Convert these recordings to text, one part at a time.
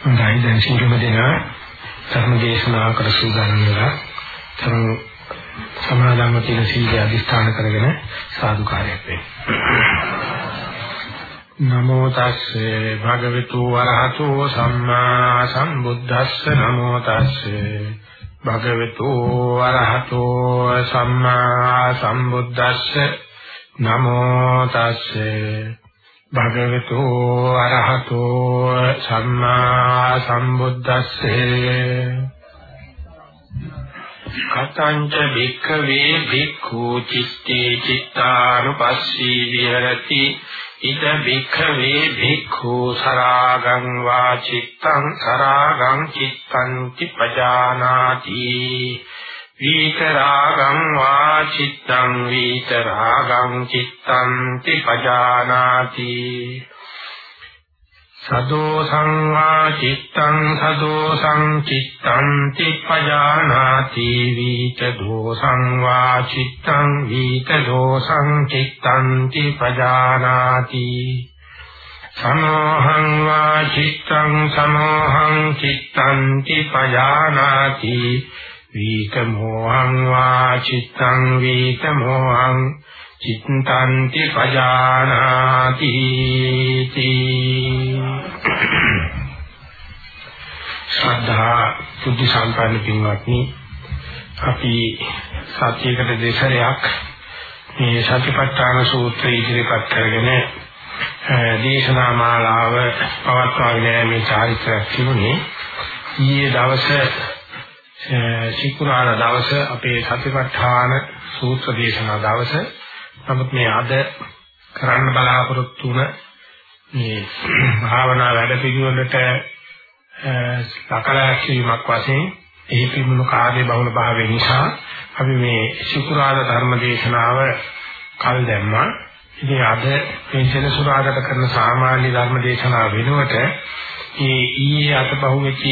හොඳයි. දැන් සිංහම දෙනා ධර්ම දේශනා කර සූදානම් වෙලා තම සමාදාන තියෙන සීල අධිෂ්ඨාන කරගෙන සාදුකාරයක් වෙන්න. නමෝ තස්සේ භගවතු වරහතෝ සම්මා සම්බුද්දස්ස. නමෝ තස්සේ භගවතු වරහතෝ සම්මා සම්බුද්දස්ස. නමෝ තස්සේ භගවතු අරහතෝ සම්මා සම්බුද්දස්සේ. කතංච භික්ඛවේ භික්ඛු චිත්තේ චිත්තානුපස්සී විහෙරති. ඉද භික්ඛවේ භික්ඛු සරාගං වා චිත්තං සරාගං චිත්තං තිපජානාති විතරාගං වා චිත්තං විතරාගං චිත්තං තිපජානාති සදෝසං වා චිත්තං සදෝසං චිත්තං තිපජානාති විත දෝසං වා චිත්තං විත දෝසං චිත්තං තිපජානාති සමෝහං වා චිත්තං සමෝහං චිත්තං තිපජානාති වීත මොහං වා චිත්තං වීත මොහං චිත්තන්ති පජානාති ශ්‍රද්ධා බුද්ධ සම්පන්න පින්වත්නි අපි සත්‍යයකට දෙසරයක් මේ සතිපට්ඨාන සූත්‍රය ඉදිරිපත් කරගෙන දේශනා මාලාව පවත්වාගෙන යෑමේ චාරිත්‍රාක් තිබුණේ ඊයේ දවසේ සිකුරාදා දවස අපේ සතිපට්ඨාන සූත්‍ර දේශනා දවස. නමුත් මේ අද කරන්න බලාපොරොත්තු වුණ මේ භාවනා වැඩ පිළිවෙලට සකලාක්ෂීමක් වශයෙන් එහි පිමුණු කාර්ය බහුල භාවය නිසා අපි මේ සිකුරාදා ධර්ම දේශනාව කල් දැම්මා. ඉතින් අද මේ සෙනසුරාදාට කරන සාමාන්‍ය ධර්ම දේශනාව වෙනුවට ඒ ඊයේ අතපහුවෙච්ච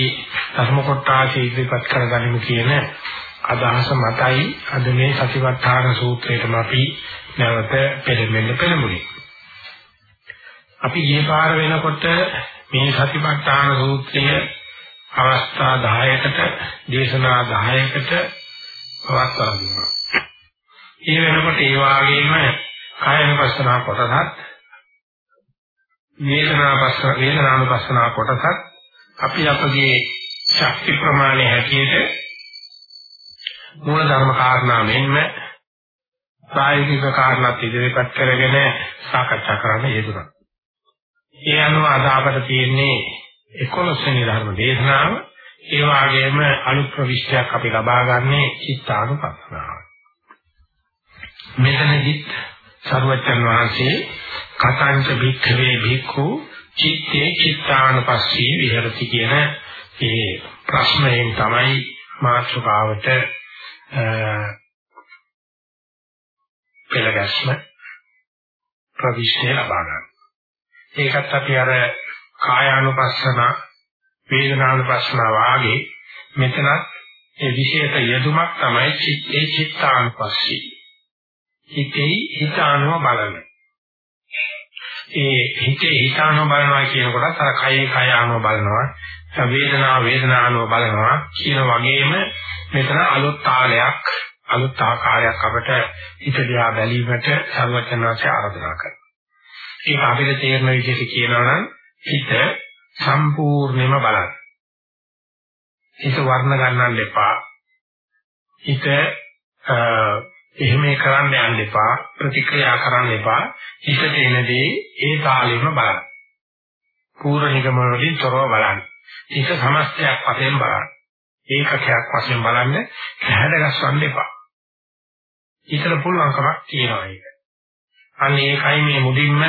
ධර්ම කොටාසේ ඉදිරිපත් කරගනිමු කියන අදහස මතයි අද මේ සතිපට්ඨාන සූත්‍රයටම අපි නැවත පෙළඹෙන්න පෙළඹුණේ. අපි ඊයේ පාර වෙනකොට මේ සතිපට්ඨාන සූත්‍රය අවස්ථා 10කට දේශනා 10කට පවත්වා දුන්නා. ඒ වෙනකොට ඒ වාගේම කායන පස්සනා කොටසත් වේදනාපස්ස වේදනානුපස්සනා කොටසත් අපි අපගේ ශක්ති ප්‍රමාණය හැටියට මූල ධර්ම කාරණා මෙන්ම ප්‍රායෝගික කාරණාත් ඉදිරිපත් කරගෙන සාකච්ඡා කරන්න යෙදුණා. ඒ අනුව අද අපට තියෙන්නේ 11 වෙනි ධර්ම දේශනාව. ඒ වගේම අලුත් ප්‍රවිෂ්ඨයක් අපි ලබා ගන්නේ චිත්තානුපස්සනාව. මෙතනදිත් සර්වචන් වහන්සේ කතංච භික්ඛවේ භික්ඛු චිත්තේ චිත්තානුපස්සී විහෙරති කියන ඒ ප්‍රශ්නයෙන් තමයි මාතෘකාවට පෙළගැස්ම ප්‍රවිෂ්ඨය ලබා ගන්න. ඒකත් අපි අර කායානුපස්සන වේදනානුපස්සන වාගේ මෙතනත් ඒ විශේෂ යෙදුමක් තමයි චිත්තේ චිත්තානුපස්සී. හිතේ හිතානුව බලන. ඒ හිතේ හිතානුව බලනවා කියනකොට අර කයේ කය ආනුව බලනවා, වේදනාව වේදනානුව බලනවා කියන වගේම මෙතන අලුත් තාලයක් අලුත් ආකාරයක් අපට හිත දිහා බැලීමට සර්වඥාචාර්ය ආරාධනා කරනවා. ඒක අපිට තේරෙන විදිහට කියනවා නම් හිත සම්පූර්ණයෙන්ම බලන්න. හිත වර්ණ ගන්නන්න එපා. හිත එහෙම කරන්න යන්න එපා ප්‍රතික්‍රියා කරන්න එපා. හිතට එනදී ඒ තාලෙම බලන්න. පූර්ණ නිගමන වලින් තොරව බලන්න. හිත සමස්තයක් වශයෙන් බලන්න. ඒකකයක් වශයෙන් බලන්න හැඩ ගස්වන්න එපා. හිතට පුළුවන්කමක් තියෙනවා ඒක. අන්න ඒකයි මේ මුලින්ම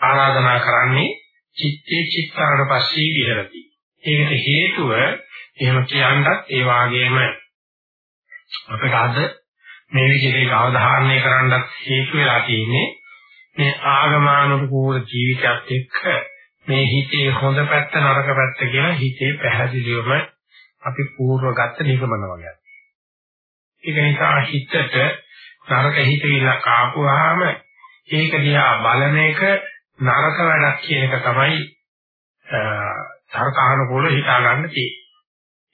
ආරාධනා කරන්නේ චිත්තේ චිත්තාරණ පස්සේ විහෙරති ඒකට හේතුව එහෙම කියනවත් ඒ වාගේම අපිට අද මේ විදිහට අවධාරණය කරන්නත් හේතු වෙලා තියෙන්නේ මේ ආගමානුකූල ජීවිතයත් එක්ක මේ හිතේ හොඳ පැත්ත නරක පැත්ත කියලා හිතේ පැහැදිලිවම අපි පූර්වගත නිගමන වගේ. ඒක නිසා හිතට නරක හිතවිල්ලක් ආපුවාම ඒක දිහා බලන එක නරක වැඩක් කියන එක තමයි තර්කානුකූල හිතා ගන්න තියෙන්නේ.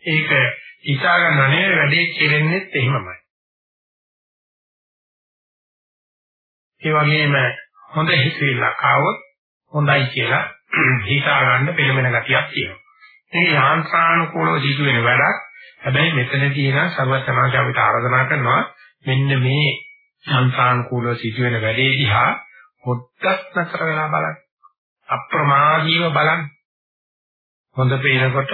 ඒක හිතා ගන්න නෙවෙයි වැඩේ කෙරෙන්නේත් එහෙමමයි. ඒ වගේම හොඳ හිතවිල්ලක් ආවොත් හොඳයි කියලා හිතා ගන්න පෙළමෙන ගතියක් තියෙනවා. මේ යාන්ත්‍රානුකූලව සිදු වෙන වැඩක්. හැබැයි මෙතන තියෙන සර්වඥාචාර්ය අපිට ආරාධනා කරනවා මෙන්න මේ යාන්ත්‍රානුකූලව සිදු වෙන වැඩේ දිහා පොඩ්ඩක් නතර වෙලා බලන්න. අප්‍රමාදීව බලන්න. හොඳ පේනකොට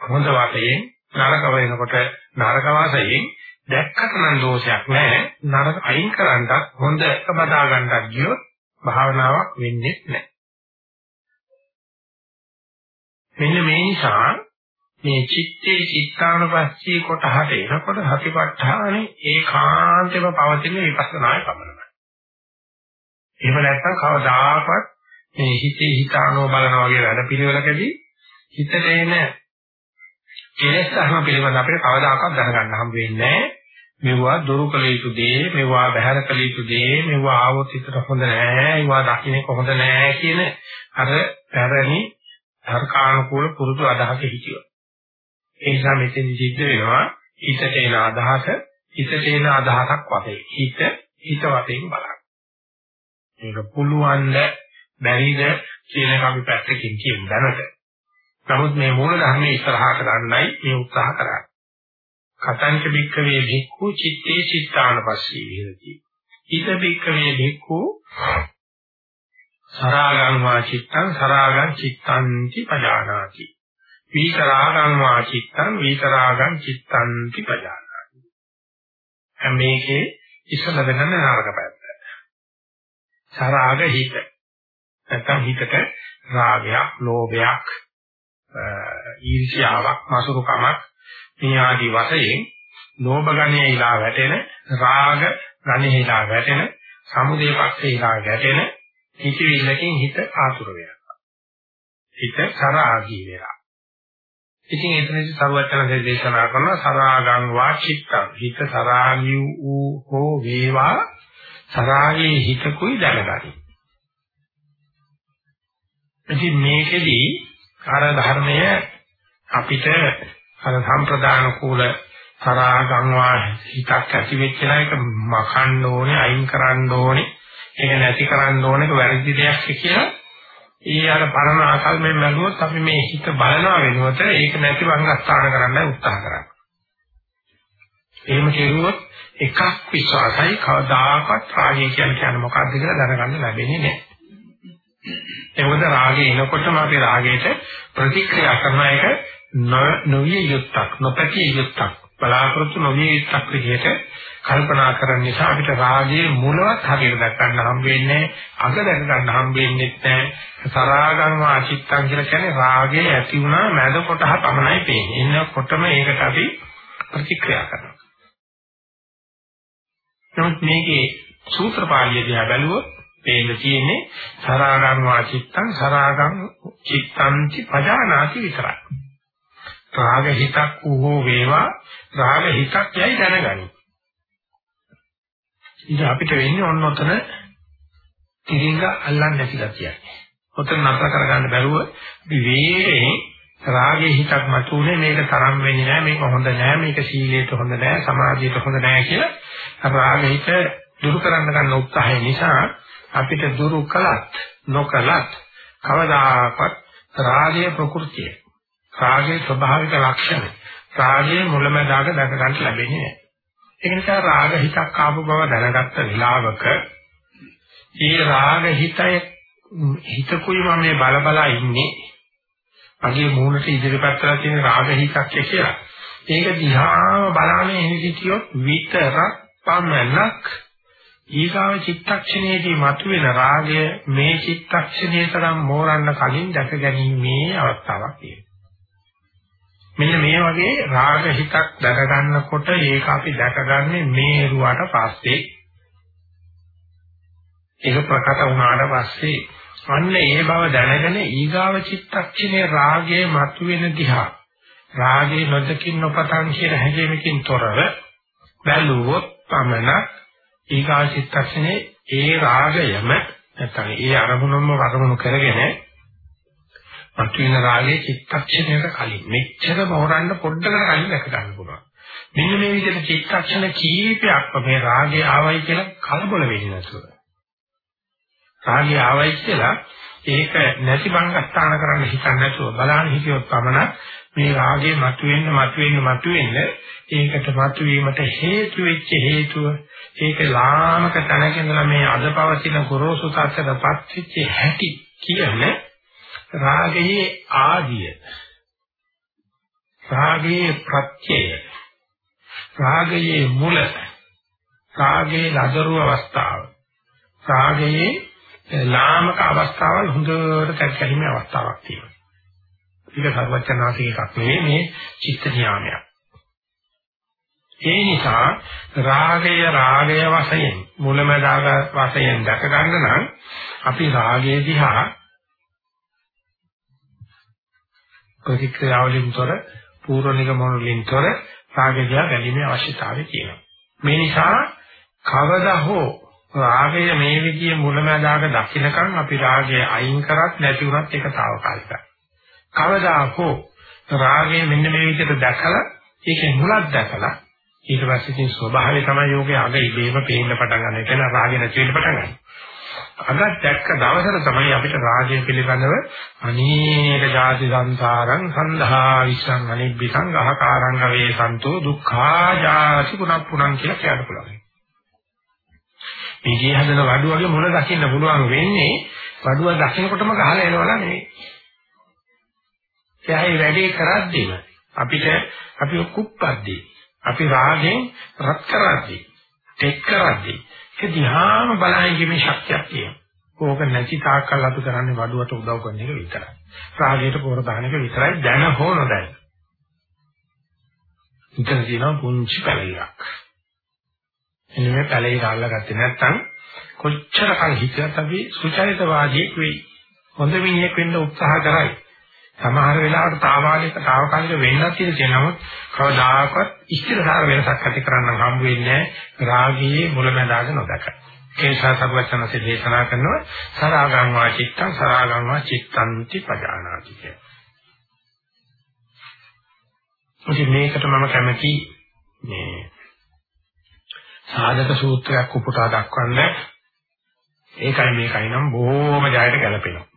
හොඳ වාතයෙන් නරක වෙනකොට නරක වාසයෙන් දැක්කට නම් දෝෂයක් නැහැ. නරක අයින් කරන්නත් හොඳ එක බදා ගන්නත් ගියොත් භාවනාවක් වෙන්නේ නැහැ. මෙන්න මේ නිසා මේ චිත්තේ චිත්තානුපස්සී කොටහට එනකොට සතිපට්ඨානේ ඒකාන්තව පවතින විපස්සනාය පමණයි. එහෙම නැත්නම් කවදාකවත් මේ හිතේ හිතානෝ බලනවා වගේ වැඩ පිළිවෙලකදී හිතට එන කෙලෙස් ධර්ම පිළිබඳ අපිට කවදාකවත් දැනගන්න හම්බ වෙන්නේ නැහැ. මෙවුවා දුරු කළ යුතු දේ, මෙවුවා බහැර කළ යුතු දේ, මෙවුවා ආවොත් හිතට හොඳ නැහැ, ඒවා දකින්නේ කොහොඳ නැහැ කියන අර පැරණි ධර්කානුකූල පුරුදු අදහස හිතියෝ. ඒ නිසා මෙතෙන් සිද්ධ වෙනවා හිතට එන අදහස, හිතට එන අදහසක් වශයෙන්. හිත හිත වශයෙන් බලන්න. මේක පුළුවන්ද බැරිද කියන එක අපි පැත්තකින් කියමු දැනට. නමුත් මේ මූල ධර්මයේ ඉස්සරහට ගන්නයි මේ උත්සාහ කරන්නේ. කතංච බික්කවේ භික්ඛු චිත්තේ චිත්තානපස්සී විහෙරති. ඊත බික්කවේ භික්ඛු සරාගං වා චිත්තං සරාගං චිත්තං චි පජානාති. විතරාගං වා චිත්තං විතරාගං චිත්තං චි පජානාති. මේකේ ඉස්සල වෙනන නරක පැත්ත. සරාග හිත. නැත්නම් හිතට රාගයක්, ලෝභයක්, ඊර්ෂ්‍යාවක්, මසුරුකමක් මේ ආදී වශයෙන් ලෝභ ගණේලා වැටෙන, රාග ගණේලා වැටෙන, සමුදේ පක්ෂේලා වැටෙන හිතවිල්ලකින් හිත ආතුර වෙනවා. හිත සරාගී වෙනවා. ඉතින් එතනදි සරුවචනසේ දේශනා කරන සරාගං වාචිත්තං හිත සරාගී වූ හෝ වේවා සරාගී හිතකුයි දැනගනි. ඉතින් මේකෙදී අර ධර්මය අපිට අර සම්ප්‍රදාන කූල සරාගංවා හිතක් ඇති වෙච්ච එක මකන්න ඕනේ අයින් කරන්න ඕනේ ඒක නැති කරන්න ඕනේ වැරදි දෙයක් කියලා ඒ අර පරණ ආකල්පයෙන් බැලුවොත් අපි මේ හිත බලනවා වෙනුවට ඒක නැති වංගස්ථාන කරන්න උත්සාහ කරනවා. එහෙම කෙරුවොත් එකක් විශ්වාසයි කවදාකවත් රාගය කියන්නේ මොකක්ද කියලා දැනගන්න ලැබෙන්නේ නැහැ. ඒ මොකද රාගය එනකොටම අපි රාගයට ප්‍රතික්‍රියා කරන එක නොවිය යුක්තක් නොපැතිය යුක්තක් බලාපොරොත්තු නොවිය යුක්තක් විදිහට කල්පනා කරන නිසා අපිට රාගයේ මුලවත් හරියට දැක ගන්න හම් වෙන්නේ අග දැක ගන්න හම් වෙන්නේ නැහැ. සරාගං වාචිත්තං කියලා කියන්නේ රාගයේ ඇති වුණා මැද කොටහ පමණයි පේන්නේ. එන්නකොටම ඒකට අපි ප්‍රතික්‍රියා කරනවා. නමුත් මේකේ සූත්‍ර පාළිය දිහා බැලුවොත් පේන්න තියෙන්නේ සරාගං වාචිත්තං සරාගං චිත්තං චි පජානාති විතරයි. රාග හිතක් වූ වේවා රාග හිතක් යයි දැනගනි. ඉතින් අපිට වෙන්නේ ඔන්න ඔතන තිරින්ග අල්ලන්නේ නැති ගැතියක්. ඔතන නතර කරගන්න බැරුව විවේකයෙන් රාගයේ හිතක් මතුනේ මේක තරම් වෙන්නේ නැහැ මේක හොඳ නැහැ මේක සීලයට හොඳ නැහැ සමාධියට හොඳ නැහැ කියලා රාග හිත දුරු කරන්න ගන්න උත්සාහය නිසා අපිට දුරු කළත් නොකළත් කවදාකවත් රාගයේ ප්‍රകൃතිය රාගයේ ස්වභාවික ලක්ෂණ රාගයේ මුලමදාග දැක ගන්න ලැබෙන්නේ නැහැ. ඒ නිසා රාග හිතක් ආපු බව දැනගත්ත විලාවක ඒ රාග හිතය හිතකුයි මම මේ බල බල ඉන්නේ මගේ මූණට ඉදිරිපත් කරලා තියෙන රාග හිතක් කියලා. ඒක දිහාම බලාගෙන ඉඳි සිටියොත් විතරක් පමණක් ඊගාව චිත්තක්ෂණයේදී මතුවෙන රාගය මේ චිත්තක්ෂණයේ තරම් මෝරන්න කලින් දැක ගැනීමේ අවස්ථාවක් තියෙනවා. මෙන්න මේ වගේ රාග හිතක් දැක ගන්නකොට ඒක අපි දැකගන්නේ මේරුවාට පස්සේ ඒක ප්‍රකට වුණාට පස්සේ අන්න ඒ බව දැනගෙන ඊගාව චිත්තක්ෂණයේ රාගයේ මතුවෙන දිහා රාගේ නොදකින් නොපතන් කියන හැඟීමකින් තොරව බැලුවොත් පමණක් ඊගා චිත්තක්ෂණේ ඒ රාගයම නැත්නම් ඒ අරමුණම වරමුණු කරගෙන මතුවෙන රාගයේ චිත්තක්ෂණයට කලින් මෙච්චර මොහරන්න පොඩ්ඩකට කලින් දැක ගන්න පුළුවන්. මෙන්න මේ විදිහට චිත්තක්ෂණ කීපයක් මේ රාගය ආවයි කියලා කලබල වෙන්නේ නැතුව. රාගය ආවයි කියලා ඒක නැති බංගස්ථාන කරන්න හිතන්නේ නැතුව බලන්න හිතියොත් පමණ මේ රාගය මතුවෙන්න මතුවෙන්න මතුවෙන්න ඒකට මතුවීමට හේතු වෙච්ච හේතුව ඒක ලාමක තැනක ඉඳලා මේ අද පවතින ගොරෝසු තත්ත්වයටපත් වෙච්ච හැටි කියන්නේ රාගයේ ආදිය රාගයේ ප්‍රත්‍යය රාගයේ මුල රාගයේ ලදරු අවස්ථාව රාගයේ ලාමක අවස්ථාවල් හොඳට දැක්කීමේ අවස්ථාවක් තියෙනවා. ඒක සර්වචනාසික එකක් නෙවෙයි මේ චිත්ත නියාමයක්. ඒ නිසා රාගය රාගය වශයෙන් මුලමදාග වශයෙන් දැක ගන්න නම් අපි රාගයේ දිහා ප්‍රතික්‍රියාවලින් තොර පූර්ව නිගමනවලින් තොර රාගය දිහා බැලීමේ අවශ්‍යතාවය තියෙනවා. මේ නිසා කවදා හෝ රාගය මේ විදිහේ මුලමදාග දකින්නකම් අපි රාගය අයින් කරත් නැති වුණත් ඒක తాවකාලිකයි. කවදා හෝ රාගය මෙන්න මේ විදිහට දැකලා ඒකේ මුලක් දැකලා ඊට පස්සේ තියෙන ස්වභාවය තමයි යෝගේ අග ඉබේම පේන්න පටන් ගන්න. එතන රාගය නැති වෙන්න පටන් ගන්නවා. අගත් දැක්ක දවසට තමයි අපිට රාජ්‍ය පිළිබඳව අනේක ಜಾති සංසාරං සන්ධා විසං අනිබ්බිසං අහකාරං වේ සන්තෝ දුක්ඛා ජාති පුනක් පුනං කියලා කියන්න පුළුවන්. මේකේ හදන වඩුවගේ මොන දකින්න පුළුවන් වෙන්නේ වඩුව දකින්නකොටම ගහලා එනවලා නෙවෙයි. එයායි වැඩේ කරද්දීම අපිට අපි කුප්පද්දී අපි රාගෙන් රත් කරද්දී ටෙක් කරද්දී ඒ දිහාම බලහින් කිමේ ශක්තියක් තියෙනවා. ඕක නැති තාක්කල් අපි කරන්නේ වඩුවට උදව් කරන එක විතරයි. රාගයට පොර දාන එක විතරයි දැන හෝ නොදැන. ඉතින් කියනවා පුංචි පැලියක්. එන්නේ මේ පැලිය අල්ලගත්තේ නැත්නම් කොච්චර කල් හිතියත් අපි සුචරිතවාදීෙක් වෙයි. හොඳ මිනිහෙක් වෙන්න උත්සාහ කරයි. සමහර වෙලාවට తాවාලික తాවකාලික වෙන්නත් තියෙන නමුත් කවදාකවත් ස්ථිරසාර වෙනසක් ඇති කරන්න හම්බ වෙන්නේ රාගයේ මුලැමැදාග නොදක. ඒ නිසා සර්වචනසේ දේශනා කරනවා සරාගං වා චිත්තං සරාගං වා චිත්තන්ති පජානාති කිය. ඉතින් මේකට මම කැමති මේ සාධක සූත්‍රයක් උපුටා දක්වන්න ඒකයි මේකයි නම් බොහොම ජයට ගැලපෙනවා.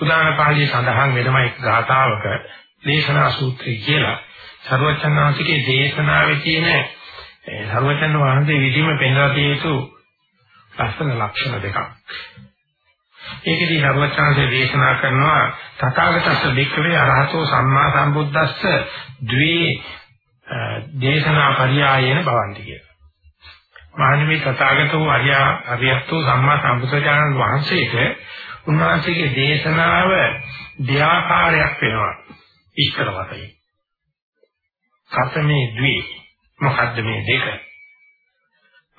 උදාන පාළිය සඳහන් වෙනම එක් ගාථාවක දේශනා සූත්‍රය කියලා සර්වචන්නාංශිකේ දේශනාවේ තියෙන සර්වචන් වහන්සේ විදීම පෙන්වා දිය යුතු ලස්සන ලක්ෂණ දෙකක්. ඒකදී සර්වචන්සේ දේශනා කරනවා තථාගතස්ස භික්ඛවේ අරහතෝ සම්මා සම්බුද්දස්ස ද්වේ දේශනා පරියායන භවಂತಿ කියලා. මහණෙනි තථාගතෝ අරියා අරියස්තෝ සම්මා සම්බුද්ධජනන් වහන්සේට උන්වහන්සේගේ දේශනාව දෙආකාරයක් වෙනවා ඉස්තර වශයෙන්. කතමේ ද්වි මොකද්ද මේ දෙක?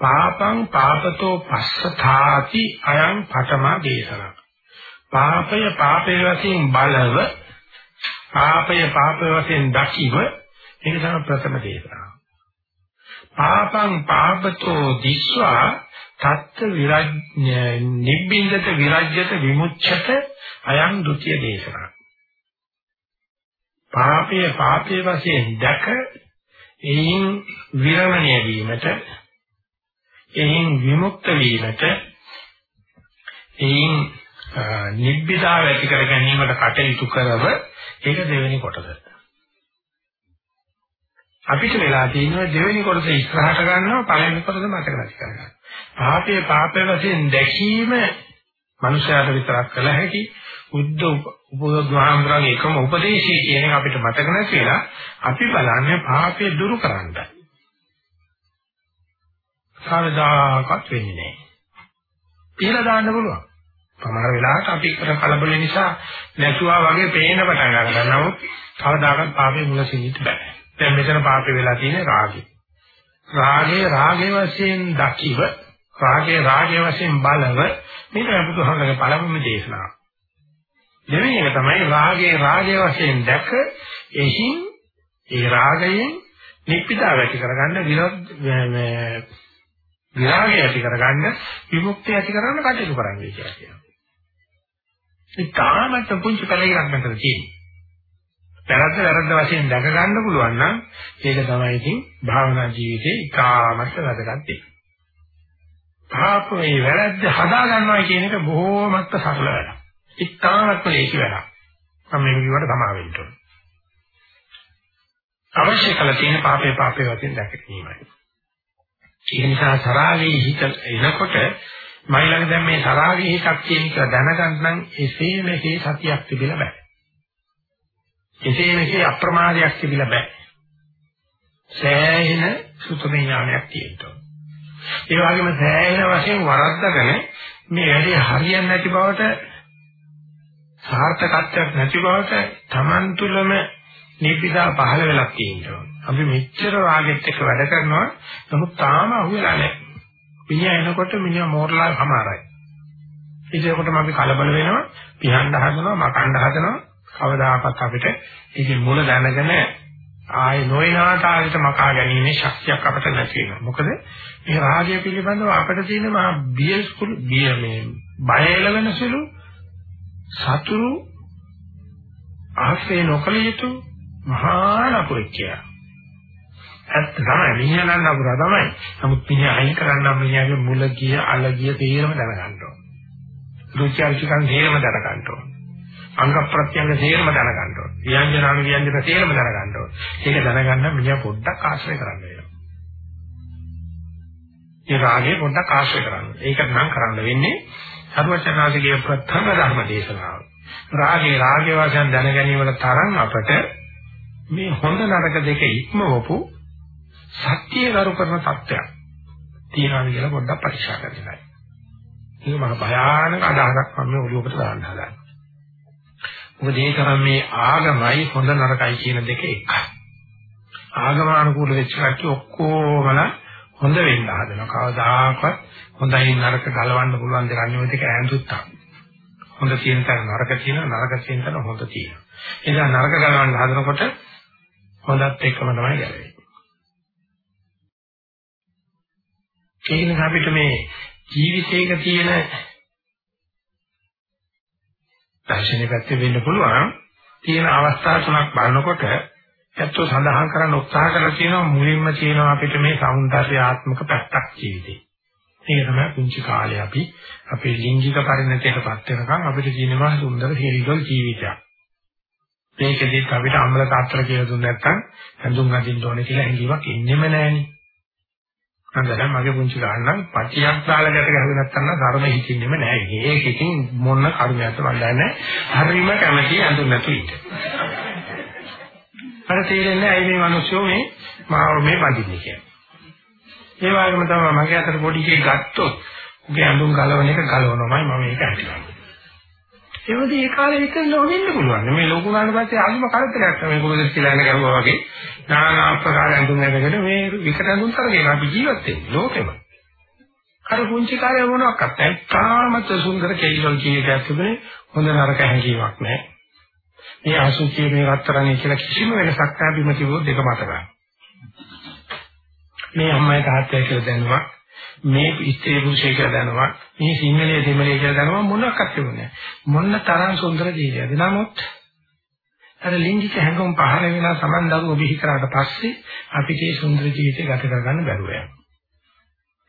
පාපං පාපතෝ පස්සථාති අයං පඨම දේශනා. පාපය පාපේ වශයෙන් බලව පාපය පාපේ වශයෙන් දකිව ඒක තමයි ප්‍රථම දේශනාව. පාපං පාපතෝ දිස්වා තත්ත්ව විරජ්‍ය නිබ්බින්දත විරජ්‍යත විමුච්ඡත අයං ဒ ුතිය දේශනා. පාපයේ පාපයේ වශයෙන් දැක එයින් විරමණය වීමට එයින් විමුක්ත වීමට එයින් නිබ්බිදාව ඇති කර ගැනීමට කටයුතු කරව ඒක දෙවෙනි කොටස. අපිට වෙලා තියෙනවා දෙවෙනි කොටස ඉස්සරහට ගන්නවා පළවෙනි කොටස මතක නැති කරගන්න. පාපයේ පාපයේ වශයෙන් දැකීම මනුෂයාට විතරක් කළ හැකි උද්ද උපදෝධාම්බරගේ එකම උපදේශය කියන එක අපිට මතක නැතිලා අපි බලන්නේ පාපය දුරු කරන්න. සාවදාකත් වෙන්නේ නැහැ. කියලා දාන්න පුළුවන්. සමහර වෙලාවට අපි කර කලබල නිසා නැතුවා වගේ පේන පටන් ගන්නවා. නමුත් කවදාකවත් පාපේ මුල සිඳින්න බෑ. දැන් මෙතන පාපේ වෙලා තියෙන්නේ රාගය. රාගයේ රාගයේ වශයෙන් දකිව රාගයේ රාගයේ වශයෙන් බලව මේක බුදුහමගේ පළමුම දේශනාව. දෙවෙනි එක තමයි රාගයේ රාගයේ වශයෙන් දැක එහින් ඒ රාගයෙන් නිප්පිතා වැටි කරගන්න විරෝධ විරාගය ඇති කරගන්න විමුක්තිය ඇති කරගන්න කටයුතු කරන්නේ කියලා කියනවා. ඒ තාමත් පුංචි කලයක් මෙතන තියෙන්නේ. වැරද්ද වැරද්ද වශයෙන් දැක ගන්න පුළුවන් නම් ඒක තමයි ඉතින් භාවනා ජීවිතේ ඉතාමත් වැදගත් දෙයක්. පාපේ වැරද්ද හදා ගන්නවා කියන එක බොහෝමත්ම සරල වැඩක්. ඉතාමත් ලේසි වැඩක්. මම මේක කිව්වට තමා වෙන්න ඕන. අවශ්‍ය කළ තියෙන පාපේ පාපේ වශයෙන් දැක ගැනීමයි. ඒ නිසා සරාගී හිත එනකොට මයි ළඟ දැන් මේ සරාගී හිතක් කියන එක දැනගන්න නම් එසේ මෙසේ සතියක් තිබිලා බෑ. එසේ මෙසේ අප්‍රමාදයක් තිබිලා බෑ. සෑහෙන සුතමේ ඥානයක් තියෙනවා. ඒ වගේම සෑහෙන වශයෙන් වරද්දගෙන මේ වැඩේ හරියන්නේ නැති බවට සාර්ථකත්වයක් නැති බවට Taman තුලම නිපිදා පහළ වෙලා තියෙනවා. අපි මෙච්චර රාගෙත් එක්ක වැඩ කරනවා නමුත් තාම අහුවෙලා නැහැ. මිනිහා එනකොට මිනිහා මෝරලා හමාරයි. ඒකකොටම අපි කලබල වෙනවා, පිහන්න හදනවා, මකන්න හදනවා. කවදාකවත් අපිට ඒකේ මුල දැනගෙන ආයේ නොයනාතාවට මකා ගැනීමේ ශක්තියක් අපිට නැති වෙනවා. මොකද මේ රාගය පිළිබඳව අපිට තියෙන මහා බියස්කුළු බිය මේ බය එළවෙන සුළු සතුරු ආශ්‍රය නොකළ යුතු මහා නපුරෙක්ය. ඇත්ත තමයි මිනිහා නම් නපුරා තමයි. නමුත් මිනිහා අයින් කරන්න මිනිහාගේ මුල ගිය අල ගිය තේරම දැනගන්න ඕන. රුචි අරුචිකන් තේරම දැනගන්න ඕන. අංග ප්‍රත්‍යංග තේරම දැනගන්න ඕන. ව්‍යංජනාන ව්‍යංජන තේරම දැනගන්න ඕන. ඒක දැනගන්න මිනිහා පොඩ්ඩක් ආශ්‍රය කරන්න වෙනවා. ඒ රාගේ පොඩ්ඩක් ආශ්‍රය කරන්න. ඒක නම් කරන්න වෙන්නේ සර්වචනාදිගේ ප්‍රථම ධර්ම දේශනාව. රාගේ රාගේ වශයෙන් දැන ගැනීමට තරම් අපට මේ හොඳ නරක දෙක ඉක්මවපු සත්‍ය කරු කරන තත්ත්වයක් තියෙනවා කියලා පොඩ්ඩක් පරීක්ෂා කරන්නයි. ඒක මහ භයානක අදහසක් මම ඔළුවකට දාන්න හදන්නේ. මොකද ඒ තරම් මේ ආගමයි හොඳ නරකයි කියන දෙක එකයි. ආගමානුකූල වෙච්ච කට්ටිය ඔක්කොමලා හොඳ වෙන්න හදනවා. කවදාකවත් හොඳයි නරක ගලවන්න පුළුවන් දෙයක් නෙවෙයි දෙක ඈඳුත්තා. හොඳ තියෙන තැන නරක තියෙනවා නරක තියෙන තැන හොඳ තියෙනවා. ඒ නිසා නරක ගලවන්න හදනකොට හොඳත් එක්කම තමයි ගැලවෙන්නේ. ඒ නිසා අපිට මේ ජීවිතයක තියෙන දර්ශනීය පැත්තේ වෙන්න පුළුවන්. තියෙන අවස්ථා තුනක් බලනකොට ඇත්තෝ සඳහන් කරන්න උත්සාහ කරලා තියෙනවා මුලින්ම තියෙනවා අපිට මේ సౌందර්ය ආත්මක පැත්තක් ජීවිතේ. ඒක තමයි කුංචි කාලේ අපි අපේ ලිංගික පරිණතයටපත් වෙනකන් අපිට තියෙනවා සුන්දර හේලිගල් ජීවිතයක්. මේකෙදි අපිට අම්ල තාත්තර කියලා දුන්නේ නැත්නම් හඳුන් අදින්න ඕනේ කියලා හැඟීමක් ඉන්නෙම නැහෙනේ. අන්දර මගේ පුංචි ගානනම් පටියක් දාලා ගැට ගහගෙන නැත්නම් ධර්ම හිතින්නෙම නැහැ. ඒක ඉතින් මොන කර්මයක්ද වන්දන්නේ. හරිම කැමැති අඳුන් නැතු ඉන්න. අර තේරෙන්නේ ඇයි මේ මිනිස්සු මේ මාව මේ වඳින්නේ කියලා. ඒ වගේම තමයි මගේ අතට පොඩි එකක් ගත්තොත් උගේ අඳුන් ගලවන එක ගලවනවාමයි මම ඒක හිතන්නේ. ඒ වගේ ඒ කාලේ හිතන්න වෙන්න පුළුවන්. මේ ලෝක ගාන පස්සේ ආගම කරදරයක් තමයි කොහොමද කියලා යන කරුවා වගේ. নানা ආකාර අඳුන් නැගගෙන මේ විකට අඳුන් කරගෙන අපි ජීවත් වෙන්නේ ලෝකෙම. අර පුංචි කාලේ මොනවාක්වත් නැහැ. තාමත් සුන්දර කෙලිවල් ජීවිතයක් තිබුණේ හොඳ නරක හැඟීමක් නැහැ. මේ අසුචි මේ රත්තරන්යි කියලා කිසිම වෙනසක් නැහැ බිම තිබුණොත් දෙක මත ගන්න. මේ අම්මයි තාත්තයි කියලා දැනුවා මේ ඉස්තේ පුරුෂය කියලා දැනුවා මේ සිංහලයේ දෙමළේ කියලා දැනුවා මොනක්වත් තිබුණේ මොන්න තරම් සුන්දර ජීවිතයක්ද නමුත් අර ලිංගික හැඟුම් පහළ වෙලා සමන් දරුවෝ බිහි කරාට පස්සේ අපිට මේ සුන්දර ජීවිතය ගත කරගන්න බැරුව යනවා.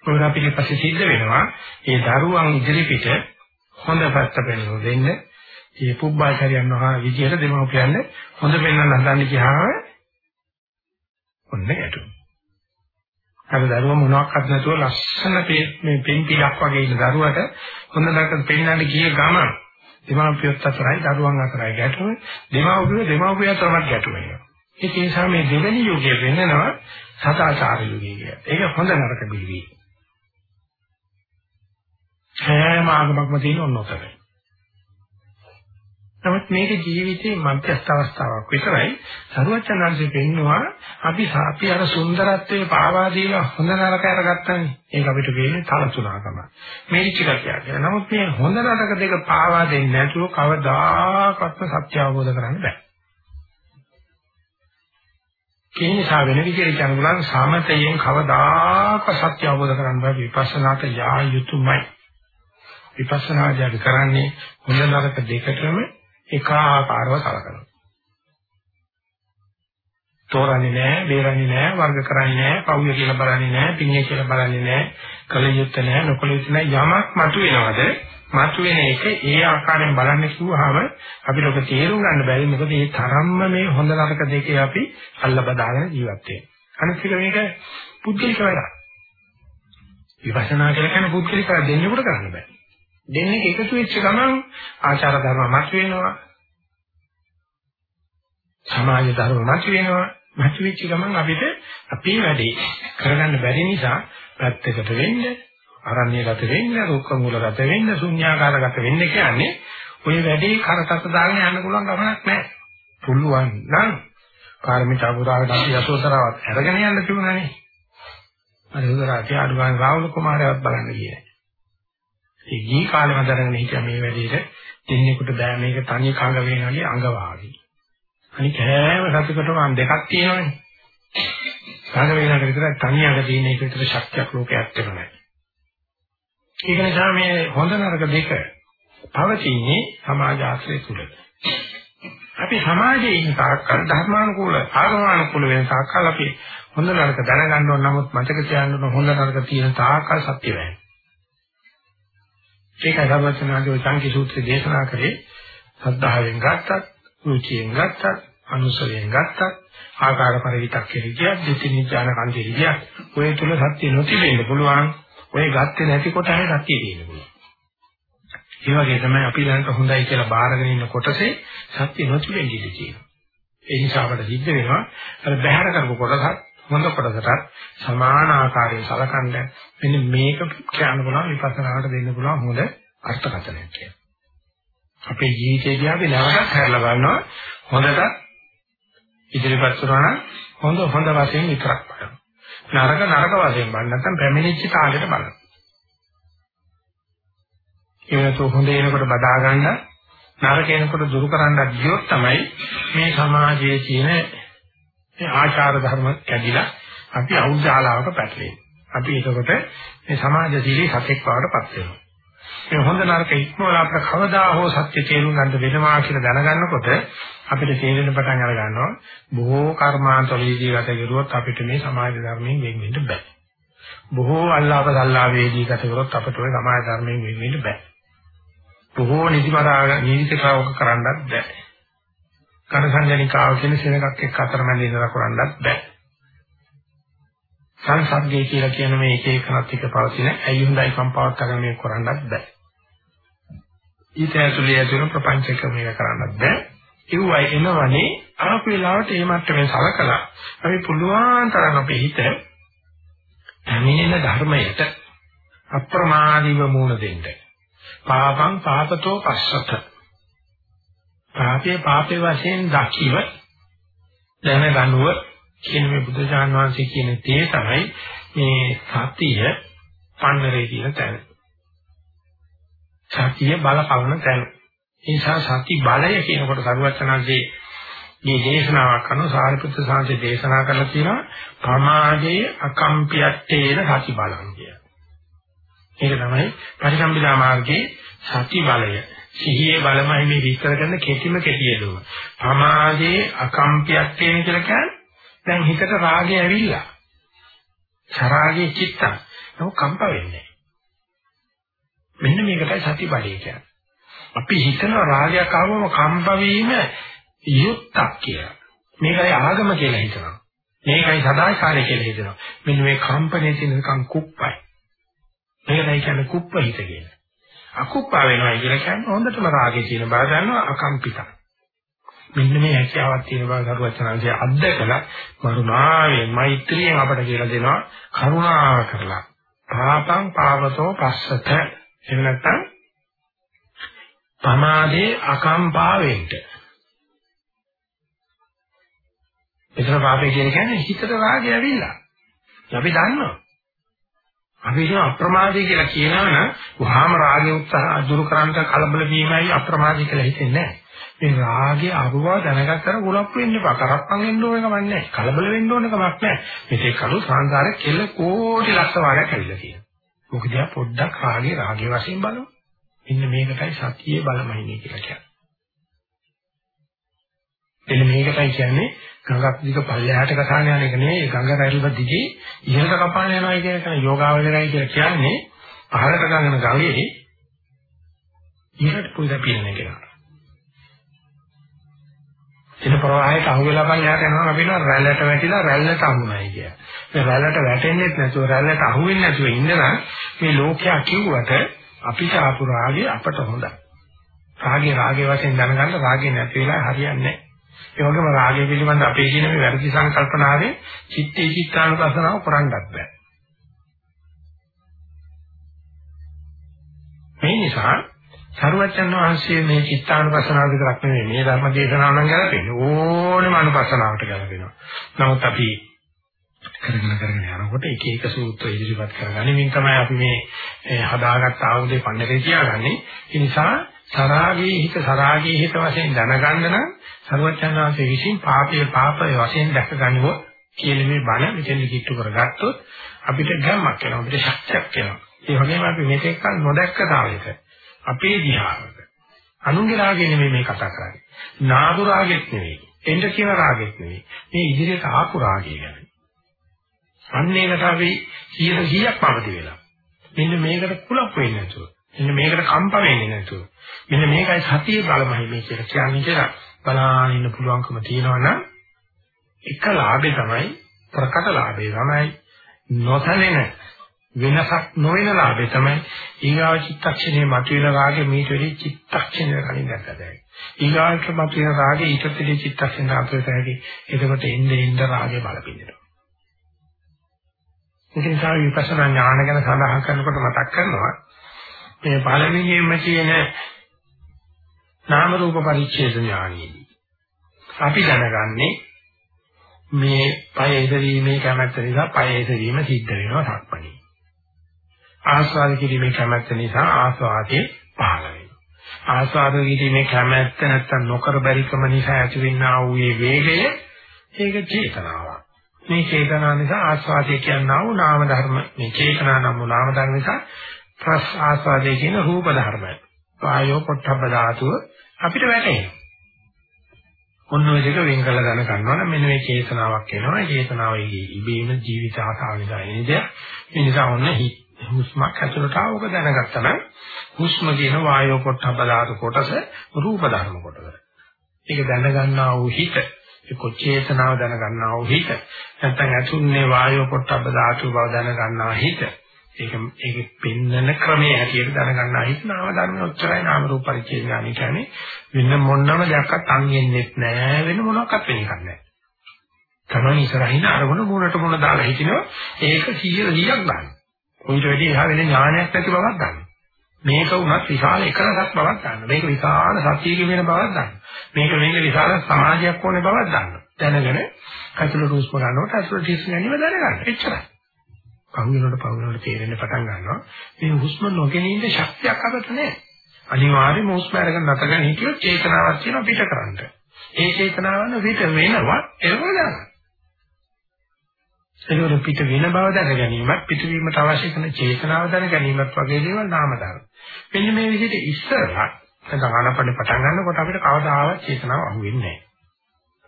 මොකද අපිට පස්සේ සිද්ධ වෙනවා මේ දරුවන් ඉදිරි පිට හොඳ පැත්ත පෙන්වන්න දෙන්න මේ පුබ්බාචාර්යයන් වහන්සේ විදියට දෙමව්පියන් හොඳ පෙන්වන්න හදන්නේ කියහම ඔන්න ගැටුම්. අර දරුවා මොනවාක්වත් නැතුව ලස්සන මේ පෙන් පිටක් වගේ ඉන්න දරුවට හොඳ නරක පෙන්වන්න ගිය ගමන් දෙමාපියොත් අතරයි දරුවන් අතරයි ගැටුම දෙමාපියෝ දෙමාපිය අතරමත් ගැටුම එනවා. ඒක නිසා මේ දෙවෙනි යුගයේ වෙන්නනවා සදාචාර යුගය කියලා. ඒක හොඳ නරක බිලවි. හැම ආගමක්ම තියෙන ඔන්නෝතරයි. නමුත් මේක ජීවිතේ මධ්‍යස්ථ අවස්ථාවක් විතරයි. සරුවචනංශයෙන් පෙන්නවා අපි අපි අර සුන්දරත්වයේ පාවා දීලා හොඳ නරක අරගත්තානේ. ඒක අපිට වෙන්නේ තලතුණකම. මේක ටිකක් නමුත් මේ හොඳ නරක දෙක පාවා දෙන්නේ නැතුව කවදාකවත් සත්‍ය අවබෝධ කරගන්න බෑ. ඒ නිසා වෙන විදිහට කියනවා සමතයෙන් කවදාක සත්‍ය අවබෝධ කරගන්න බෑ විපස්සනාට යා යුතුයමයි. විපස්සනාදී අපි කරන්නේ හොඳ නරක දෙකටම එකාකාරව කලකනවා. තෝරන්නේ නැහැ, බේරන්නේ නැහැ, වර්ග කරන්නේ නැහැ, පවුය කියලා බලන්නේ නැහැ, පිණිය කියලා බලන්නේ නැහැ, කලියුත් නැහැ, නොකලියුත් නැහැ යමක් මතුවෙනවද? මතුවෙන එක ඒ ආකාරයෙන් බලන්න කිව්වහම අපිට ඔක තේරුම් ගන්න බැරි මොකද මේ තරම්ම මේ හොඳ නරක දෙකේ අපි අල්ල බදාගෙන ජීවත් වෙන්නේ. අනිත් එක මේක පුද්ගලික වැඩක්. විපස්සනා කියලා කියන්නේ පුද්ගලික දෙන්නෙකුට කරන්න බෑ. දෙන්නේ එකතු වෙච්ච ගමන් ආචාර ධර්ම මත වෙනවා. සමාජ ධර්ම මත වෙනවා. මත වෙච්ච ගමන් අපිට අපේ වැඩේ කරගන්න බැරි නිසා පැත්තකට වෙන්න, අරණ්‍යගත වෙන්න, රෝක්ක මූලගත වෙන්න, ශුන්‍යාකාරගත වෙන්න කියන්නේ ওই වැඩේ කරකට දාගෙන යන්න පුළුවන් ගමනක් නැහැ. පුළුවන් නම් පාරමිතා පුරාවට අපි යසෝදරාවත් අරගෙන යන්න තිබුණානේ. අර උදරාට අඩු ගන්න රාහුල කුමාරයාවත් බලන්න ගියේ. ඒ ගිහි කාලෙම දැනගෙන හිටියා මේ වැඩේට දෙන්නෙකුට බෑ මේක තනි කඟ වෙනවාගේ අඟ වාගේ. අනික හැම සතුටකටම අන් දෙකක් තියෙනවනේ. කඟ වෙනකට විතර තනි අඟ තියෙන එක විතර ශක්තියක් ලෝකයක් නැහැ. ඒක නිසා මේ හොඳ නරක දෙක පවතින්නේ සමාජ ආශ්‍රය තුල. අපි සමාජයේ ඉන්න තාක්කල් ධර්මානුකූල ආගමනුකූල වෙන තාක්කල් අපි හොඳ නරක දැනගන්න ඕන නමුත් මතක තියාගන්න ඕන හොඳ නරක තියෙන තාක්කල් සත්‍ය වෙන්නේ. ඒකයි සර්වඥාගේ සංකි සූත්‍රය දේශනා කරේ සද්ධාවෙන් ගත්තත්, රුචියෙන් ගත්තත්, අනුසවයෙන් ගත්තත්, ආකාර පරිවිතක් කෙරිය, දෙතිනි ඥාන කන්දේ කිය. ඔය තුල සත්‍ය නොතිබෙන්න පුළුවන්. ඔය ගත්තේ නැති කොට හරි සත්‍ය තියෙන්න පුළුවන්. ඒ වගේ තමයි අපි ළඟ හොඳයි කියලා බාරගෙන ඉන්න කොටසේ සත්‍ය නොතිබෙන්න ඉඩ තියෙනවා. ඒ නිසා අපට සිද්ධ වෙනවා අර බහැර කරපු කොටසත් හොඳ කොටසටත් සමාන ආකාරයෙන් සලකන්න මෙන්න මේක කියන්න පුළුවන් විපස්සනාවට දෙන්න පුළුවන් හොඳ අර්ථකථනයක් කියලා. අපේ ජීවිතයේදී අපි නැවතත් හැරලා බලනවා හොඳට ඉදිරිපත් කරනවා නම් හොඳ හොඳ වශයෙන් විතරක් බලන්න. නරක නරක වශයෙන් බලන්න නැත්නම් පැමිණිච්ච තාලෙට බලන්න. ඒනතු හොඳ එනකොට බදා ගන්න නරක එනකොට දුරු කරන්න ගියොත් තමයි මේ සමාජයේ තියෙන මේ ආචාර ධර්ම කැඩිලා අපි අවුජාලාවක පැටලෙන්නේ. අපි ඒකකොට මේ සමාජශීලී සතෙක් බවටපත් වෙනවා. මේ හොඳ නරක ඉක්මවල අපිට කවදා හෝ සත්‍ය තේරුම් ගන්න වෙනවා කියලා දැනගන්නකොට අපිට තේරෙන පටන් අර ගන්නවා බොහෝ කර්මාන්ත වේදී ගත කරුවොත් අපිට මේ සමාජ ධර්මයෙන් වෙන් වෙන්න බෑ. බොහෝ අල්ලාප සල්ලා වේදී ගත කරොත් අපිට ওই සමාජ ධර්මයෙන් වෙන් වෙන්න බෑ. බොහෝ නිදිමරා නීතිකාවක කරන්නත් බෑ. කනසංජනිකාව කියන සෙනගක් එක්ක අතරමැද ඉඳලා කරන්නත් බෑ. සංසග්ගේ කියලා කියන මේ එක එකනත් එක පවතින ඇයි හොඳයි කම්පාවක් කරගෙන මේක කරන්නත් බෑ. ඊට ඇතුළේ ඇතුළේ ප්‍රපංච ක්‍රමයක කරන්නත් බෑ. ඒවයි එනවනේ ආපු වෙලාවට මේ මට්ටමේ සලකලා අපි පුළුවන් තරම් අපේ හිත පැමිණෙන ධර්මයට අප්‍රමාදීව මූණ දෙන්න. පාපං පාපතෝ පස්සත පාපේ පාපේ වශයෙන් දකිව දැනගනුව කියන මේ බුදුසාන් වහන්සේ කියන තේ තමයි මේ සතිය පන්නරේ කියන තැන. සතිය බල කවන තැන. ඒ නිසා සති බලය කියනකොට සරුවචනාංශේ මේ දේශනාවක් කරන සාරිපුත්‍ර සාංශේ දේශනා කරලා තියෙනවා ප්‍රමාදයේ අකම්පියත්තේන සති බලං කිය. ඒක තමයි පරිසම්බිදා මාර්ගයේ සති බලය. සිහියේ බලමයි මේ විස්තර කරන කෙටිම කෙටියලුව. සමාධියේ අකම්පියක් තියෙන කියලා කියන්නේ දැන් හිතට රාගය ඇවිල්ලා. සරාගයේ චිත්තං නෝ කම්ප වෙන්නේ. මෙන්න මේකටයි සති බලය කියන්නේ. අපි හිතන රාගයක් ආවම කම්ප වීම යුක්තක් කියලා. මේකයි ආගම කියලා හිතනවා. මේකයි සදාචාරය කියලා හිතනවා. මෙන්න මේ කම්පණයේ තියෙනකම් කුප්පයි. මේකයි කියන්නේ කුප්ප හිත කියලා. අකුප්පා වෙනවා කියලා කියන්නේ හොඳටම රාගේ තියෙන බව දන්නවා අකම්පිතයි. මෙන්න මේ හැකියාවක් තියෙන බව සරුවචනන්සේ අත්දකලා කරුණාවෙන් මෛත්‍රියෙන් අපට කියලා දෙනවා කරුණාව කරලා. පාපං පාවතෝ පස්සත එහෙම නැත්නම් පමාදේ අකම්පා වෙන්න. එතන පාපේ කියන්නේ හිතට රාගය ඇවිල්ලා. අපි දන්නවා. අපි කියන අප්‍රමාදී කියලා කියනවා නම් වහාම රාගය උත්සාහ දුරු කරන්න කලබල වීමයි අප්‍රමාදී කියලා හිතෙන්නේ නැහැ. මේ රාගය අරුව දැනගත්තර ගුණක් වෙන්න එපා. කරප්පන් වෙන්න ඕන කමක් නැහැ. කලබල වෙන්න ඕන කමක් නැහැ. මේකේ කළු සංසාරේ කෙල කෝටි ලක්ෂ වාරයක් ඇවිල්ලා තියෙනවා. මොකද යා පොඩ්ඩක් රාගේ රාගේ වශයෙන් බලමු. මෙන්න මේකටයි සතියේ බලමහිනේ කියලා කියන්නේ. එන්න මේකටයි කියන්නේ ගඟක් දිග පල්ලෙහාට කතාන යන එක නෙවෙයි ගඟ රැල්ල දිගේ ඉහළට කපාන යනවා කියන එක යෝගාවචරයි කියලා කියන්නේ පහළට ගඟන ගඟේ ඉහළට පුදා පිරෙන කෙනා. එන ප්‍රවාහයට අහු වෙලා පල්ලෙහාට යනවා අපි කියනවා රැල්ලට වැටිලා රැල්ලට අහුනයි කිය. මේ රැල්ලට වැටෙන්නෙත් නැතුව රැල්ලට අහු වෙන්නේ නැතුව ඉඳලා මේ ලෝකයා කිව්වට අපිට ආපු රාගය අපට හොඳයි. රාගේ රාගේ වශයෙන් දැනගන්න රාගේ නැති වෙලා හරියන්නේ නැහැ. ඒ වගේම රාගය පිළිබඳ අපේ කියන මේ වැරදි සංකල්පනාවේ චිත්තේ චිත්තානුපස්සනාව කරන්නත් බෑ. මේ නිසා සරුවචන් වහන්සේ මේ චිත්තානුපස්සනාව විතරක් නෙමෙයි මේ ධර්ම දේශනාව නම් ගැලපෙන්නේ ඕනම අනුපස්සනාවට ගැලපෙනවා. නමුත් අපි කරගෙන කරගෙන යනකොට එක එක සූත්‍ර ඉදිරිපත් කරගනිමින් තමයි අපි මේ හදාගත් ආයුධේ පන්නරේ තියාගන්නේ. ඒ නිසා සරාගී හිත සරාගී හිත වශයෙන් දැනගන්න නම් සරුවචනාංශයේ විසින් පාපයේ පාපයේ වශයෙන් දැක ගන්නව කියන මේ බණ මෙතෙන් කිට්ටු කරගත්තොත් අපිට ගැම්මක් වෙනවා අපිට ශක්තියක් වෙනවා. ඒ වගේම අපි මේක කල් නොදැක්ක තාලෙක අපේ දිහාවට අනුන්ගේ රාගෙ නෙමෙයි මේ කතා කරන්නේ. නාදු රාගෙත් නෙවෙයි. එන්න කියන රාගෙත් නෙවෙයි. මේ ඉදිරියට ආපු රාගය ගැන. අන්න ඒකට අපි 100ක් පවති වෙලා. මෙන්න මේකට කුලප් වෙන්නේ නැතුව. මෙන්න මේකට කම්ප වෙන්නේ නැතුව. මෙන්න මේකයි සතිය බලමයි මේ කියලා කියන්නේ කියලා බලාගෙන ඉන්න පුළුවන්කම තියෙනවා නම් එක ලාභේ තමයි ප්‍රකට ලාභේ තමයි නොසලෙන වෙනසක් නොවන ලාභේ තමයි ඊගාව චිත්තක්ෂණයේ මතුවෙන රාගේ මීට වෙලී චිත්තක්ෂණය කලින් දැක්කදයි. ඊගාවට මතුවෙන රාගේ ඊට වෙලී චිත්තක්ෂණ අපිට ඇති. එතකොට එන්නේ එන්න රාගේ බලපින්නනවා. ඒ නිසා විපස්සනා ඥාන ගැන සඳහන් කරනකොට මතක් කරනවා මේ පළවෙනියෙන්ම කියන නාම රූප පරිච්ඡේද ඥානෙදී අපි දැනගන්නේ මේ පය ඉදීමේ කැමැත්ත නිසා පය ඉදීම සිද්ධ වෙනවා සක්මණේ. ආස්වාද කිරීමේ කැමැත්ත නිසා ආස්වාදේ පහළ වෙනවා. ආස්වාද කිරීමේ කැමැත්ත නැත්තම් නොකර බැරිකම නිසා ඇතිවෙනා වූ මේ වේගය ඒක චේතනාවක්. මේ චේතනාව නිසා ආස්වාදයේ කියනවා වූ නාම ධර්ම මේ චේතනා නම් වූ නාම ධර්ම නිසා ප්‍රස් ආස්වාදයේ කියන රූප ධර්මයි. වායෝ පොට්ටබ්බ ධාතුව අපිට වැටෙනවා. ඔන්න ඔය දෙක වෙන් කරලා ගන්න ගන්නවා නම් මෙන්න මේ චේතනාවක් එනවා. චේතනාවේ ඉබේම ජීවිත ආසාව නිසා එන දෙයක්. ඒ නිසා ඔන්න හුස්මක් ඇතුළට ආවක දැනගත්තා නම් හුස්ම කියන වායෝ පොට්ටබ්බ ධාතු කොටස රූප ධර්ම කොටස. ඒක දැනගන්නා වූ හිත ඒ කොචේතනාව දැනගන්නා වූ හිත නැත්නම් ඇතුන්නේ වායෝ පොට්ටබ්බ ධාතු බව දැනගන්නා හිත ඒක ඒක පෙන්නන ක්‍රමයේ හැටියට දැනගන්නා හිතනාව ධර්ම උච්චරයි නාම රූප පරිච්ඡේද ඥාන කියන්නේ වෙන මොනම දෙයක්වත් අංගෙන්නෙත් නෑ වෙන මොනවාක්වත් වෙන එකක් නෑ. තමයි ඉස්සරහින් අරගෙන මොනට මොන දාලා හිටිනවා ඒක 100 100ක් ගන්න. කොයිට වැඩි එහා වෙන ඥානයක් නැති බවක් ගන්න. මේක උනත් විශාල එකලසක් බවක් ගන්න. මේක විශාල සත්‍යයේ වෙන බවක් ගන්න. මේක මේක විශාල සමාජයක් ඕනේ බවක් ගන්න. දැනගෙන අසල රූස්ම ගන්නකොට අසල ටිස් ගැනීම දැනගන්න. එච්චරයි. පහුවෙනකොට පහුවෙනකොට තේරෙන්න පටන් ගන්නවා මේ හුස්ම නොගෙනින්න ශක්තියක් අපිට නැහැ. අනිවාර්යයෙන්ම හුස්ම අරගෙන නැතගෙන හිටියොත් චේතනාවක් තියෙනවා පිට කරන්න. ඒ චේතනාවන් පිට වෙනවා එළවල දාන්න. ඒකවල පිට වෙන බව දැන ගැනීමත් පිටවීමට අවශ්‍ය කරන චේතනාව දැන ගැනීමත් වගේ දේවල් නාම ධර්ම. මෙන්න මේ විදිහට ඉස්සරහා නැත්නම් ආනපන පටන් ගන්නකොට අපිට කවදාවත් චේතනාව අහුවෙන්නේ නැහැ.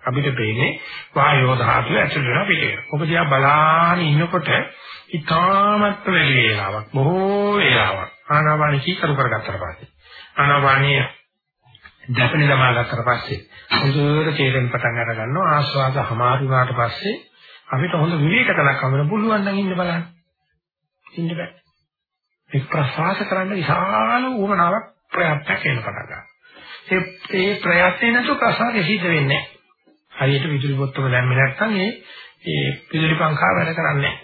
අපිට පේන්නේ වායෝ ධාතුව ඇතුළේ වෙන පිටේ. ඔබ දිහා බලාගෙන ඉන්නකොට ඉතාමත් වැඩි වේලාවක් බොහෝ වේලාවක් ආනාපාන කීකරු කරගත්තට පස්සේ ආනාපානිය දැපෙන දමා ගත්තට පස්සේ හොඳට තේරෙන්න පටන් අර ගන්නවා ආස්වාද හමාරු වුණාට පස්සේ අපිට හොඳ විවේකතනක් හම්බෙන්න පුළුවන් නම් ඉන්න බලන්න. ඉන්න බෑ. ඒ ප්‍රසවාස කරන්න විශාල උවමනාවක් ප්‍රයත්නයක් වෙන පටන් ගන්නවා. ඒ ඒ ප්‍රයත්නේ නැතුව ප්‍රසවාසය සිද්ධ වෙන්නේ නැහැ. හරියට විදුලි පොත්තම දැම්මේ නැත්නම් ඒ ඒ විදුලි පංඛා වැඩ කරන්නේ නැහැ.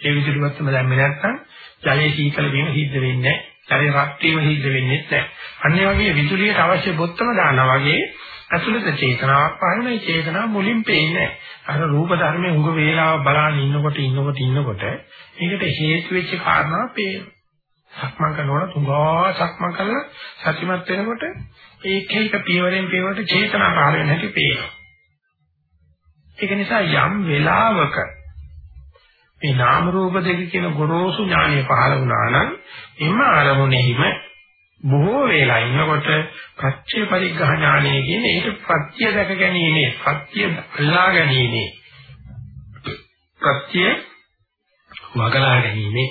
ඒ විදුලි පොත්තම දැම්මේ නැත්නම් ජලයේ සීතල වීම සිද්ධ වෙන්නේ නැහැ. ජලයේ රත් වීම සිද්ධ වෙන්නේ නැහැ. අන්න ඒ වගේ විදුලියට අවශ්‍ය පොත්තම දානවා වගේ ඇතුළත චේතනාවක් පහළ මේ චේතනාව මුලින් පේන්නේ අර රූප ධර්මයේ උඟ වේලාව බලන ඉන්නකොට ඉන්නකොට ඉන්නකොට ඒකට හේතු වෙච්ච කාරණා පේනවා. සක්මන් කරනකොට තුඟා සක්මන් කරලා සතිමත් වෙනකොට ඒක එක පියවරෙන් පියවරට චේතනා පහළ වෙන හැටි පේනවා. ඒක නිසා යම් වෙලාවක මේ නාම රූප දෙක කියන ගොරෝසු ඥානය පහළ වුණා නම් එම අරමුණෙහිම බොහෝ වේලා ඉන්නකොට ප්‍රත්‍ය පරිග්‍රහ ඥානය කියන්නේ ඒක ප්‍රත්‍ය දැක ගැනීමේ ප්‍රත්‍ය අල්ලා ගැනීමේ ප්‍රත්‍ය වගලා ගැනීමේ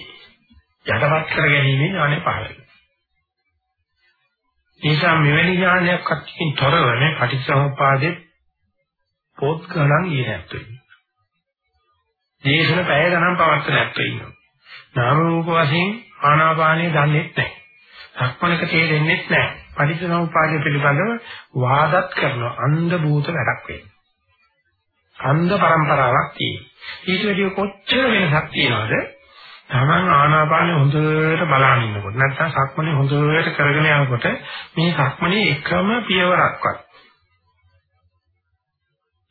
යටපත් කර ගැනීමේ ඥානය පහළ වෙනවා. නිසා මෙවැනි ඥානයක් අත්කින් තොරවනේ පටිච්චසමුප්පාදේ පොත් ගණන් ඉන්නේ නැත්නම්. දේශන පැය ගණන් පවත්වන නැත්නම් ඉන්නවා. නාම රූප වශයෙන් ආනාපානිය දන්නේ නැහැ. සක්මණක තේරෙන්නේ නැහැ. පටිච්චසමුප්පාදය පිළිබඳව වාදත් කරන අන්ධ භූත වැඩක් වෙන්නේ. අන්ධ પરම්පරාවක් තියෙනවා. ඊට වැඩි කොච්චර වෙනසක් තියනවද? තමන් ආනාපානෙ හොඳට බලන ඉන්නකොට නැත්නම් සක්මනේ හොඳට කරගෙන යනකොට මේ සක්මනේ එකම පියවරක්වත්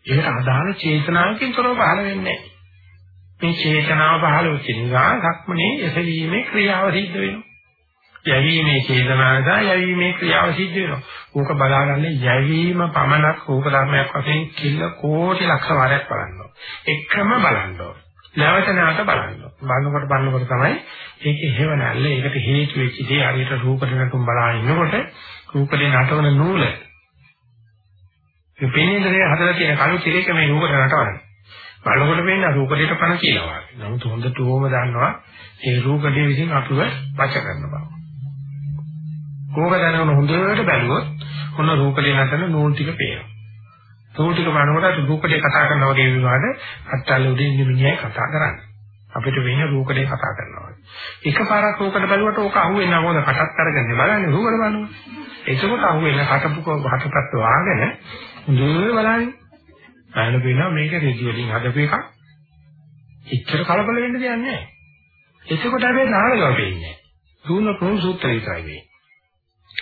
ඒකට අදාළ චේතනාවකින් තොරව පහළ වෙන්නේ නැහැ. මේ චේතනාව පහළ වෙච්ච නිසා සක්මනේ එසවීමේ ක්‍රියාව සිද්ධ වෙනවා. යැවීමේ චේතනාව සහ යැවීමේ ක්‍රියාව සිද්ධ වෙනවා. ඕක බලාගන්න යැවීම පමණක් රූප ධර්මයක් වශයෙන් කිල්ල කෝටි ලක්ෂ වාරයක් බලනවා. එකම බලනවා. නැවත නැවත බලනවා. බලනකොට බලනකොට තමයි ඒකේ හේව නැල්ල ඒකට හේතු වෙච්ච දේ හරියට රූප දෙනතුම් බලා ඉන්නකොට රූපේ නටවන නූල මේ පෙනෙන්නේ හදලා තියෙන කණු තිරේක මේ රූපට නටවන්නේ. බලනකොට පේන රූපෙට පණ කියනවා. නමුත් හොඳට ඕම දන්නවා ඒ රූපකදී විසින් අපිව පච කරන බව. කෝක දැනගෙන හොඳට බැලුවොත් ඔන්න රූපකදී නටන නූල් ටික පේනවා. නූල් ටික බලනකොට රූපකදී කතා කරනවා වගේ විවාද අත්තල්ල උඩින් ඉන්න මිනිහයි කතා කරන්නේ. අපිට වෙන රූකඩේ කතා කරනවා. එකපාරක් රූකඩ බැලුවට ඕක අහුවෙන්නේ නැහැ මොකද කටත් අරගෙන බලන්නේ රූකඩ බලනවා. එතකොට අහුවෙන්නේ කටපුක හටපත් වාගෙන හොඳට බලන්නේ. අයන වෙනවා මේක රෙදි වලින් හදපු එකක්. එච්චර කලබල වෙන්න දෙයක් නැහැ. එතකොට හැබැයි නාලගව වෙන්නේ. දුන්න ප්‍රෝ සූත්‍රය විතරයි වෙන්නේ.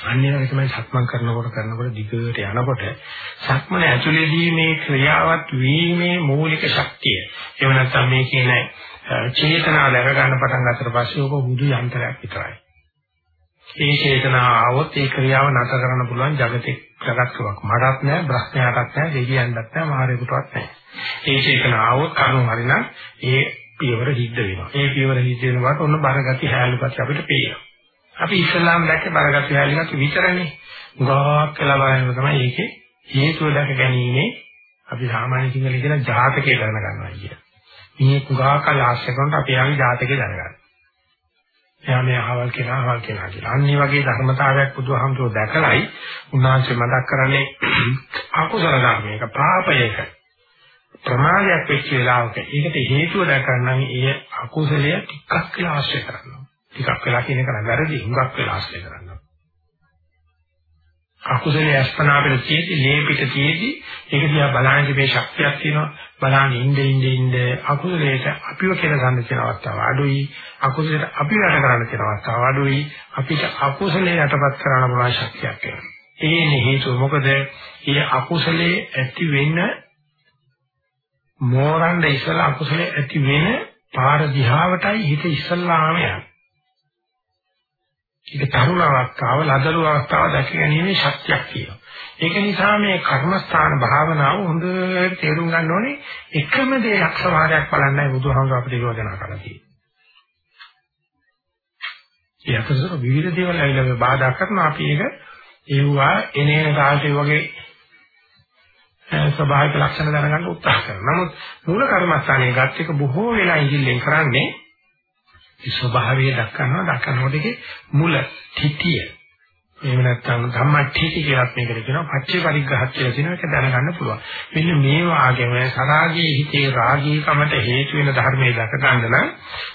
අන්නේ වගේ තමයි සක්මන් කරනකොට කරනකොට දිගට යනකොට සක්මන ඇතුළේදී මේ ක්‍රියාවත් වීමේ මූලික ශක්තිය. එහෙම නැත්නම් මේ කියන චේතනාව දැක ගන්න පටන් ගන්නතර පස්සේ ඔබ බුදු යන්ත්‍රයක් විතරයි. ඒ චේතනාව આવොත් ඒ ක්‍රියාව නැතර කරන්න පුළුවන් జగතේ ජගත්තුවක් මටත් නෑ බ්‍රහ්මයාටත් නෑ දෙවියන්ටත් නෑ මාරේකටවත් නෑ. ඒ චේතනාව આવොත් කරුණ හරිනම් ඒ පියවර හිද්ද වෙනවා. ඒ පියවර හිද්ද වෙනකොට ඔන්න බරගති හැලුපත් අපිට පේනවා. අපි ඉස්ලාම් දැක්කේ බරගති හැලුපත් විතරනේ. ගාක් කියලා බලන්න තමයි ඒකේ හේතුව දැක ගැනීම අපි සාමාන්‍ය සිංහලෙන් කියන ජාතකය දැනගන්නවා කියන මේ කුගාක ආශ්‍රය කරනකොට අපි ආවි ජාතකය දැනගන්නවා. එයා මේ අහවල් කෙනා අහවල් කෙනා කියලා. අන්න වගේ ධර්මතාවයක් බුදුහාමුදුරුවෝ දැකලයි උන්වහන්සේ මතක් කරන්නේ අකුසල ධර්මයක පාපයක ප්‍රමාදයක් වෙච්ච වෙලාවක ඒකට හේතුව දැකගන්න ඒ අකුසලය ටිකක් කියලා ආශ්‍රය කරනවා. ටිකක් වෙලා කියන එක නම් වැරදි. හුඟක් වෙලා ආශ්‍රය කරනවා. අකුසලයේ අස්පනා අපිට තියෙදි මේ පිට තියෙදි ඒක දිහා බලන්නේ මේ ශක්තියක් තියෙනවා බලන්නේ ඉnde ඉnde ඉnde අකුසලයට අපිව කියලා ගන්න තියෙන අවස්ථාව අඩුයි. අකුසලයට අපි වැඩ කරන්න තියෙන අවස්ථාව අඩුයි. අපිට අකුසලයේ යටපත් කරන්න පුළුවන් ශක්තියක් එනවා ඒනේ හේතුව මොකද? මේ අකුසලයේ ඇති වෙන මෝරණ්ඩ ඉස්සලා අකුසලයේ ඇති වෙන පාර දිහාවටයි හිත ඉස්සල්ලාම යන්නේ. ඒක තරුණ අවස්ථාව, ලදරු අවස්ථාව දැක ගැනීමේ ශක්තියක් තියෙනවා. ඒක නිසා මේ කර්මස්ථාන භාවනාව හොඳට තේරුම් ගන්න ඕනේ එකම දේ ලක්ෂ වාරයක් බලන්නයි බුදුහාමුදුර අපිට යෝජනා කරලා තියෙන්නේ. ඒ අතර විවිධ දේවල් ඇවිල්ලා බාධා කරනවා අපි ඒක ඒවා එනේන කාලේ වගේ ස්වභාවික ලක්ෂණ දැනගන්න උත්සාහ කරනවා. නමුත් මූල කර්මස්ථානයේ ගත් එක බොහෝ වෙලා ඉඳිල්ලෙන් කරන්නේ ඒ ස්වභාවය දක්වනවා දක්වනකොට ඒකේ මුල තිතිය එහෙම නැත්නම් ධම්මට්ඨිති කියලා මේකට කියනවා පච්චේ පරිග්‍රහත් කියලා කියන එක දැනගන්න පුළුවන්. මෙන්න මේ වාගේම සරාගී හිතේ රාගී කමට හේතු වෙන ධර්මයේ දක ගන්න නම්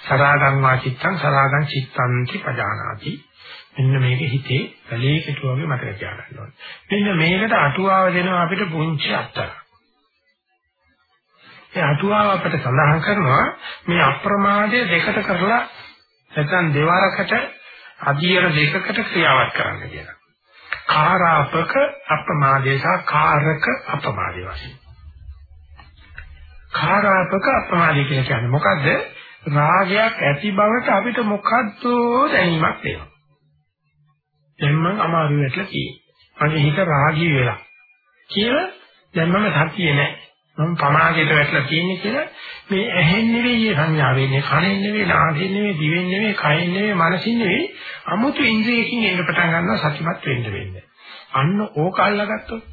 සරාගං වාචිත්තං සරාගං චිත්තං පජානාති. මෙන්න මේක හිතේ බැලේ කෙටු වගේ මතක තියාගන්න ඕනේ. මෙන්න මේකට අටුවාව දෙනවා අපිට පුංචි අත්තර. ඒ අටුවාව අපිට සඳහන් කරනවා මේ අප්‍රමාදයේ දෙකට කරලා නැත්නම් දෙවරකට අධියර දෙකකට ක්‍රියාවක් කරන්න කියලා. කාරාපක අප්‍රමාදේ සහ කාරක අප්‍රමාදේ වශයෙන්. කාරාපක අප්‍රමාදේ කියලා කියන්නේ මොකද්ද? රාගයක් ඇති බවට අපිට මොකද්ද දැනීමක් එනවා. දැන් මම අමාරු වෙట్లా කියේ. මගේ හිත රාගී වෙලා. කියලා දැන් මම සතියේ නැහැ. මම පමාදයට වැටලා තියෙන්නේ කියලා මේ ඇහෙන් නෙවෙයි සංඥා වෙන්නේ කනෙන් නෙවෙයි නාසයෙන් නෙවෙයි දිවෙන් නෙවෙයි කයෙන් නෙවෙයි මනසින් නෙවෙයි 아무තු ඉන්ද්‍රියකින් එන්න පටන් ගන්නවා සතිමත් වෙන්න වෙන්නේ. අන්න ඕක අල්ලගත්තොත්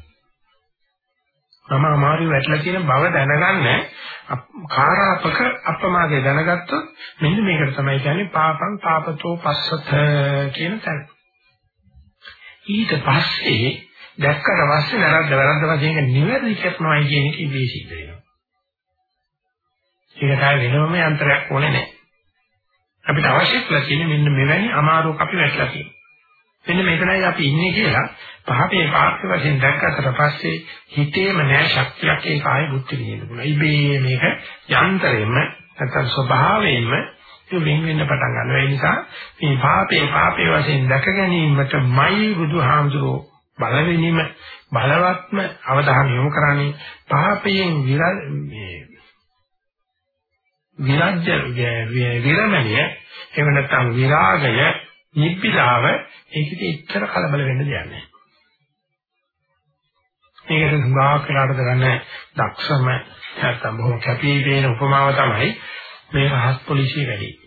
මම අමාරු වැටලා තියෙන බව දැනගන්න කාරාපක අප්‍රමාදය දැනගත්තොත් මෙන්න මේකට තමයි කියන්නේ පාපං පාපතෝ පස්සත කියන තැන. ඊට පස්සේ දැක්කට පස්සේ වැරද්ද වැරද්ද වශයෙන් නිවැරදි කරනවායි කියන එක ඉබේ සිද්ධ වෙනවා. ඒක තමයි වෙනම යන්ත්‍රයක් ඕනේ නැහැ. අපිට අවශ්‍ය කරලා තියෙන්නේ මෙන්න මෙවැනි අමාරුවක් අපි වැටලා තියෙනවා. මෙන්න මෙතනයි අපි ඉන්නේ කියලා පහපේ පාර්ශ්ව වශයෙන් දැක්කට පස්සේ හිතේම නැහැ ශක්තියක් ඒක ආයේ බුද්ධ විදින්න පුළුවන්. ඉබේ මේක යන්ත්‍රයෙන්ම නැත්නම් ස්වභාවයෙන්ම වෙන වෙන්න පටන් ගන්නවා. ඒ නිසා මේ පාපේ පාපේ වශයෙන් දැක ගැනීමටමයි බුදුහාමුදුරෝ බලවෙනීම බලවත්ම අවධානය යොමු කරන්නේ පාපයෙන් විරාජ්‍ය විරමණය එහෙම නැත්නම් විරාගය නිබ්බිදාව ඒකිට එච්චර කලබල වෙන්න දෙයක් නැහැ. මේකට සුභා කරලාට ගන්න දක්ෂම නැත්නම් බොහොම කැපී පෙනෙන උපමාව තමයි මේ රහස් පොලිසිය වැඩි.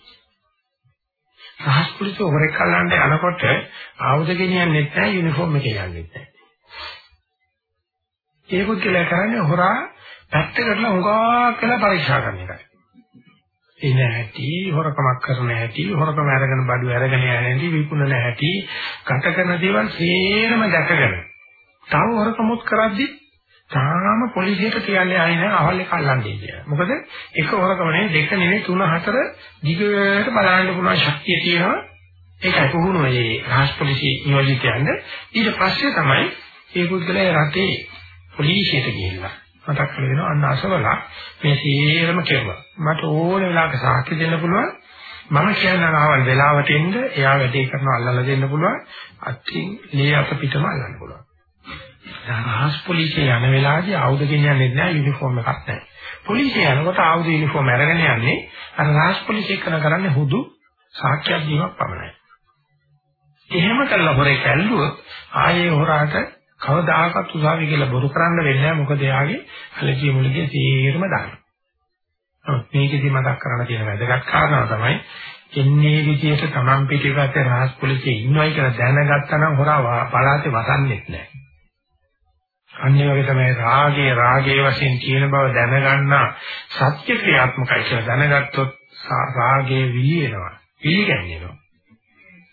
රහස් පොලිසිය ඔබරේ කල්ලන්ට යනකොට ආයුධ ගෙනියන්නේ නැහැ යුනිෆෝම් එක යන්නේ නැහැ. ඒකත් කියලා කරන්නේ හොරා පැත්තකටලා හොගා කියලා පරීක්ෂා කරන එකයි. එන හැටි හොරකමක් කරන හැටි හොරකම අරගෙන බඩු අරගෙන යන හැටි විකුණන හැටි ගත කරන දේවල් සේරම දැකගෙන තව හොරකමුත් කරද්දි තාම පොලිසියට කියන්නේ ආයේ නැහැ අවල් එක අල්ලන්නේ කියලා. මොකද එක හොරකම නෙවෙයි දෙක නෙවෙයි තුන හතර දිගට බලන්න පුළුවන් ශක්තිය තියෙනවා. ඒකයි පුහුණුව මේ රාජ් පොලිසිය නියෝජිතයන්ද ඊට පස්සේ තමයි ඒ පුද්ගලයා රටේ පොලිසියට ගිහිල්ලා මතක් කරගෙන අන්න අසවලා මේ සියරම කෙරුවා. මට ඕන වෙලාවක සාක්ෂි දෙන්න පුළුවන්. මම කියනවා ආවල් වෙලාවට එන්න එයා වැඩේ කරනවා අල්ලලා දෙන්න පුළුවන්. අත්ින් ලේ අත පිටම අල්ලන්න පුළුවන්. රහස් පොලිසිය යන වෙලාවදී ආයුධ ගෙනියන්නේ නැහැ යුනිෆෝම් එකක් නැහැ. පොලිසිය යනකොට ආයුධ යුනිෆෝම් අරගෙන යන්නේ අර රහස් පොලිසිය කරන කරන්නේ හුදු සාක්ෂියක් දීමක් පමණයි. එහෙම කළා හොරේ කැල්ලුවොත් ආයේ හොරාට කවදාකවත් උසාවි කියලා බොරු කරන්න වෙන්නේ නැහැ මොකද එයාගේ අලජිය මුලගේ තීරම දානවා. මේකෙදි මතක් කරන්න තියෙන වැදගත් කාරණාව තමයි එන්නේ විදියට Taman පිටිපස්සේ රහස් පොලිසිය ඉන්නවයි කියලා දැනගත්තා නම් හොරා පලාතේ වසන්නේ නැහැ. අනිත් වගේ තමයි රාගයේ රාගයේ වශයෙන් කියන බව දැනගන්නා සත්‍ය ක්‍රියාත්මකයි කියලා දැනගත්තොත් රාගයේ විලිනවා පිළිගන්නවා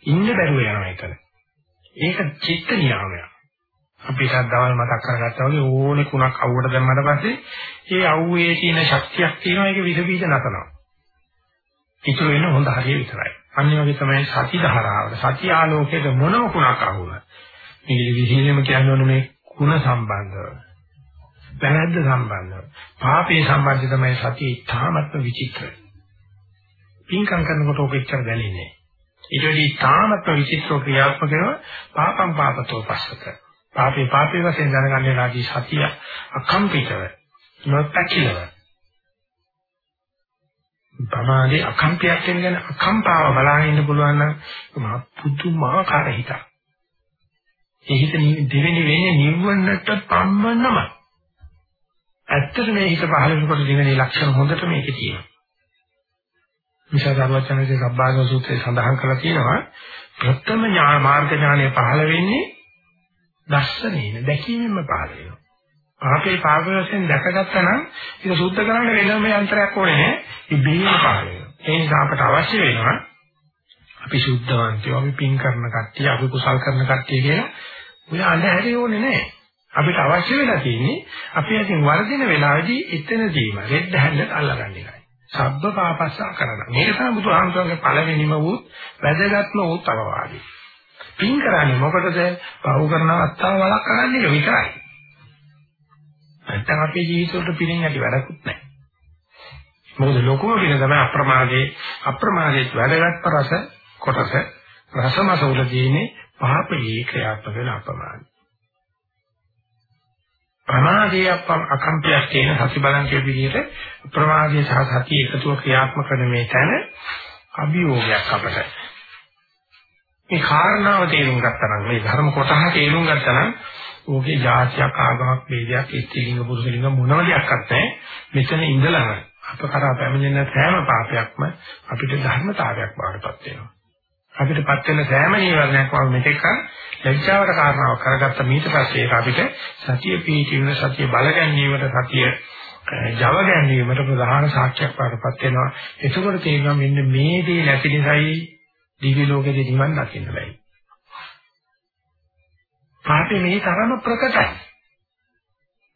ඉන්න බැරුව යනවා ඒතන. ඒක චිත්ත නියාමයක්. අපි ශ්‍රද්ධාවල් මතක් කරගත්තා වගේ ඕනේ කුණක් අවුවට දැම්මට පස්සේ ඒ අවුවේ තියෙන ශක්තියක් තියෙනවා ඒක විස බීජ නැතනවා. ඉතුරු වෙන හොඳ හරිය විතරයි. අනිත් වගේ තමයි සති ධාරාව සති ආලෝකයේ මොනම කුණක් අහුවන මේක විශේෂයෙන්ම කියන්නේ මේ ಗುಣ සම්බන්ධව. වැරද්ද සම්බන්ධව. පාපේ සම්බන්ධ තමයි සතිය තාමත්ම විචිත්‍රයි. පින්කම් කරනකොට ඔක එච්චර දැනෙන්නේ නැහැ. ඊට වඩා තාමත්ම විචිත්‍ර ක්‍රියාත්මක වෙනවා පාපම් පාපතෝ පස්සත. පාපේ පාපේ වශයෙන් දැනගන්නේ නැති සතිය අකම්පිතව නොපැකිලව. ප්‍රමාදේ අකම්පියක් වෙන අකම්පාව බලාගෙන ඉන්න පුළුවන් නම් පුදුමාකාර හිතක්. ඒ හිත දෙවෙනි වෙන්නේ නිවන්නට පම්මනමයි. ඇත්තට මේ හිත පහළ වෙනකොට දෙවෙනි ලක්ෂණ හොඳට මේකේ තියෙනවා. විශාරවචනයේ සබ්බාගම සූත්‍රයේ සඳහන් කරලා තියෙනවා ප්‍රථම ඥාන මාර්ග ඥානය පහළ වෙන්නේ දර්ශනේන දැකීමෙන්ම පහළ වෙනවා. ආපේ පාප වශයෙන් දැකගත්තා නම් ඒක සුද්ධ කරන්න වෙනම යන්ත්‍රයක් ඕනේ නෑ. ඒ බීම පහළ වෙනවා. ඒ නිසා අපට අවශ්‍ය වෙනවා අපි සුද්ධවන්තයෝ අපි පින් කරන කට්ටිය අපි කුසල් කරන කට්ටිය කියලා ඔය අඳුරේ ඕනේ නැහැ. අපිට අවශ්‍ය වෙලා තියෙන්නේ අපි අතින් වර්ධින වෙලාවේදී එතනදීම රෙද්ද හැල්ලට අල්ලගන්න එකයි. සබ්බ පාපස්සා කරන. මේක තමයි බුදුහාමුදුරන්ගේ පළවෙනිම වූ වැදගත්ම වූ තවවාදී. පින් කරන්නේ මොකටද? පව් කරන අවස්ථාව වලක් කරන්නේ විතරයි. නැත්තම් අපේ ජීවිතවලට පිටින් ඇති වැඩකුත් නැහැ. මොකද ලොකුම පින තමයි අප්‍රමාදයේ අප්‍රමාදයේ වැඩගත් රස කොටස රසමස උල තියෙන්නේ පාපයේ ක්‍රියාත්මක වෙන අපමාන. ප්‍රමාදයේ අකම්පියක් කියන සති බලන් කියන විදිහට ප්‍රමාදයේ සහ සතිය එකතුව ක්‍රියාත්මක කරන මේ තැන අභියෝගයක් අපට. මේ කාරණාව තේරුම් ගත්තා නම් මේ ධර්ම කොටහ තේරුම් ගත්තා නම් ඕකේ જાතියක් ආගමක් ભેදයක් ස්ත්‍රීලිංග පුරුෂලිංග මොනම දෙයක් නැහැ. මෙතන ඉඳලම අප කරා පැමිණෙන සෑම පාපයක්ම අපිට ධර්මතාවයක් බවටපත් වෙනවා. අපිටපත් වෙන සෑම නීවරණයක්ම මෙතෙක් ලැජ්ජාවට කාරණාවක් කරගත්ත මීට පස්සේ ඒක අපිට සතිය පිහිටීම සතිය බල ගැනීමට සතිය ජව ගැනීමට ප්‍රධාන සාක්ෂියක් වඩපත් වෙනවා. එතකොට තේරෙනවා මෙන්න මේ දේ නැති නිසායි දිවි ලෝකෙදී නිවන් දකින්න බැහැ. පාපේ මේ තරම ප්‍රකටයි.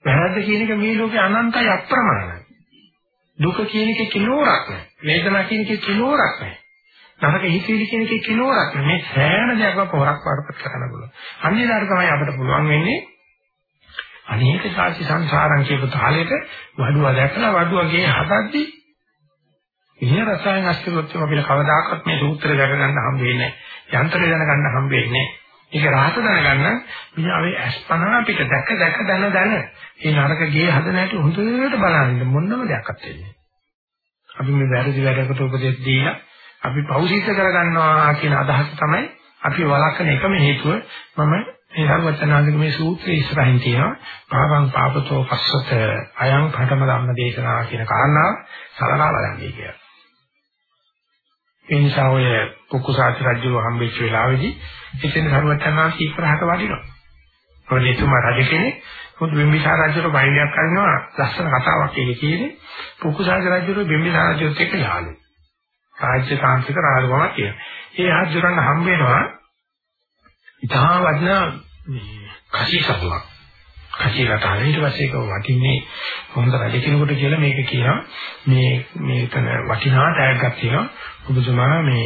වැරද්ද කියන එක මේ ලෝකේ අනන්තයි අප්‍රමාණයි. දුක කියන එකේ කිලෝරක් නැහැ. වේදනා කියන එකේ කිලෝරක් නැහැ. නරක හිතවිලි කියන එකේ කිලෝරක් නැහැ. මේ සෑම දෙයක්ම පොරක් වඩපත් කරන්න පුළුවන්. අනිවාර්ය තමයි අපිට පුළුවන් වෙන්නේ අනේක සාසි සංසාරං කියපු තාලෙට වඩුව දැකලා වඩුවගේ හදද්දි ඉහළ රසායන අස්තිරොත්ම අපිට කවදාකවත් මේ සූත්‍රය දැක ගන්න හම්බ වෙන්නේ නැහැ. යන්ත්‍රය දැන ගන්න හම්බ වෙන්නේ නැහැ. ඒක රහස දැනගන්න මෙන්න අපි අස්පනා අපිට දැක දැක දන දන මේ නරක ගේ හදන හැටි හොඳට බලන්න මොනම දෙයක්වත් වෙන්නේ. අපි මේ වැරදි වැඩකට උපදෙස් දීලා අපි පෞසිත කරගන්නවා කියන අදහස තමයි අපි වළක්වන එකම හේතුව මම මේ සර්වචනාංගික මේ සූත්‍රයේ ඉස්සරහින් තියෙනවා පාවං පාපතෝ පස්සත අයං ප්‍රථම ධම්ම දේශනා කියන කාරණාව සලකා බලන්නේ කියලා. ඒ නිසා ඔය කුකුසාති රජුව හම්බෙච්ච වෙලාවේදී එතන සර්වචනාංශ ඉස්සරහට වඩිනවා. මොකද එතුමා රජ කෙනෙක් මොකද බිම්බිසාර රජුට බයින්ඩයක් කරනවා ලස්සන කතාවක් ඒක කියන්නේ කුකුසාති රජුට බිම්බිසාර රජුත් එක්ක යාළුවෝ. රාජ්‍ය තාන්ත්‍රික රාජබවක් කියන. ඒ හජුරන් හම්බ වෙනවා ඉතා වටිනා කසී සතුවක්. කසීලට අර ඊට පස්සේ ඒක වටින්නේ හොඳ රජ කෙනෙකුට කියලා මේක කියනවා. මේ මේකන වටිනා ටැග්ගක් තියෙනවා. ඔබතුමා මේ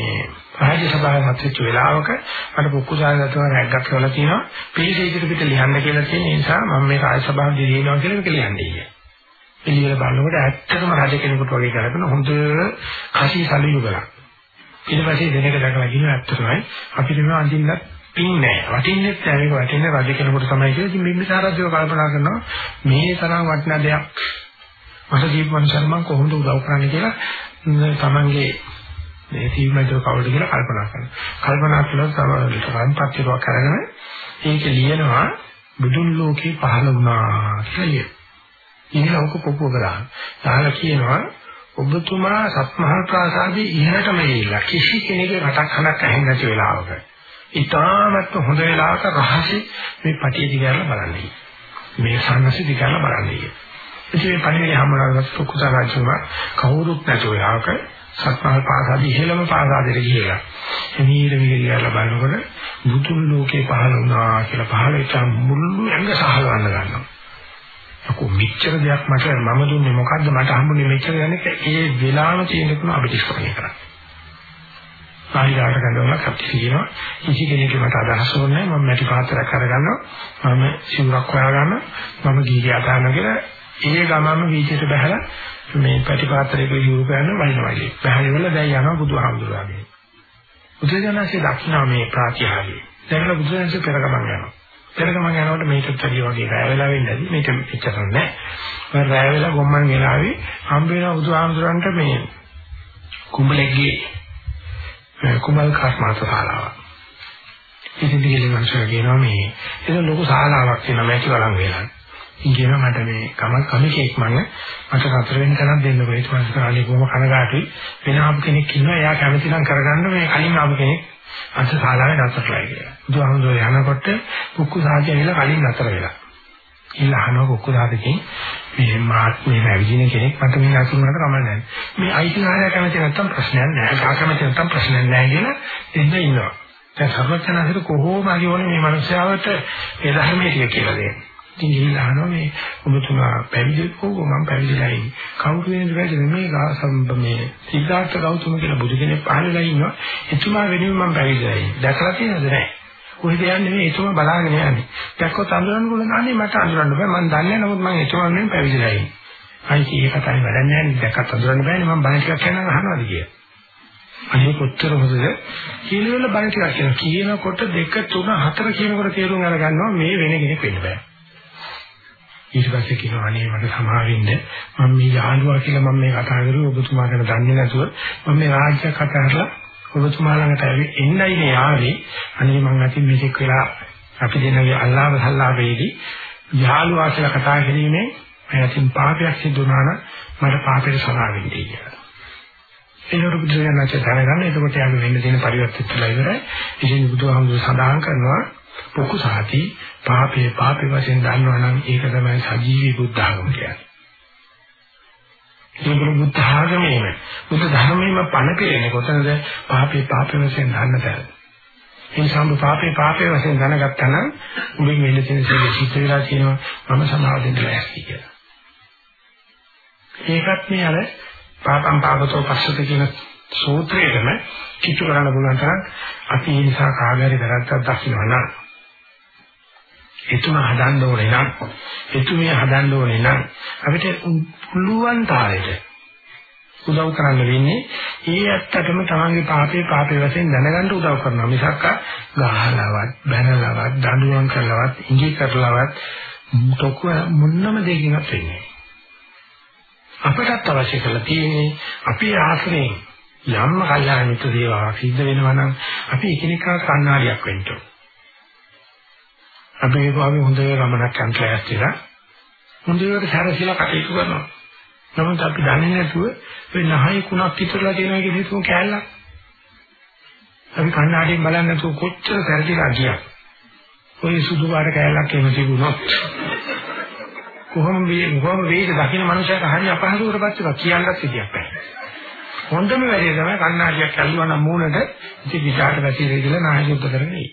රාජ්‍ය සභාවේ මැදිච්ච වෙලාවක අර පුක්කුසාරගතව රැග්ගක් කරලා තියෙනවා. පිළිසෙ ඉදිරි පිට ලියන්න කියලා තියෙන නිසා මම මේ රාජ්‍ය සභාවේ දිනනවා කියලා මේක ලියන්නේ කියලා. එළියට බලනකොට ඇත්තටම රජ කෙනෙකුට වගේ කරගෙන හොඳ කසී සලියුගලක්. ඊට පස්සේ දෙනක දැකලා කියන ඇත්තටමයි අපිට මේ අඳින්නත් පින් නැහැ. වටින්නේ නැහැ. මේක වටින්නේ රජ කෙනෙකුට තමයි කියලා. ඉතින් බිම්බිසාර රජුව කල්පනා කරනවා මේ තරම් වටිනා දෙයක් මට දීපු මනුස්සයන් මම කොහොමද උදව් කරන්නේ කියලා තමන්ගේ මේ සීමයිතව කවුද කියලා කල්පනා කරනවා. කල්පනා කළොත් තමයි සම්පත්තියක් කරගෙන ඒක ලියනවා බුදුන් ලෝකේ පහළ වුණා කියලා. ඉතින් ඔක පොපුව කරා. තාලා කියනවා ඔබතුමා සත්මහල් ප්‍රාසාදයේ ඉහළටම ගිහිල්ලා කිසි කෙනෙකුගේ රටක් හනක් ඇහෙන්නේ නැති වෙලාවක ඉතාමත් හොඳ වෙලාවක රහසේ මේ පටිය දිගාලා බලන්නේ. මේ සංඝසි දිගාලා බලන්නේ. ඉතින් මේ පණිවිඩය හම්බුනාට කුකුසා රාජ්‍යම කවුරුත් නැති වෙලාවක සත්මහල් පාසාදී ඉහළම පාසාදෙට ගිහලා එනීර විගිරියලා බලනකොට බුදුන් ලෝකේ පහළ වුණා කියලා පහළ වෙච්ච මුළු ඇඟ සහලවන්න ගන්නවා. අකෝ මෙච්චර දෙයක් මට මම දුන්නේ මොකද්ද මට හම්බුනේ මෙච්චර යන්නේ ඒ වෙලාවම තියෙන කෙනා අපිට ඉස්කරණය කරන්නේ. සාහිදාට ගන්නවා කප්ටි කියනවා. කිසි කෙනෙක් මට අදහස් ඕනේ මම මැටි පාත්‍රයක් අරගන්නවා. මම සිවුරක් හොයාගන්නවා. මම ගීගය අතහනවා කියලා ඒ ගමම වීචයට බහලා මේ පැටි පාත්‍රයක යුරු කරන වයින්වයි බහරිවල දැන් යනවා බුදුහාමුදුරුවෝ බුදුජානකසේ දක්ෂිනා මේ ප්‍රාතිහාර්යය. දැන් බුදුජානකසේ පෙරගමන් යනවා. පෙරගමන් යනකොට මේකත් වැඩි වගේ රැය වෙලා වෙන්නේ නැති මේක එච්චර නෑ මම රැය වෙලා ගොම්මන් වෙලාවේ හම්බ වෙන බුදුහාමුදුරන්ට මේ කුඹලෙක්ගේ කුමල් කර්මාන්ත ශාලාවක්. ඉතින් දිගින් මංසර කියනවා මේ ඒක ලොකු ශාලාවක් තියෙනවා මේක වළං වේලන්. ඉතින් මට මේ කම කමිකෙක් මම මට හතර වෙනි තැනක් දෙන්න බෑ. ඊට පස්සේ කාලේ කොහොම කනගාටුයි. වෙන ආපු කෙනෙක් ඉන්නවා එයා කැමති නම් කරගන්න මේ කලින් ආපු කෙනෙක් අන්ත ශාලාවේ නතරලා කියලා. බුදුහාමුදුරුවෝ යනකොට කුක්කු සාජය වෙලා කලින් නතර වෙලා. ඉල්ල අහනවා කුක්කුදාදකින් මේ මාත් මේ ඇවිදින කෙනෙක් මට මේ අසුනකට කමක් නැහැ. මේ අයිතිකාරය කැමති නැත්තම් ප්‍රශ්නයක් නැහැ. කා කැමති නැත්තම් ප්‍රශ්නයක් නැහැ කියලා එන්න ඉන්නවා. දැන් සර්වඥාහිර කොහොම හරි ඕනේ මේ මනුස්සයාවට ඒ ධර්මයේ ටික කියලා දෙන්න. ඉතින් ගිහිල්ලා අහනවා මේ ඔබතුමා පැවිදි කෝකෝ මම පැවිදිලා ඉන්නේ. කවුරු වෙනද වැඩි මේ ගාසම්බ මේ සිද්ධාර්ථ ගෞතම කියලා බුදු කෙනෙක් පහළලා ඉන්නවා. එතුමා වෙනුවෙන් මම පැවිදිලා ඉන්නේ. දැකලා තියෙනවද නැහැ? කොහෙද යන්නේ මේ එතුම බලාගෙන යන්නේ. දැක්කොත් අඳුරන්න පුළුවන් අනේ මට අඳුරන්න බෑ මම දන්නේ නමුත් මම එතුම නෙමෙයි පැවිදිලා ඉන්නේ. අනිත් ඒක කතාවේ වැඩක් නැහැ නේ දැක්කත් අඳුරන්න බෑනේ මම බණ ටිකක් කියනවා අහනවාද කියලා. අනේ කොච්චර හොඳද කියනවල බණ ටිකක් කියනවා. කියනකොට දෙක තුන හතර කියනකොට තේරුම් අරගන්නවා මේ වෙන කෙනෙක් වෙන්න බෑ. ඊට පස්සේ කියනවා අනේ මට සමාවෙන්න මම මේ යාළුවා කියලා මම මේ කතා කරුවේ ඔබතුමා ගැන දන්නේ නැතුව මම මේ රාජ්‍ය කතා කරලා ඔබතුමා ළඟට ඇවි එන්නයි මේ ආවේ. අනේ මං අතින් මේක වෙලා අපි දෙනගේ අල්ලාහ් සල්ලාහේදී යාළුවා කියලා කතා කිරීමේ එයාටින් පාපයක් සිදු වුණා නම් මට පාපෙට සමා වෙන්නේ කියලා. ඒකට බුදුරජාණන්සේ දැනගන්න එතකොට යාළු වෙන්න තියෙන පරිවර්තිත වෙලා ඉවරයි. ඉතින් බුදුහාමුදුර සඳහන් කරනවා පුකුසාති පාපේ පාපේ වශයෙන් දන්නවා නම් ඒක තමයි සජීවී බුද්ධ ආගම කියන්නේ. ඒක බුද්ධ ආගමේම බුද්ධ ධර්මයේම පණ කෙරෙන්නේ කොතනද පාපේ පාපේ වශයෙන් දන්න තැන. ඒ සම්බ පාපේ පාපේ වශයෙන් දැනගත්තා නම් උඹෙන් වෙන්න තියෙන සිද්ධ සිද්ධ වෙලා තියෙනවා මම සමාව දෙන්න ලෑස්ති කියලා. ඒකත් මේ අර පාපම් පාපතෝ පස්සත කියන සූත්‍රයේම කිච්චු කරන්න පුළුවන් තරම් අපි ඒ නිසා කාගරි වැරද්දක් දකින්නවා එතුම හදන්න ඕනේ නම් එතුමිය හදන්න ඕනේ නම් අපිට පුළුවන් තාලෙට උදව් කරන්න වෙන්නේ ඒ ඇත්තටම තමන්ගේ පාපේ පාපේ වශයෙන් දැනගන්න උදව් කරනවා මිසක් ගහලවත් බැනලවත් දඬුවම් කරලවත් ඉඟි කරලවත් තොක්ව මොන්නම දෙකින්වත් වෙන්නේ අපටත් අවශ්‍ය කරලා තියෙන්නේ අපි ආශ්‍රයෙන් යම්ම කල්යාණ මිත්‍ර දේවාවක් සිද්ධ වෙනවා නම් අපි එකිනෙකා කන්නාඩියක් වෙන්න ඕන. අපි ඒක වගේ හොඳ ගමනක් යන්ත්‍රයක් කියලා හොඳට සැරසිලා කටයුතු කරනවා. නමුත් අපි දන්නේ නැතුව මේ නහය කුණක් ඉතරලා තියෙනවා කියන හිතුව කෑල්ලක්. අපි කන්නාඩියෙන් බලන්නේ නැතුව කොච්චර සැරසිලා ගියා. ඔය සුදු පාට කෑල්ලක් එහෙම තිබුණොත් කොහොම මේ කොහොම වේද දකින්න මනුස්සයෙක් හරිය අපහසුකටපත් වෙනවා කියන්නත් විදියක් නැහැ. හොඳම වැඩේ තමයි කන්නාඩියක් ඇල්ලුවා නම් මූණට ඉති විචාට වැසිරේ කියලා නායකත්ව කරන්නේ.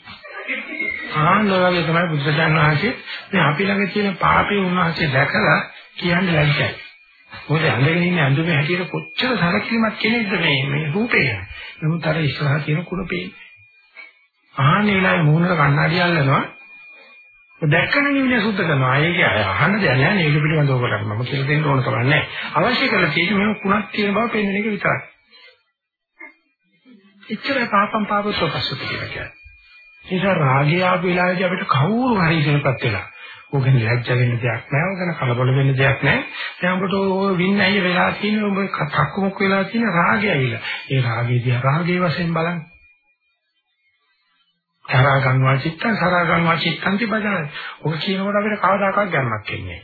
ආනෝවගේ තමයි බුද්ධජාන විශ්වාසයේ මේ අපි ළඟ තියෙන පාපේ උන්වහන්සේ දැකලා කියන්නේ ලැජ්ජයි. මොකද ඇඳගෙන ඉන්න ඇඳුමේ හැටියට කොච්චර සරකිලිමත් කෙනෙක්ද මේ මේ රූපය. නමුත් අර ඉස්සරහා තියෙන කුණ පේන්නේ. ආන්නේ වෙලාවේ මූණට කන්නාඩිය අල්ලනවා දැක්කම නිවිල සුද්ධ කරනවා. ඒක අහන්න දෙයක් නෑ. මේක පිළිබඳව ඔයගොල්ලෝ මම කියලා දෙන්න ඕන කමක් නෑ. අවශ්‍ය කරලා තියෙන්නේ මේ කුණක් තියෙන බව පෙන්වන එක විතරයි. එච්චර පාපම් පාපතෝ පස්සට කියලා කියන්නේ. නිසා රාගය ආපු වෙලාවේදී අපිට කවුරු හරි ඉගෙනපත් වෙලා. ඕකෙන් ලැජ්ජ වෙන්න දෙයක් නෑ. ඕකන කලබල වෙන්න දෙයක් නෑ. දැන් ඔබට ඔය වින්නයි වෙලා තියෙන ඔබ කක්කමක් වෙලා තියෙන රාගය ඇවිල්ලා. ඒ රාගයේදී රාගයේ වශයෙන් බලන්න. සරා ගන්නවා චිත්තං සරා ගන්නවා චිත්තං තිබදන. ඔක කියනකොට අපිට කවදාකවත් ගන්නක් එන්නේ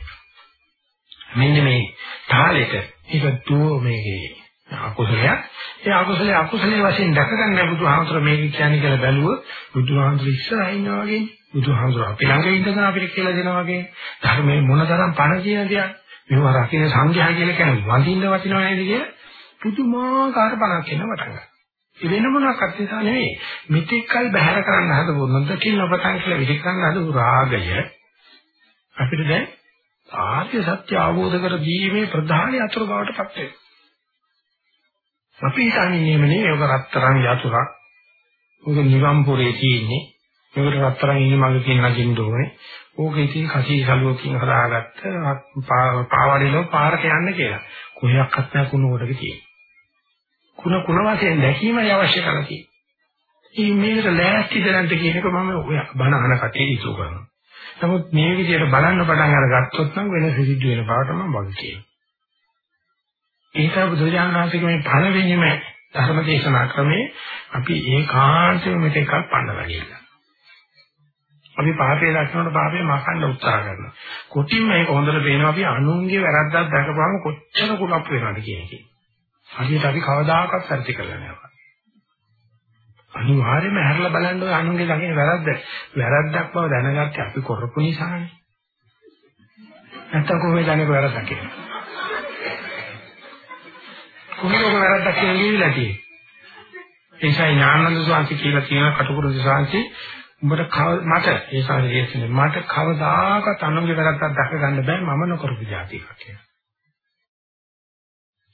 මෙන්න මේ තාලෙට ඒක දුව මේකේ අකුසලයක්. ඒ අකුසලයේ අකුසලයේ වශයෙන් දැක ගන්න බුදුහාමතුර මේක කියන්නේ කියලා බැලුවොත් බුදුහාමතුර ඉස්සරහා ඉන්නවා වගේ බුදුහාමතුර අපි ළඟ ඉඳගෙන අපිට කියලා දෙනවා වගේ ධර්මයේ මොනතරම් පණ කියන දෙයක්. මේවා රකින්න සංඝයා කියලා කියන්නේ වඳින්න වටිනව නේද කියලා පුදුමාකාර පණක් එන වටංග. වෙන මොනක්වත් නිසා නෙවෙයි. මෙතෙක්කල් බහැර කරන්න හදපු නොදකින් ඔබතන් කියලා විදි කරන්න හදපු රාගය අපිට දැන් ආර්ය සත්‍ය අවබෝධ කර දීමේ ප්‍රධාන අතුරු බවට පත් වෙනවා. අපි හිතන්නේ නෙමෙයි ඔබ රත්තරන් යතුරක්. ඔබ නිවන් පොරේ තියෙන්නේ. ඒකට රත්තරන් ඉන්නේ මගේ කියන නගින්න ඕනේ. ඕක ඉතින් කසී සලුවකින් හදාගත්ත පාවඩේලෝ පාරට යන්න කියලා. කොහොයක්වත් නැහැ කුණ කොටක තියෙන්නේ. කුණ කුණ වශයෙන් දැකීමයි අවශ්‍ය කරලා තියෙන්නේ. ඉතින් මේකට ලෑස්ති දැනන්ට කියන එක මම ඔය බණ අහන කටේ ඉසු කරනවා. නමුත් මේ විදිහට බලන්න පටන් අරගත්තොත් නම් වෙන සිද්ධ වෙන බවට මම වග කියනවා. ඒක බුදුරජාණන් වහන්සේගේ මේ පළවෙනිම ධර්ම දේශනා ක්‍රමේ අපි ඒකාන්තයෙන් මෙතෙක් පන්නලා ගියා. අපි පාපේ දක්වනකොට පාපේ මකන්න උත්සාහ කරනවා. කොටින්ම මේක හොඳට පේනවා අපි අනුන්ගේ වැරද්දක් දැකපුවම කොච්චර කුලප් වෙනවද කියන එක. හරියට අපි කවදාකවත් සත්‍ය කරලා නැහැ. අනිවාර්යයෙන්ම හැරලා බලන්න ඕන අනුන්ගේ ළඟේ වැරද්ද. වැරද්දක් බව දැනගත්තේ අපි කරපු නිසානේ. නැත්තම් කොහොමද දැනග වැරද්දක් කියන්නේ? කොහොමද වැරද්දක් කියන්නේ ලියවිලා තියෙන්නේ? ඒසයි ඥානන්ද සාන්ති කියලා කියන කටුකුරු සාන්ති උඹට මට ඒ සාරියේන්නේ මට කවදාකවත් අනුන්ගේ වැරද්දක් දැක ගන්න බෑ මම නොකරපු જાතියක් කියලා.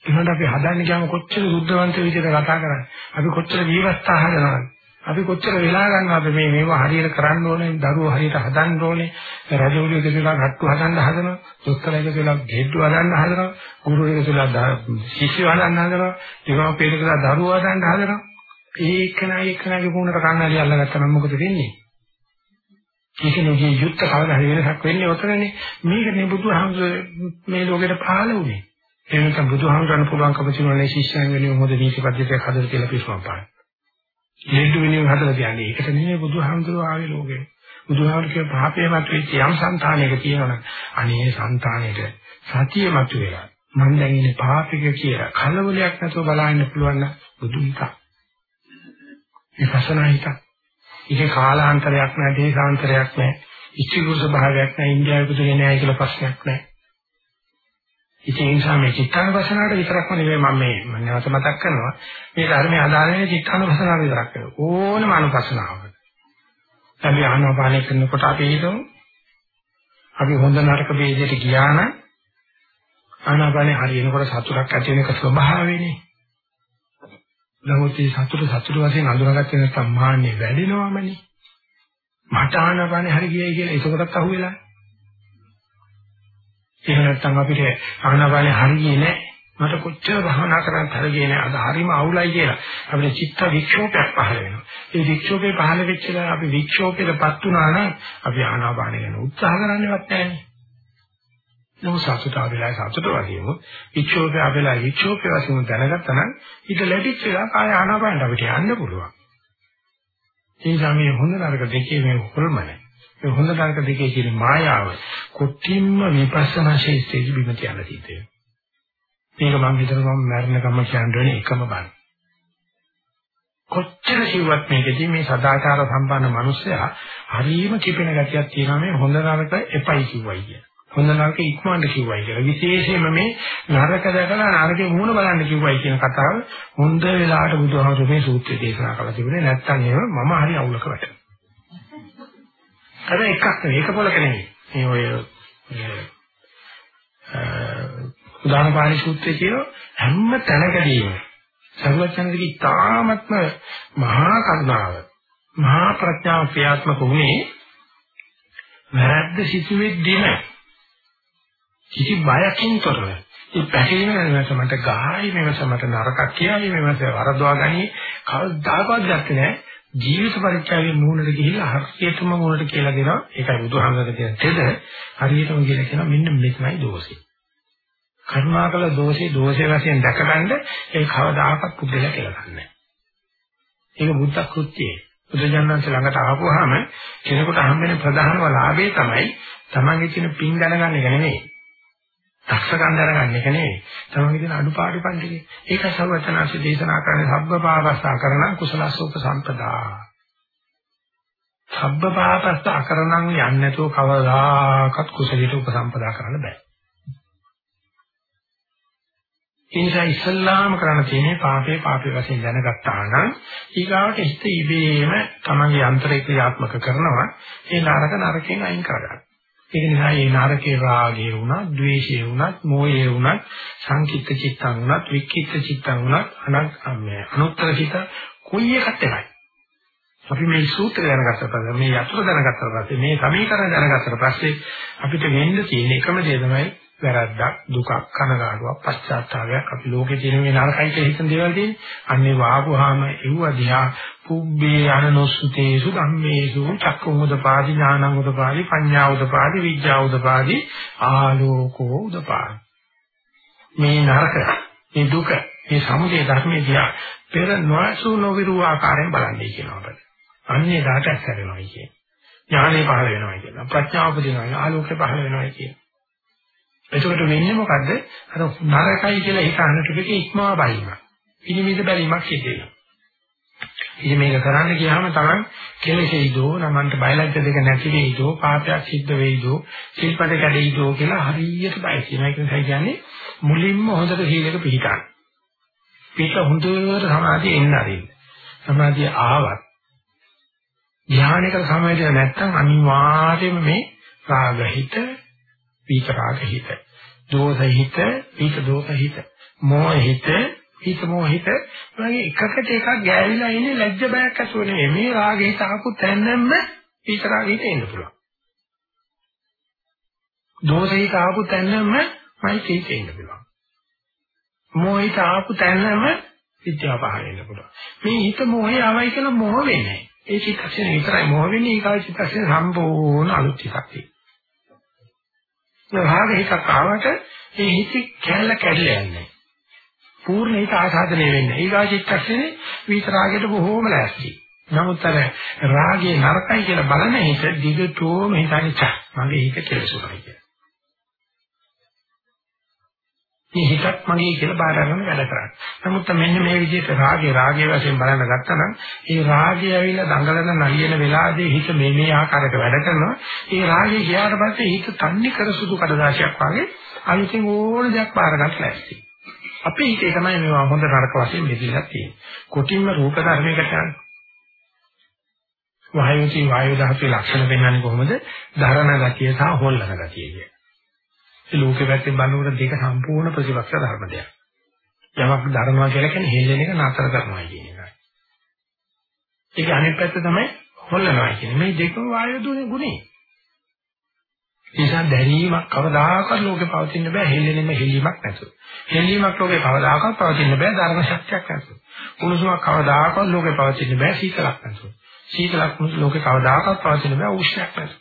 ඒකට අපි හදන්න ගියාම කොච්චර සුද්ධවන්ත විදිහට කතා කරන්නේ. අපි කොච්චර විවස්ථා හදනවද? අපි කොච්චර වෙලා ගන්නවද මේ මේවා හරියට කරන්න ඕනේ, දරුවෝ හරියට හදන්න ඕනේ, රජවරු එකතුලා ගට්ටු හදන්න හදනවා, දොස්තර එකතුලා ගෙඩ්ඩු හදන්න හදනවා, ගුරු එකතුලා ශිෂ්‍ය හදන්න හදනවා, දෙමාපිය එකතුලා දරුවෝ හදන්න හදනවා. ඒකනයි ඒකනගේ වුණට කන්නඩි අල්ලගත්තා නම් මොකද වෙන්නේ? ඒකනේ යුද්ධ කවදා හරි වෙනසක් වෙන්නේ ඔතනනේ. මේකනේ බුදුහාමුදුරේ මේ ලෝකෙට පහළ වුණේ. එහෙනම් බුදුහාමුදුරන් පුළුවන්කම තියෙනවානේ ශිෂ්‍යයන් වෙනුවෙන් හොඳ නීති පද්ධතියක් හදලා කියලා පිස්සුවක් පාන. හේතු වෙනුවෙන් හදලා කියන්නේ. ඒකට නෙමෙයි බුදුහාමුදුරුවෝ ආවේ ලෝකෙ. බුදුහාමුදුරුවෝ පාපේමත් වෙච්ච යම් సంతානයක තියෙනවනේ. අනේ సంతානෙට සතියමත් වෙලා මම දැන් ඉන්නේ පාපික කියලා කලබලයක් නැතුව බලන්න පුළුවන් නම් බුදුන්ක. මේ පසනාහිත. ඉතින් කාලාන්තරයක් නැහැ, දේශාන්තරයක් නැහැ. ඉච්ඡිකුස භාවයක් නැහැ, ඉන්දියාවේ පුදුලේ නැහැ කියලා ප්‍රශ්නයක් නැහැ. ඉතින් ඒ නිසා මේ චිත්තානුපස්සනාවට විතරක්ම නෙවෙයි මම මේ මම නැවත මතක් කරනවා මේ ධර්මයේ ආධාරයෙන් චිත්තානුපස්සනාව විතරක් නෙවෙයි ඕනම අනුපස්සනාවක. අපි ආනාපානය කරනකොට අපි හිතමු අපි හොඳ නරක ભેදයට ගියා නම් ආනාපානේ හරියනකොට සතුටක් ඇති වෙන එක ස්වභාවයනේ. නමුත් මේ සතුට සතුට වශයෙන් අඳුරගත්තේ නැත්නම් මාන්නේ වැඩෙනවමනේ. මට ආනාපානේ හරි ගියයි කියලා ඒකකටත් අහුවෙලා. එහෙම නැත්නම් අපිට ආනාපානේ හරියන්නේ නැහැ. මට කොච්චර භවනා කරත් හරියන්නේ නැහැ. අද හරිම අවුලයි කියලා. අපිට චිත්ත වික්ෂෝපයක් පහළ වෙනවා. ඒ වික්ෂෝපේ පහළ වෙච්ච ගමන් අපි වික්ෂෝපයටපත් වුණා නම් අපි ආනාපාන ගැන උත්සාහ කරන්නේවත් නැහැ. නමුත් සතුට ආවෙලා සතුට වගේම වික්ෂෝපය ආවෙලා වික්ෂෝපය වශයෙන් දැනගත්තා නම් ඊට ලැබිච්ච වෙලා කාය ආනාපානට අපිට යන්න පුළුවන්. ඒ නිසා මේ හොඳ නරක දෙකේ මේ හොල්මනේ මේ හොඳ නරක දෙකේ කියන මායාව කොටින්ම විපස්සනා ශේෂ්ත්‍රයේ බිම තියලා තියෙනවා. මේක මම හිතනවා මම මරණකම කියන්නේ එකම බණ. කොච්චර කිව්වත් මේකදී මේ සදාචාර සම්පන්න මිනිස්සයා හරියම කිපෙන ගතියක් තියෙනවා මේ හොඳ නරක එපයි කිව්වයි කියන. හොඳ නරක ඉක්මනට කිව්වයි කියලා. විශේෂයෙන්ම මේ නරක දැකලා නරකේ මූණ බලන්න කිව්වයි කියන කතාව හොඳ වෙලාවට බුදුහාමුදුරුවෝ මේ සූත්‍රය දේශනා කළා තිබුණේ නැත්තම් එහෙම මම හරි අවුලක වැටෙනවා. අර එකක් නෙවෙයි ඒක පොලක නෙවෙයි. මේ ඔය උදාන පාණි සූත්‍රයේ කියන හැම තැනකදීම සර්වඥන්ගේ තාමත්ම මහා කරුණාව මහා ප්‍රඥාව ක්‍රියාත්මක වුණේ වැරද්ද සිටුවෙද්දීම කිසි බයකින් තොරව. ඒ පැහැදිලිම වෙනස මට ගායි මෙවස මට නරකක් කියයි මෙවස වරදවා ගනි. කවදාකවත් දැක්කේ නැහැ. ජීවිත පරිත්‍යාගයේ මූණට ගිහිල්ලා හරියටම මූණට කියලා දෙනවා. ඒකයි බුදුහාමරගේ කියන තෙද හරියටම කියලා කියනවා මෙන්න මෙතනයි දෝෂේ. කර්මාකල දෝෂේ දෝෂේ වශයෙන් දැකගන්න ඒ කවදාකවත් පුදුල කියලා ගන්නෑ. ඒක බුද්ධ කෘත්‍යයේ. බුදුජානනාංශ ළඟට ආපුවාම කෙනෙකුට හම්බෙන ප්‍රධානම ලාභය තමයි තමන්ගේ තියෙන පින් දැනගන්න එක නෙමෙයි. දක්ෂකම් දරගන්න එක නෙවෙයි. තමන්ගේ තියෙන අඩුපාඩු පන්තිකේ. ඒක සර්වචනාංශ දේශනා කරන්නේ සබ්බපාපස්සා කරන කුසලසෝප සම්පදා. සබ්බපාපස්සා කරනන් යන්නේ නැතුව කවදාකවත් කුසලයට උපසම්පදා කරන්න බෑ. ඉන්සයි ඉස්ලාම කරන්න තියෙන්නේ පාපේ පාපේ වශයෙන් දැනගත්තා නම් ඊගාවට හිත ඉබේම තමන්ගේ යන්ත්‍රය ක්‍රියාත්මක කරනවා ඒ නරක නරකෙන් අයින් කරගන්න. ඒක නිසා මේ නරකේ රාගය වුණත්, ද්වේෂය වුණත්, මෝහය වුණත්, සංකිට චිත්තං වුණත්, වික්කිට චිත්තං වුණත්, අනුත්තර චිත්ත කොයි එකත් එකයි. අපි මේ සූත්‍රය දැනගත්තා පස්සේ මේ යතුරු දැනගත්තා පස්සේ මේ සමීකරණ දැනගත්තා පස්සේ අපිට වෙන්න තියෙන එකම දේ තමයි වැරද්දක් දුකක් කනගාටුවක් පශ්චාත්තාවයක් අපි ලෝකේ තියෙන මේ නරකයි කියලා හිතන දේවල් තියෙන්නේ අන්නේ වාගුවාම එව්ව දිහා පුබ්බේ අනනොස්සුතේසු ධම්මේසු චක්කුම් උදපාදි ඥානං උදපාදි පඤ්ඤා උදපාදි විඥා උදපාදි ආලෝකෝ උදපාදි මේ නරක මේ දුක මේ සමුදය ධර්මයේ දිහා පෙර නොසු නොවිරු ආකාරයෙන් බලන්නේ කියනවා අපිට අන්නේ දාට ඇස්සරෙනවා කියන්නේ ඥානෙ පහළ වෙනවා කියනවා ප්‍රඥාව උපදිනවා ආලෝකේ පහළ වෙනවා කියනවා එතකොට වෙන්නේ මොකද්ද? අර නරකයි කියලා හිතන්න ටිකක ඉක්මවා බලීම. පිළිමිද බැලීමක් සිද්ධ වෙනවා. ඉතින් මේක කරන්න ගියාම තමයි කෙලෙසෙයිදෝ නමන්ට බයලජ්‍ය දෙක නැති වෙයිදෝ පාපයක් සිද්ධ වෙයිදෝ සිල්පද කැඩෙයිදෝ කියලා හරියට බය කියනවා. ඒක නිසා කියන්නේ මුලින්ම හොඳට සීලක පිළිපදන්න. පිට හොඳට සමාධිය එන්න ආරින්න. සමාධිය ආවත් ධානයක සමාධිය නැත්තම් අනිවාර්යයෙන්ම මේ රාගහිත විතරාග හිත. දෝෂ හිත, විත දෝෂ හිත. මොහ හිත, විත මොහ හිත. වගේ එකකට එකක් ගෑවිලා ඉන්නේ ලැජ්ජ බයක් ඇතුව නෙමෙයි. මේ රාග හිත ආපු තැනම විතරාග හිත එන්න පුළුවන්. දෝෂ හිත ආපු තැනම මෛත්‍රී හිත එන්න පුළුවන්. මොහ හිත ආපු තැනම විද්‍යාව පහළ වෙන්න පුළුවන්. මේ හිත මොහේ ආවයි කියලා මොහ වෙන්නේ. ඒ චිත්තක්ෂණ විතරයි මොහ වෙන්නේ ඊකාල චිත්තක්ෂණ සම්පූර්ණ අලුත් චිත්තක් තියෙනවා. රාග හිතක් ආවට ඒ හිත කැල්ල කැඩලා යන්නේ. පූර්ණ හිත ආසාදනය වෙන්නේ. ඊගා චිත්තක්ෂණේ විතරාගයට බොහෝම ලෑස්ති. නමුත් අර රාගයේ නරකයි කියලා බලන එක දිගටම හිතන්නේ චා මගේ හිත කෙලසුණයි කියලා. මේ හිතක් මගේ කියලා බාර ගන්න වැඩ කරන්නේ. නමුත් මෙන්න මේ විදිහට රාගේ රාගයේ වශයෙන් බලන්න ගත්තා නම් ඒ රාගය ඇවිල්ලා දඟලන නලියන වෙලාවේදී හිත මේ මේ ආකාරයක වැඩ කරනවා. ඒ රාගය ගියාට පස්සේ හිත තන්නේ කර සුදු කඩදාසියක් වගේ අලුතෙන් ඕන දෙයක් බාර ගන්න ලෑස්ති. අපේ හිතේ තමයි මේවා හොඳ නරක වශයෙන් බෙදලා තියෙන්නේ. කොටින්ම රූප ධර්මයකට යන්නේ. වායුති වායු ධාතුවේ ලක්ෂණ පෙන්වන්නේ කොහොමද? ධරණ ගතිය සහ හොල්ලන ගතිය කියන්නේ. ඒ ලෝකෙ පැත්තෙන් බලනකොට දෙක සම්පූර්ණ ප්‍රතිපක්ෂ ධර්ම දෙයක්. යමක් ධර්මවා කියලා කියන්නේ හෙල්ලෙන එක නතර කරනවා කියන එකයි. ඒක අනිත් පැත්ත තමයි හොල්ලනවා කියන්නේ. මේ දෙකම වායු දුනේ ගුණේ. නිසා දැනීමක් කවදාකවත් ලෝකේ පවතින්න බෑ හෙල්ලෙනෙම හෙලීමක් නැතුව. හෙලීමක් ලෝකේ කවදාකවත් පවතින්න බෑ ධර්ම ශක්තියක් නැතුව. කුණුසුමක් කවදාකවත් ලෝකේ පවතින්න බෑ සීතලක් නැතුව. සීතලක් ලෝකේ කවදාකවත් පවතින්න බෑ උෂ්ණයක් නැතුව.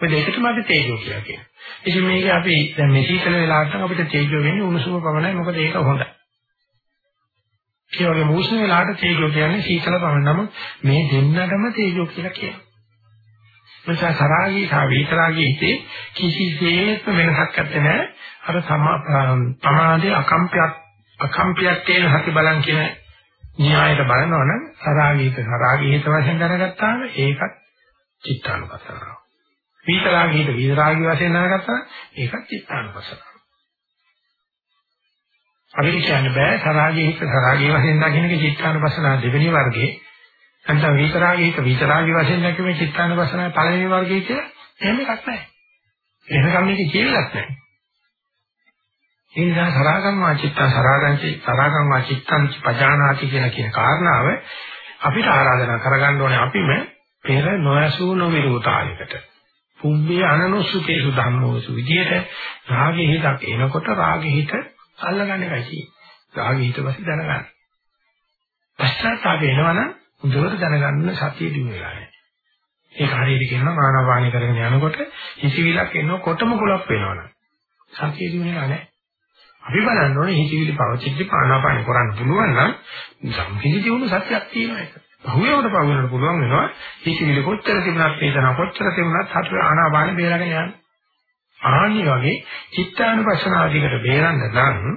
ඔය දෙකටම අපි තේජෝ කියලා කියනවා. ඉතින් මේක අපි දැන් මේ සීතල වෙලාවට අපිට තේජෝ වෙන්නේ උණුසුම පමණයි මොකද ඒක හොඳයි. ඒ වගේ උෂ්ණ වෙලාවට තේජෝ කියන්නේ සීතල පමණ නමුත් මේ දෙන්නටම තේජෝ කියලා කියනවා. නිසා සරාගී සහ වීතරාගී හිතේ කිසිසේත්ම වෙනසක් නැත්තේ අර සමාධි අකම්පියක් අකම්පියක් කියන හති බලන් කියන න්‍යායයට බලනවනම් සරාගීත සරාගී හිත වශයෙන් දැනගත්තාම ඒකත් චිත්තානුපස්සනාව. වීතරාගී හිත වීතරාගී වශයෙන් දැනගත්තා ඒකත් චිත්තානුපස්සනාව. අපිට කියන්න බෑ සරාගී හිත සරාගී වශයෙන් දකින්න චිත්තානුපස්සනාව දෙවෙනි වර්ගයේ නැත්නම් විතරාගී හිත විතරාගී වශයෙන් දැකීමේ චිත්තානුපස්සනාවේ පළවෙනි වර්ගය කියලා එහෙම එකක් නැහැ. එහෙම මේක කියලාත් නැහැ. ඒ නිසා සරාගම් වාචිත්ත සරාගං සරාගම් වාචිත්තං පජානාති කියන කියන කාරණාව අපිට ආරාධනා කරගන්න ඕනේ අපිම පෙර නොයසූ නොවිරෝධායකට. පුම්බේ අනනුසුතේසු ධම්මෝසු විදියට රාගේ හිතක් එනකොට රාගේ හිත අල්ලගන්න එකයි තියෙන්නේ. රාගේ හිත පස්සේ දැනගන්න. පශ්චාත්තාපය එනවනම් හොඳට දැනගන්න සතිය දිනු වෙලා නැහැ. ඒක හරියට කියනවා මානවාණි කරගෙන යනකොට හිසිවිලක් එනකොටම කුලප් වෙනවනම් සතිය දිනු වෙලා නැහැ. අපි බලන්න ඕනේ හිසිවිලි පවතිද්දි ආනාපාන කරන්න පුළුවන් නම් සම්පිලි දිනු සත්‍යයක් තියෙනවා ඒක. බහුවේවට පවුනට පුළුවන් වෙනවා හිසිවිලි කොච්චර තිබුණත් වේදනාව කොච්චර තිබුණත් හතර ආනාපාන බේරගෙන යන්න. ආනි වගේ චිත්තානුපස්සනාදිකට බේරන්න නම්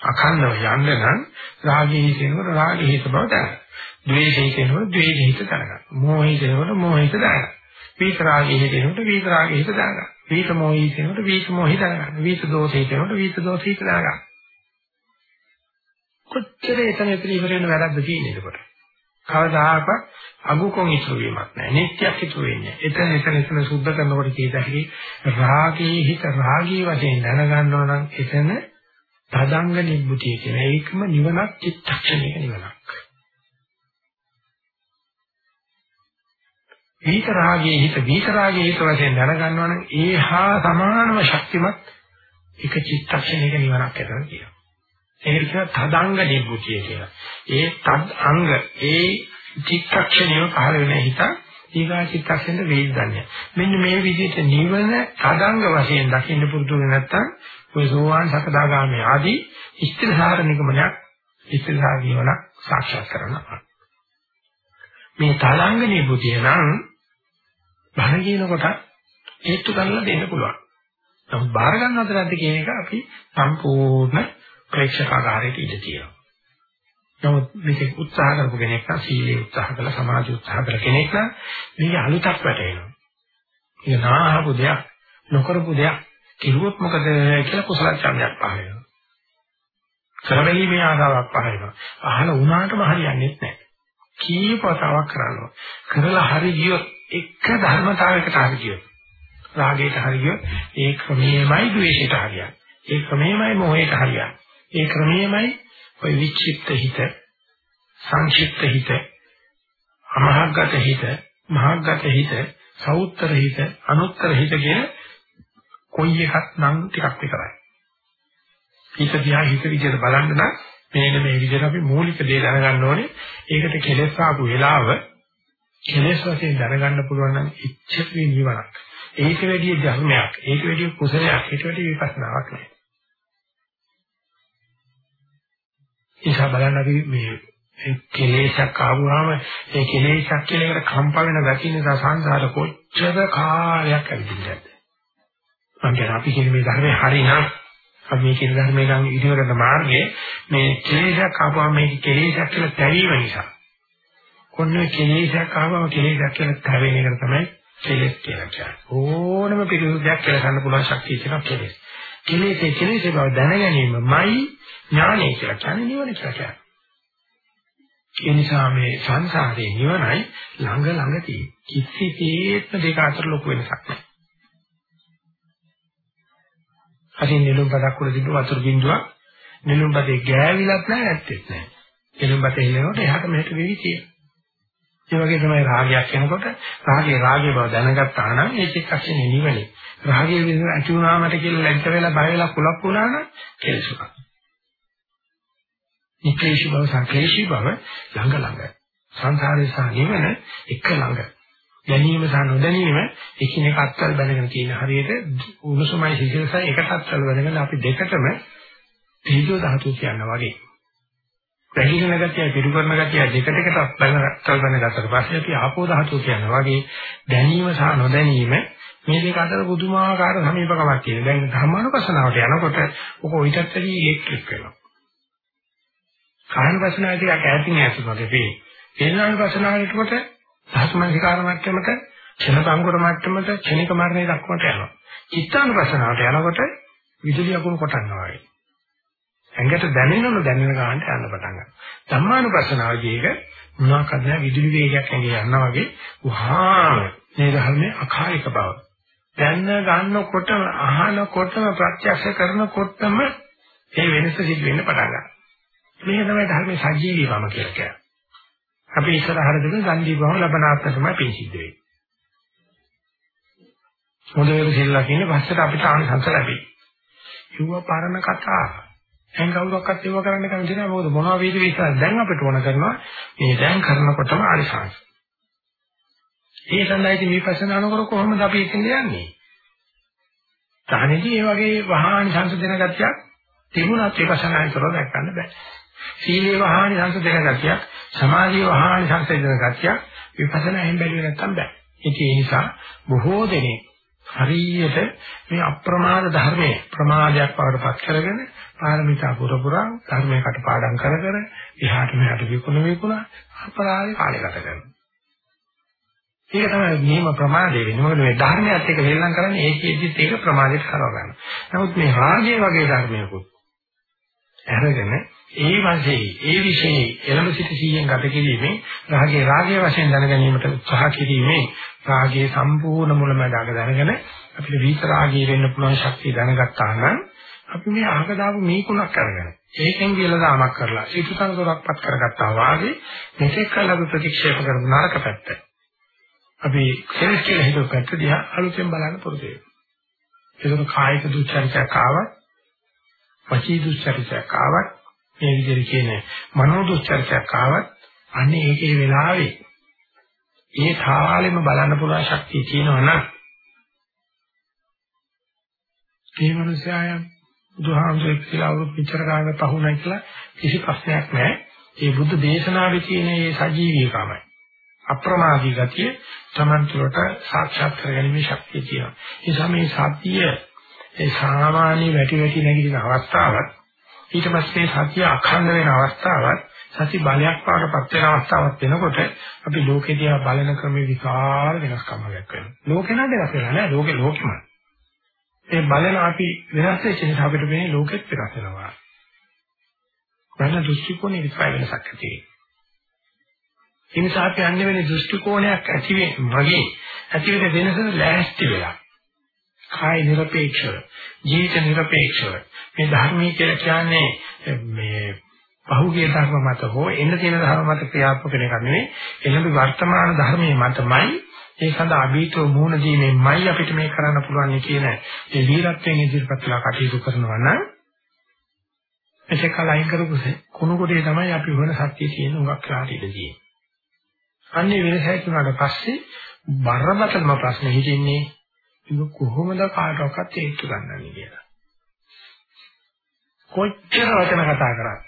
අඛණ්ඩව යන්න නම් රාගී හිතෙනකොට රාගී හිත බව දැනගන්න. ද්වේෂය කියනකොට ද්වේෂ හිත දැනගන්න. මෝහය කියනකොට මෝහ හිත දැනගන්න. විතරාගය කියනකොට විතරාගය හිත දැනගන්න. විත මොහි කියනකොට විත මොහි දැනගන්න. විත දෝෂය කියනකොට විත දෝෂය හිත දැනගන්න. කොච්චර එතන එතන ඉවර වෙන වැරද්ද තියෙන්නේ එතකොට. කවදාහක්වත් අගුකොන් ඉතුරු වීමක් නැහැ. නිත්‍යයක් ඉතුරු වෙන්නේ. එතන එතන එතන සුද්ධ කරනකොට කීත හැකි රාගී හිත රාගී වශයෙන් දැනගන්නවා නම් එතන තදංග නිබ්බුතිය කියන ඒකම නිවනක් චිත්තක්ෂණයක නිවනක්. විිත රාගයේ හිත විිත රාගයේ හිත වශයෙන් දැනගන්නවා නම් ඒහා සමානව ශක්තිමත් එක චිත්තක්ෂණයක නිවනක් ඇතන කියනවා. ඒකට කියනවා තදංග නිබ්බුතිය කියලා. ඒ තද් අංග ඒ චිත්තක්ෂණය පහළ වෙන හිත ඊගා චිත්තක්ෂණයට වේදන්නේ. මෙන්න මේ විදිහට නිවන තදංග වශයෙන් දකින්න පුරුදු වෙ නැත්නම් ඔය සෝවාන් සකදාගාමී ආදී ඉස්තිරසාර නිගමනයක් ඉස්තිරසාර නිවනක් සාක්ෂාත් කරනවා. මේ තලංග නිබුතිය නම් බණ කියනකොට හේතු ගන්නලා දෙන්න පුළුවන්. නමුත් බාර ගන්නවද නැද්ද කියන එක අපි සම්පූර්ණ ප්‍රේක්ෂකාගාරයට ඉඳ තියෙනවා. නමුත් මේක උත්සාහ කරපු කෙනෙක් නම් සීලේ උත්සාහ කළ සමාධි උත්සාහ කළ කෙනෙක් නම් මේක අලුතක් වැටෙනවා. ඒක නාහපු දෙයක් නොකරපු දෙයක් කිරුවොත් මොකද කියලා කුසල ඡන්දයක් පහළ වෙනවා. කරවැලීමේ ආසාවක් පහළ වෙනවා. අහල වුණාටම හරියන්නේ නැහැ. කීපතාවක් කරනවා. කරලා හරි ගියොත් එක ධර්මතාවයකට හරි ගියොත් රාගයට හරි ගියොත් ඒ ක්‍රමයේමයි ද්වේෂයට හරියන්නේ. ඒ ක්‍රමයේමයි මොහයට හරියන්නේ. ඒ ක්‍රමයේමයි ඔය විචිත්ත හිත, සංක්ෂිප්ත හිත, අමහග්ගත හිත, මහග්ගත හිත, සෞත්තර හිත, අනුත්තර හිත කියන කොයි එකක් නම් ටිකක් විතරයි. හිත දිහා හිත විදිහට බලන්න නම් මේක මේ විදිහට අපි මූලික දේ දැනගන්න ඕනේ. ඒකට කෙලෙස් ආපු වෙලාව කෙලෙස් වශයෙන් දැනගන්න පුළුවන් නම් ඉච්ඡිත නිවනක්. ඒක වැඩි ධර්මයක්, ඒක වැඩි කුසලයක්, ඒක වැඩි විපස්සනාවක් නෙවෙයි. ඒසා බලන්න අපි මේ ඒ කෙලෙසක් ආවම ඒ කෙලෙසක් කියන එකට කම්ප වෙන ගැටි නිසා සංසාර කොච්චර කාලයක් ඇවිදින්නද මම කියන අපි කියන මේ ධර්මයේ හරිනම් අපි මේ කියන ධර්මයේ නම් ඉදිරියට මාර්ගයේ මේ කෙලෙසක් ආවම මේ කෙලෙසක් කියලා තැවීම නිසා කොන්න කෙලෙසක් ආවම කෙලෙසක් කියලා තැවෙන එක තමයි කෙලෙස් කියලා කියන්නේ ඕනම පිළිසුදයක් කියලා ගන්න පුළුවන් ශක්තිය තියෙනවා කෙලෙස් කෙලෙසේ කෙලෙසේ බව දැන ගැනීමයි ඥානය කියලා කියන්නේ නිවන කියලා කියන්නේ ඒ නිසා මේ සංසාරේ නිවනයි ළඟ ළඟ තියෙන. කිසිසේත්ම දෙක අතර ලොකු වෙනසක් නැහැ. අදින් නෙළුම් බඩක් උඩ තිබ්බ වතුර බින්දුවක් නෙළුම් බඩේ ගෑවිලත් නැහැ නැත්තේ නැහැ. නෙළුම් බඩේ ඉන්නකොට එහාට මෙහෙට වෙවි තියෙනවා. ඒ වගේ තමයි රාගයක් එනකොට රාගේ රාගේ බව දැනගත්තා නම් ඒ චිත්තක්ෂණේ නිවනේ. රාගයේ විදිහට ඇති වුණාමට කියලා ලැජ්ජ වෙලා බය වෙලා කුලක් වුණා නම් කෙලසුකක්. නික්ලේශී බව සංක්ලේශී බව ළඟ ළඟ. සංසාරේ සහ නිවන එක ළඟ. දැනීම සහ නොදැනීම එකිනෙක අත්වල බැඳගෙන තියෙන හරියට උණුසුමයි සිසිලසයි එකට අත්වල බැඳගෙන අපි දෙකටම තීජෝ ධාතු කියනවා වගේ. පැහිගෙන ගතිය පිටු කරන ගතිය දෙකට එකට අත්වල බැඳගත්තට පස්සේ අපි ආපෝ ධාතු කියනවා වගේ දැනීම සහ නොදැනීම මේ දෙක අතර පුදුමාකාර සමීපකමක් තියෙනවා. දැන් ධර්මානුපස්සනාවට යනකොට ඔක ඊටත් වැඩි ඉලෙක්ට්‍රික් වෙනවා. කායන වසනාවේදී අක ඈතින් ඈතින් වගේ වේ. වේදනාන වසනාවට කොට සහස්මනිකාර මට්ටමට, ක්ෂණකාංගුර මට්ටමට, ක්ෂණික මරණය දක්වාට යනවා. චිත්තාන වසනාවට යනකොට විදුලි අකුණු කොටනවා වගේ. ඇඟට දැනෙනම දැනෙන ගන්නට යන්න පටන් ගන්නවා. ධම්මානුපස්සනාවදී ඒක මොනවාක්ද නැහැ විදුලි වේගයක් ඇඟේ යනවා වගේ වහාම මේ ධර්මයේ අකාලික බව. දැන්න ගන්නකොටම අහනකොටම ප්‍රත්‍යක්ෂ කරනකොටම මේ වෙනස සිද්ධ වෙන්න පටන් ගන්නවා. මේක තමයි ධර්මයේ සජීවීවම කියලා කියන්නේ. අපි ඉස්සරහට දෙන සංජීවම ලබනාත්ම තමයි පිසිද්ධ වෙන්නේ. හොඳට සිල්ලා කියන්නේ පස්සට අපිට ආනිසංස ලැබෙයි. ඒව පරණ කතා. දැන් කවුරක්වත් ඒව කරන්න කැමති නැහැ. මොකද මොනවා වේද විශ්වාස දැන් අපිට ඕන කරනවා මේ දැන් කරනකොටම ආනිසංස. ඒ සඳහා ඉතින් විපස්සනා නොකර කොහොමද අපි එතෙන් යන්නේ? තහනේදී මේ වගේ වහානි සංස දෙන ගතියක් තිබුණත් විපස්සනායි කරලා දැක්කන්න බෑ. සීලේ වහානි සංසදෙන ගතියක්, සමාධියේ වහානි සංසදෙන ගතියක් විපස්සනායෙන් බැලුවේ නැත්තම් බෑ. ඒ නිසා බොහෝ දෙනෙක් හරියට මේ අප්‍රමාද ධර්මයේ ප්‍රමාදයක් වඩපත් කරගෙන පාරමිතා පුරපුරා ධර්මයකට පාඩම් කර කර එහාට මෙහාට විකුණ විකුණ අපරාධ කාලය ගත කරනවා. ඒක තමයි නියම ප්‍රමාදය වෙන්නේ. මොකද මේ ධර්මයත් එක්ක වෙල්ලම් කරන්නේ ඒකෙදිත් ඒක ප්‍රමාදයට කරව ගන්න. නමුත් මේ රාගය වගේ ධර්මයකුත් අරගෙන ඒ වශයෙන් ඒ විශේෂ එළඹ සිට සීයෙන් ගත කිරීමෙන් රාගයේ රාගයේ වශයෙන් දැන ගැනීමට උත්සාහ කිරීමෙන් රාගයේ සම්පූර්ණ මුලමදාග දැනගෙන අපිට විත රාගී වෙන්න පුළුවන් ශක්තිය දැනගත්තා නම් අපි මේ අහක දාපු මේකුණක් කරගෙන ඒකෙන් කියලා දාමක් කරලා ඒකතරකටපත් කරගත්තා වාගේ මෙතෙක් කල අපි ප්‍රතික්ෂේප කරන නරක පැත්ත. අපි කෙලෙස් කියලා හිතුව පැත්ත දිහා අලුතෙන් බලන්න පුරුදු වෙනවා. ඒක කායික දුස්චරිතයක් ආවත් වචී දුස්චරිතයක් ආවත් මේ විදිහට කියන මනෝ දුස්චරිතයක් ආවත් අන්නේ ඒකේ වෙලාවේ ඒ තාලෙම බලන්න පුළුවන් ශක්තිය තියෙනවා නම් ඒ මනුස්සයාය බුදුහාමුදුරුවෝ කියලා අවුරුදු පිටර ගාන පහුණයි කියලා කිසි ප්‍රශ්නයක් නැහැ. ඒ බුද්ධ දේශනාවේ තියෙන මේ සජීවීකමයි. අප්‍රමාදී ගතිය Taman තුළට සාක්ෂාත් කරගැනීමේ ශක්තිය තියෙනවා. ඒ නිසා මේ සත්‍ය ඒ සාමාන්‍ය වැටි වැටි නැගිටින අවස්ථාවක් ඊට පස්සේ සතිය අඛණ්ඩ වෙන අවස්ථාවක් සති බලයක් පාටපත් වෙන අවස්ථාවක් වෙනකොට අපි ලෝකේ දිහා බලන ක්‍රමේ විකාර වෙනස්කමක් වෙනවා. ලෝකේ නෑ වෙනස් වෙලා නෑ ලෝකේ ලෝකෙම. ඒ බලන අපි වෙනස් වෙච්ච නිසා අපිට මේ ලෝකෙත් වෙනස් වෙනවා. බලන දෘෂ්ටි කෝණේ විස්පයි වෙනසක් ඇති වෙනවා. ඒ නිසා අපි අන්නේ වෙන දෘෂ්ටි කෝණයක් ඇති වෙන්නේ මගේ ඇති වෙන වෙනස ලෑස්ති වෙලා. කාය නිරපේක්ෂව ජීවිත නිරපේක්ෂව මේ ධර්මයේ කියලා කියන්නේ මේ පහුගිය ධර්ම මත හෝ එන්න තියෙන ධර්ම මත ක්‍රියාත්මක වෙන එක නෙවෙයි එළඹ වර්තමාන ධර්මයේ මතමයි ඒ සඳහා අභීතව මූණ දීමෙන්මයි අපිට මේ කරන්න පුළුවන් කියන ඒ වීරත්වයෙන් ඉදිරිපත්ලා කටයුතු කරනවා නම් එසේ කලයින් කරපු කුණු කොටේ තමයි අපි වන සත්‍යයේ තියෙන උගක් කියලා ඉඳී. අන්නේ වෙනසයි තුනට පස්සේ බරපතලම ප්‍රශ්නේ හිතෙන්නේ ඒක කොහොමද කාටවත් හේතු ගන්නන්නේ කියලා. කොච්චර වචන කතා කරත්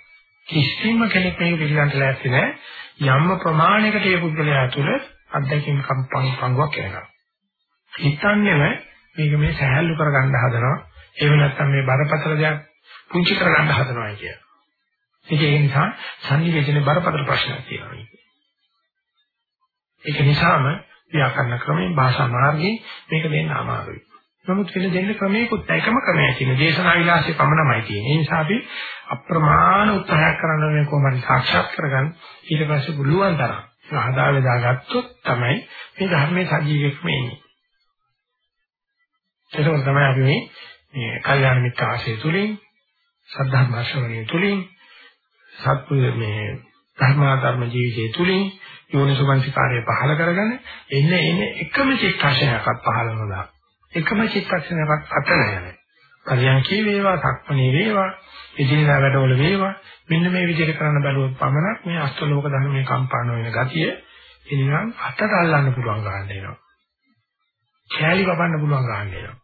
කිසිම කෙනෙක් මේක පිළිගන්න ලෑස්ති නැහැ. යම් ප්‍රමාණයකට ඒ පුද්ගලයා තුළ අත්දැකීම් කම්පන් පංගුවක් එනවා. හිතන්නේම මේක මේ සහැල්ලු කරගන්න හදනවා. එහෙම නැත්නම් මේ බරපතල දෙයක් පුංචි කරගන්න හදනවා කිය. ඒක ඒ නිසා සංනිවේදනයේ බරපතල ප්‍රශ්නයක් තියෙනවා. ඒක නිසාම ව්‍යාකරණ ක්‍රමයෙන් භාෂා මාර්ගයෙන් මේක දෙන්න අමාරුයි. නමුත් වෙන දෙන්න ක්‍රමයකුත් එකම ක්‍රමයක් තියෙන. දේශනා විලාසය පමණමයි තියෙන්නේ. ඒ නිසා අපි අප්‍රමාණ උත්සාහයක් කරන්න ඕනේ කොහොමද සාක්ෂාත් කරගන්න. ඊට පස්සේ පුළුවන් තරම් හදා වේදා ගත්තොත් තමයි මේ ධර්මයේ සජීවීකම එන්නේ. ඒක තමයි අපි මේ මේ කල්යාණ මිත්‍ර ආශය තුලින් සද්ධර්ම ශ්‍රවණය තුලින් සත්පුරුෂ මේ ධර්මාධර්ම ජීවිතය තුලින් යෝනිසෝමනසිකාරය පහල කරගෙන එන්න එන්න එකම චිත්තක්ෂණයක්වත් පහල නොදා එකම චිත්තක්ෂණයක්වත් අත නැහැ. පරියන්කේ වේවා, සක්මණේ වේවා, එදිනෙදා වැඩවල වේවා මෙන්න මේ විදිහට කරන්න බැලුවොත් පමණක් මේ අෂ්ටලෝක ධර්මයේ කම්පාණ වෙන ගතිය එනිනම් අතට අල්ලන්න පුළුවන් ගන්න එනවා. කැලි වපන්න පුළුවන් ගන්න එනවා.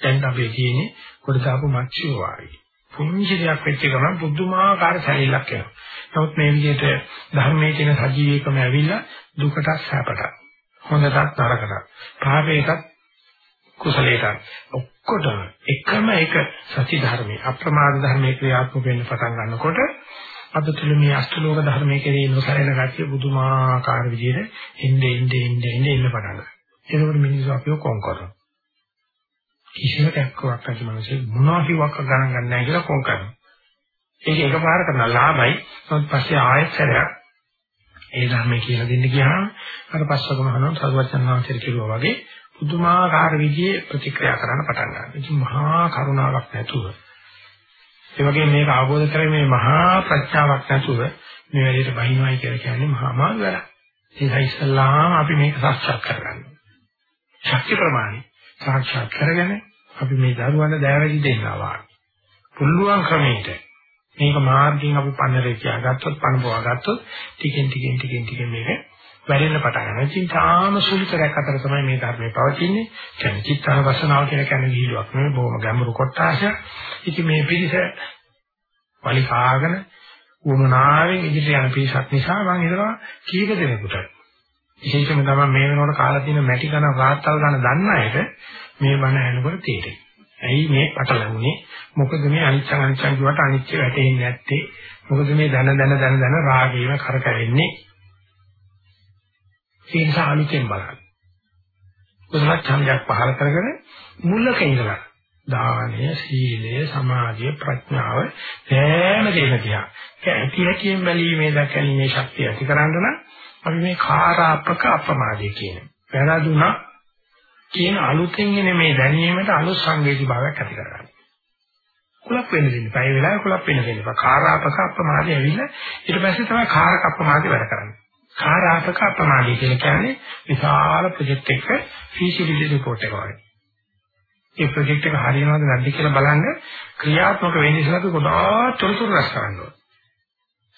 දැන් අපි කියන්නේ කොට දාපු මච්චිය වාගේ. පුංචි දෙයක් වෙච්ච ගමන් බුදුමාකාර සැලෙල්ලක් එනවා. නමුත් මේ විදිහට ධර්මයේ තියෙන සජීවීකම ඇවිල්ලා දුකටත් සැපටත් හොඳටත් නරකටත් පාපයටත් කුසලයටත් ඔක්කොටම එකම එක සති ධර්මයේ අප්‍රමාද ධර්මයේ ක්‍රියාත්මක වෙන්න පටන් ගන්නකොට අද තුල මේ අෂ්ටලෝක ධර්මයේ කෙරේ නොසැලෙන ගැතිය බුදුමාකාර විදිහට එන්නේ එන්නේ එන්නේ එන්නේ ඉන්න පටන් ගන්නවා. ඒකවල මිනිස්සු අපිව කොම් කරනවා. කිසිම කැක්කවක් නැති මිනිස්සු මොනවා කිව්වක් ගණන් ගන්න නැහැ කියලා කොම් කරනවා. ඒක එකපාර කරන ලාභයි. ඊට පස්සේ ආයෙත් සැරයක් ඒ ධර්මයේ කියලා දෙන්න ගියාම අර පස්සකම අහනවා සරුවචන් වහන්සේ කිව්වා වගේ පුදුමාකාර විදිහේ ප්‍රතික්‍රියා කරන්න පටන් ගන්නවා. ඉතින් මහා කරුණාවක් නැතුව ඒ වගේම මේක අවබෝධ කරගන්නේ මහා ප්‍රඥාවක් නැතුව මේ වැඩේට බහිනවයි කියලා කියන්නේ මහා මාර්ග වැඩක්. ඒ නිසා ඉස්සල්ලාම අපි මේක සාක්ෂාත් කරගන්න. ශක්ති ප්‍රමාණය සාක්ෂාත් කරගෙන අපි මේ දරුවන්ට දෑවැදි දෙන්නවා. පුළුවන් ක්‍රමයකට මේක මාර්ගයෙන් අපි පන්නරේ තියාගත්තොත් පනපුවා ගත්තොත් ටිකෙන් ටිකෙන් ටිකෙන් ටිකෙන් මේක වැඩෙන්න පටන් ගන්නවා. ඉතින් තාම සුළුතරයක් අතර තමයි මේ ධර්මයේ පවතින්නේ. කියන්නේ චිත්තාවසනාව කියලා කියන්නේ ගිහිලුවක් නෙවෙයි බොහොම ගැඹුරු කොටසක්. ඉතින් මේ පිළිස වලිකාගෙන වුණාවෙන් ඉදිරියට යන පිරිසක් නිසා මම හිතනවා කීක දෙනෙකුට විශේෂයෙන්ම තමයි මේ වෙනකොට කාලා තියෙන මැටි කන රාත්තල් ගන්න දන්න අයට මේ බණ ඇහෙනකොට තේරෙයි. ඇයි මේ පටලැවුනේ? මොකද මේ අනිච්ච අනිච්ච කියවට අනිච්ච වැටෙන්නේ නැත්තේ? මොකද මේ දන දන දන දන රාගයම කරකැවෙන්නේ? ඒ නිසා අනිත්‍යයෙන් බලන්න. කුසල ඡන්දයක් පහල කරගෙන මුලක ඉඳලා දානය, සීලය, සමාධිය, ප්‍රඥාව හැම දෙයක්ම තියා. ඒ ඇති හැටියෙන් බැලීමේ දකීමේ ශක්තිය ඇති කරගන්න නම් අපි මේ කාරාපක අප්‍රමාදය කියන. වැරදුනා කියන අලුතෙන් එන මේ දැනීමට අලුත් සංවේදී භාවයක් ඇති කරගන්න. කුලප් වෙන්න දෙන්න. පැය වෙලාවෙ කුලප් වෙන්න දෙන්න. කාරාපක අප්‍රමාදය ඇවිල්ලා ඊට පස්සේ තමයි කාරක අප්‍රමාදය වැඩ කරන්නේ. කාරාපක අප්‍රමාදී කියලා කියන්නේ විශාල ප්‍රොජෙක්ට් එකක feasibility report එක වගේ. ඒ ප්‍රොජෙක්ට් එක හරියනවද නැද්ද කියලා බලන්න ක්‍රියාත්මක වෙන්නේ ඉස්සරහ ගොඩාක් තොරතුරු රැස් කරන්න ඕනේ.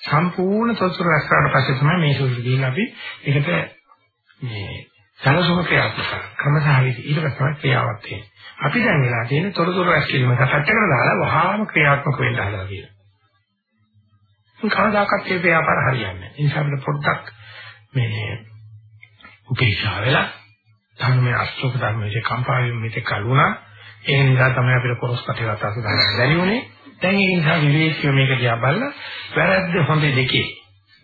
සම්පූර්ණ තොරතුරු රැස් කරලා පස්සේ තමයි මේ සුළු දෙයින් අපි ඒකට මේ සලසුම ක්‍රියාත්මක ක්‍රමසහවිදි ඊට පස්සේ ක්‍රියාවක් තියෙනවා. අපි දැන් වෙලා තියෙන තොරතුරු රැස් කිරීම සැකච්ඡා කරලා වහාම ක්‍රියාත්මක වෙන්න හදලා තියෙනවා. කවදාකවත් මේ ව්‍යාපාර හරියන්නේ නැහැ. ඒ නිසා අපිට පොඩ්ඩක් මේ උපේක්ෂා වෙලා ධර්මයේ අස්තෝක ධර්මයේ කම්පාවෙ මෙතේ කලුණා ඒ නිසා තමයි අපිට කොරස් කටේවත් අසු ගන්න බැරි වුණේ. දැන් ඒ නිසා විවේකීව මේක දිහා බලලා වැරද්ද හොඳ දෙකේ.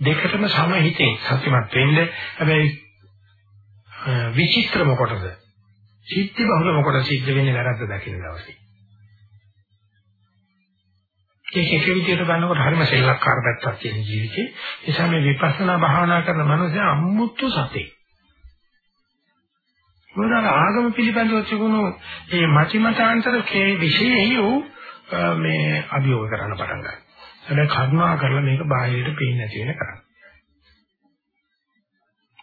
දෙකටම සමහිතේ සත්‍යමත් වෙන්න. හැබැයි විචිත්‍රම කොටද සිද්ධි බහුලම කොට සිද්ධ වෙන්නේ වැරද්ද දකින්න දවසේ. ඒක එක විදිහට බලනකොට හරිම සෙල්ලක්කාර පැත්තක් තියෙන ජීවිතේ. ඒ නිසා මේ විපස්සනා භාවනා කරන මනුස්සයා අමුතු සතේ. මොනවාද ආගම පිළිබඳව තිබුණු මේ මතිමතාන්තර කේ විශේෂය මේ අභියෝග කරන්න පටන් ගන්නවා. හැබැයි කර්මා කරලා මේක බාහිරට පේන්නේ නැති වෙන කරන්නේ.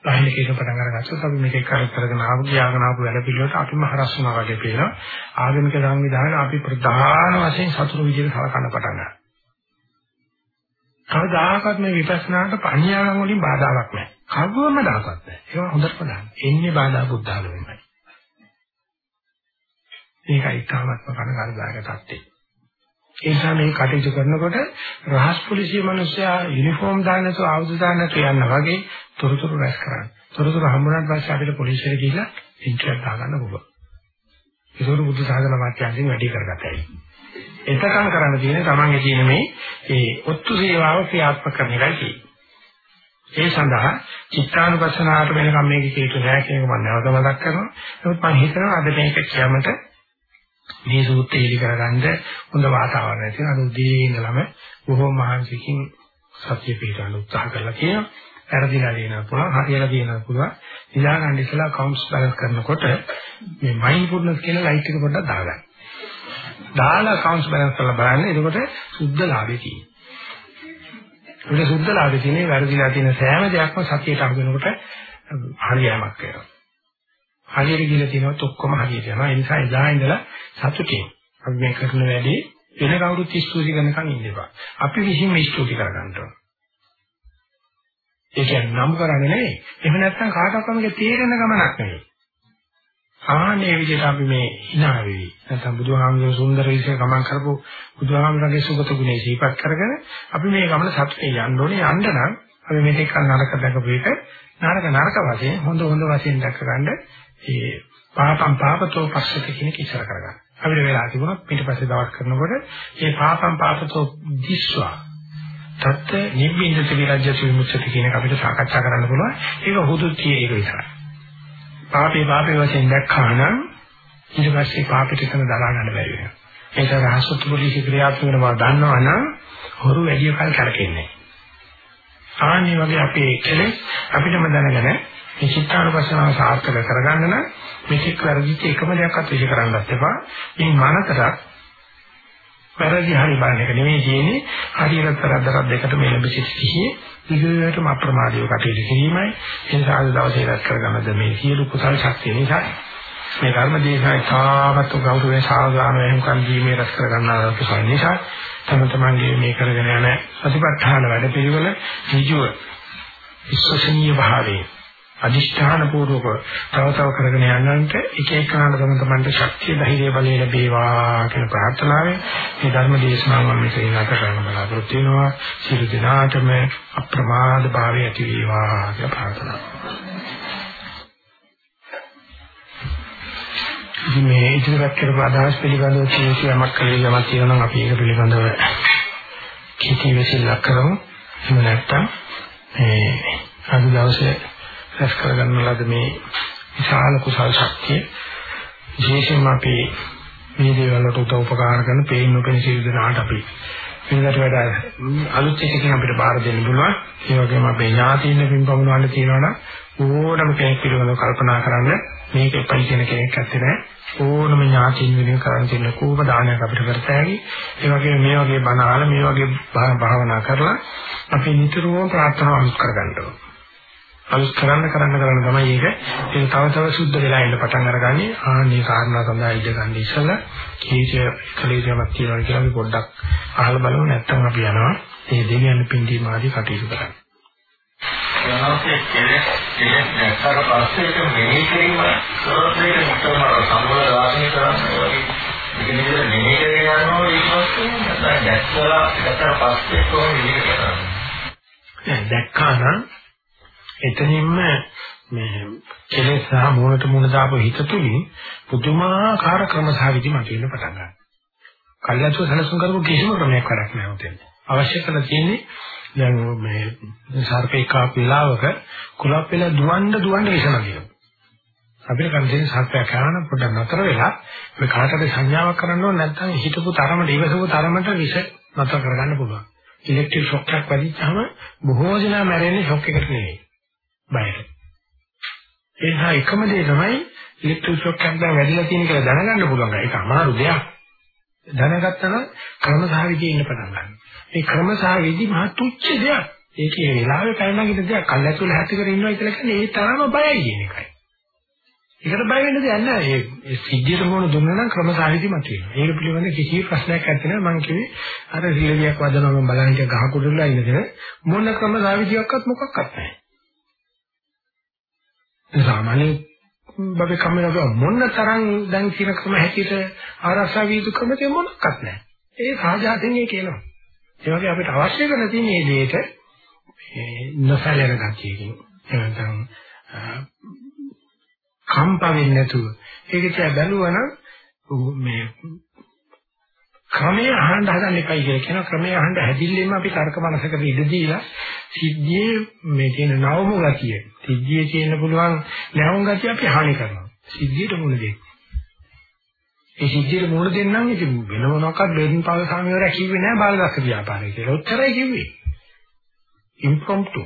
බාහිර කේක පටන් අරගත්තොත් අපි මේක කර කරගෙන ආපු ගියාගෙන ආපු වැඩ පිළිවෙලට අපිම හරස් වුණා වගේ පේනවා. ආගමික සංවිධානය අපි ප්‍රධාන වශයෙන් සතුරු විදිහට සලකන්න පටන් ගන්නවා. කවදාකවත් මේ විපස්සනාට පණියාගම් වලින් බාධාවක් නැහැ. කවවම දාපත් නැහැ. ඒක හොඳට බලන්න. එන්නේ බාධා බුද්ධ ආගමෙන්මයි. මේකයි තාමත්ම කනගාටුදායක තත්ත්වය. ඒ නිසා මේ කටයුතු කරනකොට රහස් පොලිසිය මිනිස්සයා යුනිෆෝම් දාන්න නැතුව ආයුධ දාන්න නැතුව යන්න වගේ තොරතුරු රැස් කරන්නේ. තොරතුරු හම්බුනාට පස්සේ අපිට පොලිසියට ගිහිල්ලා ඉන්ටර්වියු දාගන්න පුළුවන්. ඒකෝරු බුද්ධ සාධන මාත්‍යංශයෙන් වැඩි කරගතයි. එතකන් කරන්න තියෙන්නේ තමන්ගේ තියෙන මේ ඒ ඔත්තු සේවාව ක්‍රියාත්මක කරන එකයි තියෙන්නේ. ඒ සඳහා චිත්තානුපස්සනාවට වෙනකම් මේක කීතු නැහැ කියන එක මම නැවත මතක් කරනවා. නමුත් මම හිතනවා අද මේක කියමට මේ සූත්‍රය ඉලි කරගන්න හොඳ වාතාවරණයක් තියෙනවා. අද උදේ ඉඳලම බොහෝ මහන්සියකින් සත්‍ය පිටවන්න උත්සාහ කරලා කියනවා. වැරදිලා දිනන පුළුවන්, හරියලා දිනන පුළුවන්. ඉලා ගන්න ඉස්සලා කවුන්ට්ස් බැලන්ස් කරනකොට මේ මයින්ඩ්ෆුල්නස් කියන ලයිට් එක පොඩ්ඩක් දාගන්න. දාලා කවුන්ට්ස් බැලන්ස් කරලා බලන්න. එතකොට සුද්ධ ලාභේ තියෙනවා. ඒක සුද්ධ ලාභේ තියෙන්නේ වැරදිලා තියෙන සෑම දෙයක්ම සතියට අහු වෙනකොට හරියමක් වෙනවා. හරියට ගිහලා තියෙනවත් ඔක්කොම හරියට යනවා. ඒ නිසා එදා ඉඳලා සතුටින් අපි මේ කරන වැඩේ වෙන කවුරුත් ස්තුති කරනකන් ඉන්න එපා. අපි විසින් මේ ස්තුති කරගන්න ඕන. ඒ කියන්නේ නම් කරන්නේ නෙවෙයි. එහෙම නැත්නම් කාටවත් මේක තේරෙන ගමනක් නෙවෙයි. ආනේ විදිහට අපි මේ hina වෙවි. නැත්නම් බුදුහාමුදුරුවෝ සුන්දර විශ්ව ගමන් කරපු බුදුහාමුදුරගේ සුගත ගුණේ සිහිපත් කරගෙන අපි මේ ගමන සතුටේ යන්න ඕනේ. යන්න නම් අපි මේක නරක දැකපු එක නරක නරක වශයෙන් හොඳ හොඳ වශයෙන් දැක ගන්න ඒ පාපම් පාපතෝ පස්සට කියන එක ඉස්සර කරගන්න. අපිට වෙලා තිබුණොත් ඊට පස්සේ දවස් කරනකොට මේ පාපම් පාපතෝ දිස්වා තත් නිබ්බින්දති විරජ්‍යති විමුක්ති කියන එක අපිට සාකච්ඡා කරන්න පුළුවන්. ඒක හුදු tie ඒක විතරයි. පාපේ පාපේ වශයෙන් දැක්කා නම් ඊට පස්සේ පාපෙට එතන දරා ගන්න බැරි වෙනවා. ඒක රහසත් පොලිසිය ක්‍රියාත්මක වෙනවා දන්නවා නම් හොරු වැඩි කල් කරකෙන්නේ. ආන්නේ වගේ අපේ කෙලෙස් අපිටම දැනගෙන මේ චිත්තානුපස්සනාව සාර්ථක කරගන්න නම් මේක වැරදිච්ච එකම දෙයක්වත් විශ්ි කරන්නත් එපා. මේ මනසට වැරදි හරි බලන එක නෙමෙයි කියන්නේ හරියට තරද්දරක් දෙකට මේ ලැබිච්ච සිහියේ විගයටම අප්‍රමාදීව කටයුතු කිරීමයි ඒ නිසා අද දවසේ රැස් කරගන්නද මේ සියලු කුසල ශක්තිය නිසා මේ ධර්ම දේශනායි තාමත් ගෞරවයෙන් සාධාරණ වෙනකන් දීමේ රැස් කරගන්නා කුසල නිසා තම තමන්ගේ මේ කරගෙන යන ප්‍රතිපත්තාන වැඩ පිළිවෙල නිජුව විශ්වසනීය භාවයේ අදිෂ්ඨාන පූර්වක තව තව කරගෙන යන්නන්ට එක එකනට තම තමන්ට ශක්තිය ධෛර්ය බලය ලැබේවා කියන ප්‍රාර්ථනාවෙන් මේ ධර්ම දේශනාව මම මෙතන ඉලක්ක කරන බලාපොරොත්තු වෙනවා. සියලු දිනාටම අප්‍රමාද භාවය ඇති වේවා කියලා ප්‍රාර්ථනා. ඉතින් මේ ඉදිරියට කරපු අදහස් පිළිබඳව කිසියම්ක් කලේ යමක් තියෙනවා නම් අපි ඒක පිළිබඳව කිසි වෙසිලක් කරමු. එහෙම නැත්නම් මේ අද දවසේ රැස් කරගන්න ලද මේ විශාල කුසල් ශක්තිය විශේෂයෙන්ම අපි මේ දේවල් වලට උදව් උපකාර කරන පේන නොපෙන සියලු දෙනාට අපි වෙනකට වඩා අලුත් එකකින් අපිට බාර දෙන්න පුළුවන්. ඒ වගේම අපේ ඥාතියින් පින්පමුණවන්න තියෙනවා නම් ඕනම කෙනෙක් පිළිබඳව කල්පනා කරන්න මේක එපයි කියන කෙනෙක් ඇත්තේ නැහැ. ඕනම ඥාතියින් වෙනුවෙන් කරන් තියෙන කෝප දානයක් අපිට කරතෑවි. ඒ වගේම මේ වගේ බණ අහලා මේ වගේ භාවනා කරලා අපි නිතරම ප්‍රාර්ථනා අනුත් කරගන්න ඕනේ. අලුත් කරන්න කරන්න කරන්න තමයි ඒක. ඒක තව තව සුද්ධ වෙලා එන්න පටන් අරගන්නේ. ආන්නේ කාරණා සඳහා ඉඳ ගන්න ඉස්සලා කීච කලීජමක් කියලා කියලා අපි පොඩ්ඩක් අහලා බලමු. නැත්නම් අපි යනවා. මේ දෙවියන් පින්දීම ආදී කටයුතු කරන්න. යනෝකේ කෙලෙස් කෙලෙස් නැතර පස්සේ ඒක මෙහි කිරීම සෝත්‍රයේ මුතම සම්බෝධ වාසනය කරනවා වගේ මේක නේද මෙහි කරගෙන යනවා ඊට පස්සේ නැත්නම් දැක්කලා දැක්කට පස්සේ කොහොමද ඉන්නේ කරන්නේ? දැක්කා නම් එතනින්ම මේ කෙලෙස් සහ මූණට මූණ දාපු හිත තුලින් පුදුමාකාර ක්‍රමසහවිදි මතුවෙන්න පටන් ගන්නවා. කල්ලාතු සලසුන් කරපු කිසිම ක්‍රමයක් කරක් නැහැ උතෙන්. අවශ්‍ය කරලා තියෙන්නේ දැන් මේ සර්පේකා පිලාවක කුලප් වෙලා දුවන්න දුවන්න ඉසන කියනවා. අපිට කන්දේ සර්පයා කරන පොඩ්ඩක් නතර වෙලා මේ කාටද සංඥාවක් කරන්න ඕන නැත්නම් හිතපු තරමට ඉවසපු තරමට විස නතර කරගන්න පුළුවන්. ඉලෙක්ට්‍රික් ෂොක් එකක් වැඩිච්චාම බොහෝ දෙනා මැරෙන්නේ ෂොක් එකට නෙවෙයි. බයට. ඒ නිසා එකම දේ තමයි ඉලෙක්ට්‍රික් ෂොක් එකක් දැන් වැඩිලා තියෙන කියලා දැනගන්න පුළුවන්. ඒක අමාරු දෙයක්. දැනගත්තා නම් ක්‍රමසහවිදී ඉන්න පටන් ගන්නවා. මේ ක්‍රමසහවිදී මහ තුච්ච දෙයක්. ඒකේ වෙලාවේ පැනනගිට දෙයක් කල්ැතුල හැටි කර ඉන්නවා කියලා කියන්නේ ඒ තරම බයයි කියන එකයි. ඒකට බය වෙන්න දෙයක් නැහැ. ඒ සිද්ධියට මොන දුන්නා නම් ක්‍රමසහවිදී මතුවෙනවා. ඒක පිළිබඳ කිසි ප්‍රශ්නයක් නැත්නම් මම කිව්වේ අර සිලවියක් වදනවා මම බලන්නේ ගහ කුඩුල්ලා ඉන්නකන මොන ක්‍රමසහවිදියක්වත් මොකක්වත් නැහැ. සාමාන්‍ය බබේ කම්මලක මොන තරම් දැන් කියන ක්‍රම හැටියට ආරක්ෂා වීදු ක්‍රම තේ මොනක්වත් නැහැ. ඒ සාජාතෙන් ඒක එනවා. ඒ වගේ අපිට අවශ්‍ය කරන තියෙන මේ දෙයට නොසැලෙන ගතියකින් එහෙනම් කම්ප වෙන්නේ නැතුව ඒක තියා බැලුවනම් මේ ක්‍රමයේ අහන්න හදන්න එපයි කියලා කියන ක්‍රමයේ අහන්න හැදිල්ලෙම අපි තර්ක මනසකට ඉඩ දීලා සිද්ධියේ මේ තියෙන නවම ගතිය සිද්ධියේ තියෙන පුළුවන් නැවුම් ගතිය අපි හානි කරනවා සිද්ධියට මුණ දෙන්න. ඒ සිද්ධියට මුණ දෙන්නම් ඉතින් වෙන මොනවාක්වත් බෙදින් පාල සාමිවරය කිව්වේ නෑ බාලදක්ෂ ව්‍යාපාරය කියලා. ඔච්චරයි කිව්වේ. impromptu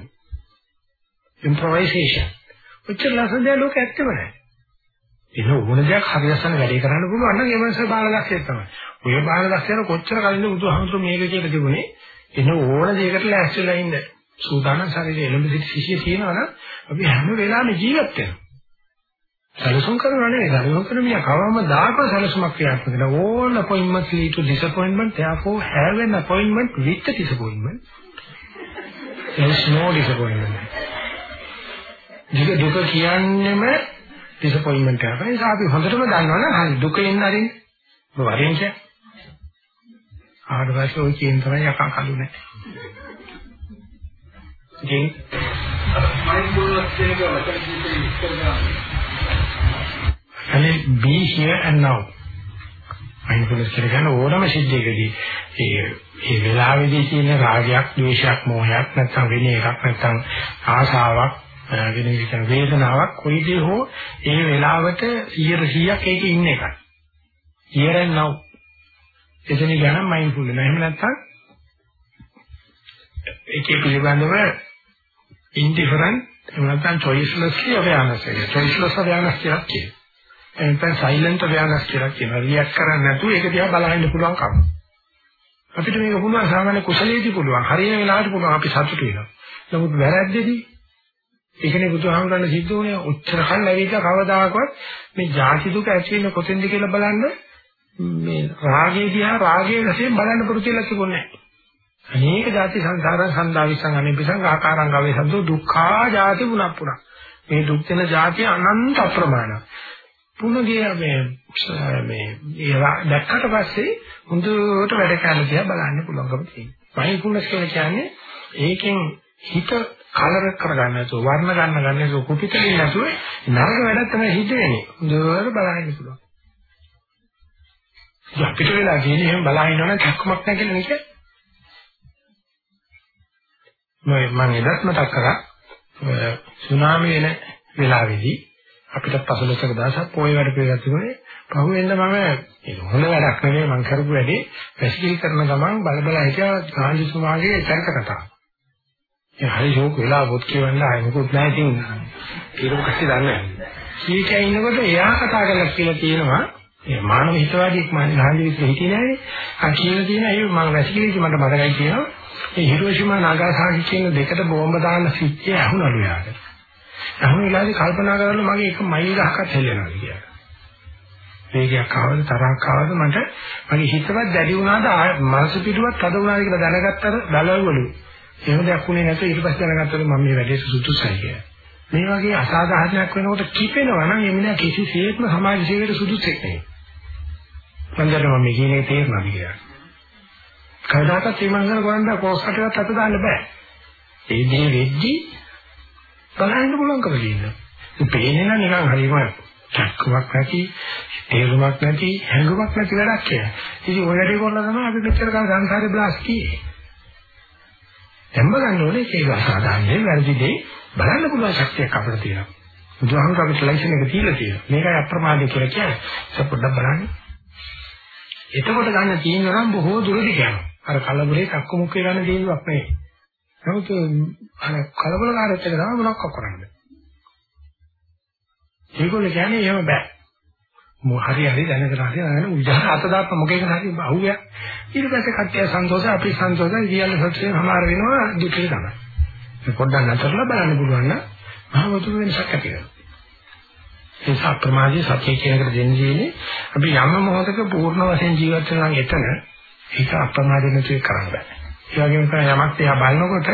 improvisation. ඔච්චර ලස්සන දේ ලෝක ඇත්තම නෑ. ඒක ඕන දෙයක් හරියටම වැඩේ කරන්න පුළුවන් නම් ඒ මනස බාලදක්ෂය තමයි. ඔය බාලදක්ෂයන කොච්චර කලින්ද බුදුහාමුදුරු මේක කියලා තිබුණේ එන ඕන දෙයකට ලෑස්තිලා ඉන්න. සූදානම් ශරීරයේ එළඹ සිටි සිහිය තියෙනවා නම් අපි හැම වෙලාවෙම ජීවත් වෙනවා. සැලසුම් කරනවා නෙවෙයි සැලසුම් කරන මියා කවම දාක සැලසුමක් ක්‍රියාත්මක කරන all appointments lead to disappointment therefore have an appointment with the disappointment there is no disappointment දුක දුක කියන්නේම disappointment එකයි ඒ නිසා අපි හොඳටම දන්නවනේ හරි දුක එන්න අරින්න වරින් කිය. ආවට පස්සේ ওই කියන තමයි යකා කඳු නැහැ ඉතින් මයින්ඩ්ෆුල්නස් එක වචන කීපේ ඉස්තර ගන්න අනේ be here and now. mindfulness කියන ඕනම සිද්ධියකදී. ඒ ඒ වෙලාවේදී තියෙන රාගයක්, ද්වේෂයක්, මෝහයක් නැත්නම් වෙන එකක් නැත්නම් ආසාවක් වෙන විදිහට වේදනාවක් කොයි දේ හෝ ඒ වෙලාවට 100%ක් ඒකේ ඉන්න එකයි. here and now. එතන කියන mindful වෙනවා. එහෙම නැත්නම් ඒකේ පිළිබඳව indifferent එහෙම නැත්නම් choicelessly awareness එක. choiceless awareness කියලා කියනවා. එතන සයිලන්ට් අවයනස් කියලා කියනවා. රියැක්ට් කරන්නේ නැතුව ඒක දිහා බලන්න පුළුවන් කම. අපිට මේක පුළුවන් සාමාන්‍ය කුසලයේදී පුළුවන්. හරියන වෙලාවට පුළුවන් අපි සතුටු වෙනවා. නමුත් වැරද්දේදී ඒකනේ බුදුහාමුදුරන් සිද්ධ වුණේ උච්චර කල් ඇවිල්ලා කවදාකවත් මේ ජාති දුක ඇති වෙන්නේ කොතෙන්ද කියලා බලන්න මේ රාගය දිහා රාගයේ වශයෙන් බලන්න පුරුදු කියලා තිබුණේ නැහැ. අනේක ಜಾති සංසාරං සන්දාවිසං අනිපිසං ආකාරං ගවේ සම්දු දුක්ඛා ಜಾති ගුණක් පුරා. මේ දුක් වෙන ಜಾති අනන්ත අප්‍රමාණ. පුණගේ මේ මේ ඒවා දැක්කට පස්සේ හොඳට වැඩ කරන්න කියලා බලන්න පුළුවන්කම තියෙනවා. මයින්ඩ්ෆුල්නස් කියන්නේ ඒකෙන් හිත කලර කරගන්න නැතුව වර්ණ ගන්න ගන්න නැතුව කුපිතලින් නැතුව නරක වැඩක් තමයි හිත වෙන්නේ. හොඳට බලන්න පුළුවන්. අපිට වෙලා ගියේ එහෙම බලහින්න ඕන කැක්කමක් නැහැ කියලා නේද? මම මම එදත් මතක් කරා සුනාමි වෙන වෙලාවේදී අපිට පසලසක දවසක් පොයේ වැඩ පිළිගත් තිබුණේ පහුවෙන්ද මම ඒක හොඳ වැඩක් නෙවෙයි මම කරපු වැඩේ පැසිකිලි කරන ගමන් බල බල හිටියා ගාන්ධිතුමාගේ චරිත කතාව. ඒ හරි ෂෝක් වෙලා පොත් කියවන්න ආයෙ මොකුත් නැහැ ඉතින් ඊළඟ කට්ටිය දන්නේ නැහැ. කීකේ ඉන්නකොට එයා කතා කරලා කියලා තියෙනවා ඒ මානව හිතවාදියෙක් මම ගාන්ධි විතර හිටියේ නැහැ. අර කියලා තියෙන ඒ මම වැසිකිලිදි මට මතකයි කියනවා. ඒ හිරෝෂිමා නාගාසාකි කියන දෙකට බෝම්බ දාන්න සිච්චේ අහුනලු යාට. අහන වෙලාවේ කල්පනා කරලා මගේ එක මයිල් ගහකට හෙල්ලෙනවා කියලා. වේගයක් ආවද තරහක් ආවද මට මගේ හිතවත් දැඩි වුණාද මනස පිටුවත් තද වුණාද කියලා දැනගත්තට බලවලු. එහෙම දෙයක් උනේ නැතුව ඊට පස්සේ දැනගත්තලු මම මේ වැඩේ සුදුසුයි කියලා. මේ වගේ අසාධාරණයක් වෙනකොට කිපෙනවා නම් එමුනා කිසිසේත්ම සමාජ ජීවිතේ සුදුසෙක් නෙවෙයි. මන්දර මම මේ කියන්නේ තේරෙනවා කියලා. කවදාකවත් මේ මංගල කරන්න කොස්කටවත් අත දාන්න බෑ. ඒ දේ වෙද්දි බලන්න පුළුවන්කම තියෙනවා. ඒ පේන්නේ නම් නිකන් හරිම චක්කමක් නැති, තේරුමක් නැති, හැඟුමක් නැති වැඩක් කියලා. ඉතින් ඔය වැඩේ කරලා තමයි අපි මෙච්චර කාල සංසාරේ බ්ලාස් කියේ. දැන් බලන්න ඕනේ ඒක අසාධාරණයි වැරදි දෙයි බලන්න පුළුවන් ශක්තියක් අපිට තියෙනවා. බුදුහාමුදුරුවෝ අපිට ලයිසන් එක දීලා තියෙනවා. මේකයි අප්‍රමාදී කියලා කියන්නේ. ඒක පොඩ්ඩක් බලන්න. එතකොට ගන්න තියෙනවා නම් බොහෝ දුරදි යනවා. අර කලබලේ කක්ක මුක්කේ ගන්න දේවල්ක් නෙවෙයි. නමුත් අර කලබලකාරීත්වය තමයි මොනවක් කරන්නේ. ඒගොල්ලෝ කියන්නේ එහෙම බෑ. මො හරි හරි දැනගෙන හරි නැගෙන උජාර අත දාප්ප මොකේක හරි බහුවයක්. ඊට පස්සේ කට්ටිය සන්තෝෂ අපි සන්තෝෂයි සියල්ල සත්‍යයෙන් සමාර වෙනවා දුකේ තමයි. ඒ පොඩ්ඩක් නතරලා බලන්න පුළුවන් නම් මහ වතුර වෙනසක් ඇති වෙනවා. ඒ සත්‍යමාදී සත්‍ය කියන එකට දෙන්නේ අපි යම් මොහොතක පූර්ණ වශයෙන් ජීවත් වෙනවා නම් එතන ඒක අප්‍රමාදී නැතුව කරන්න බෑ. ඒ වගේම තමයි යමක් දිහා බලනකොට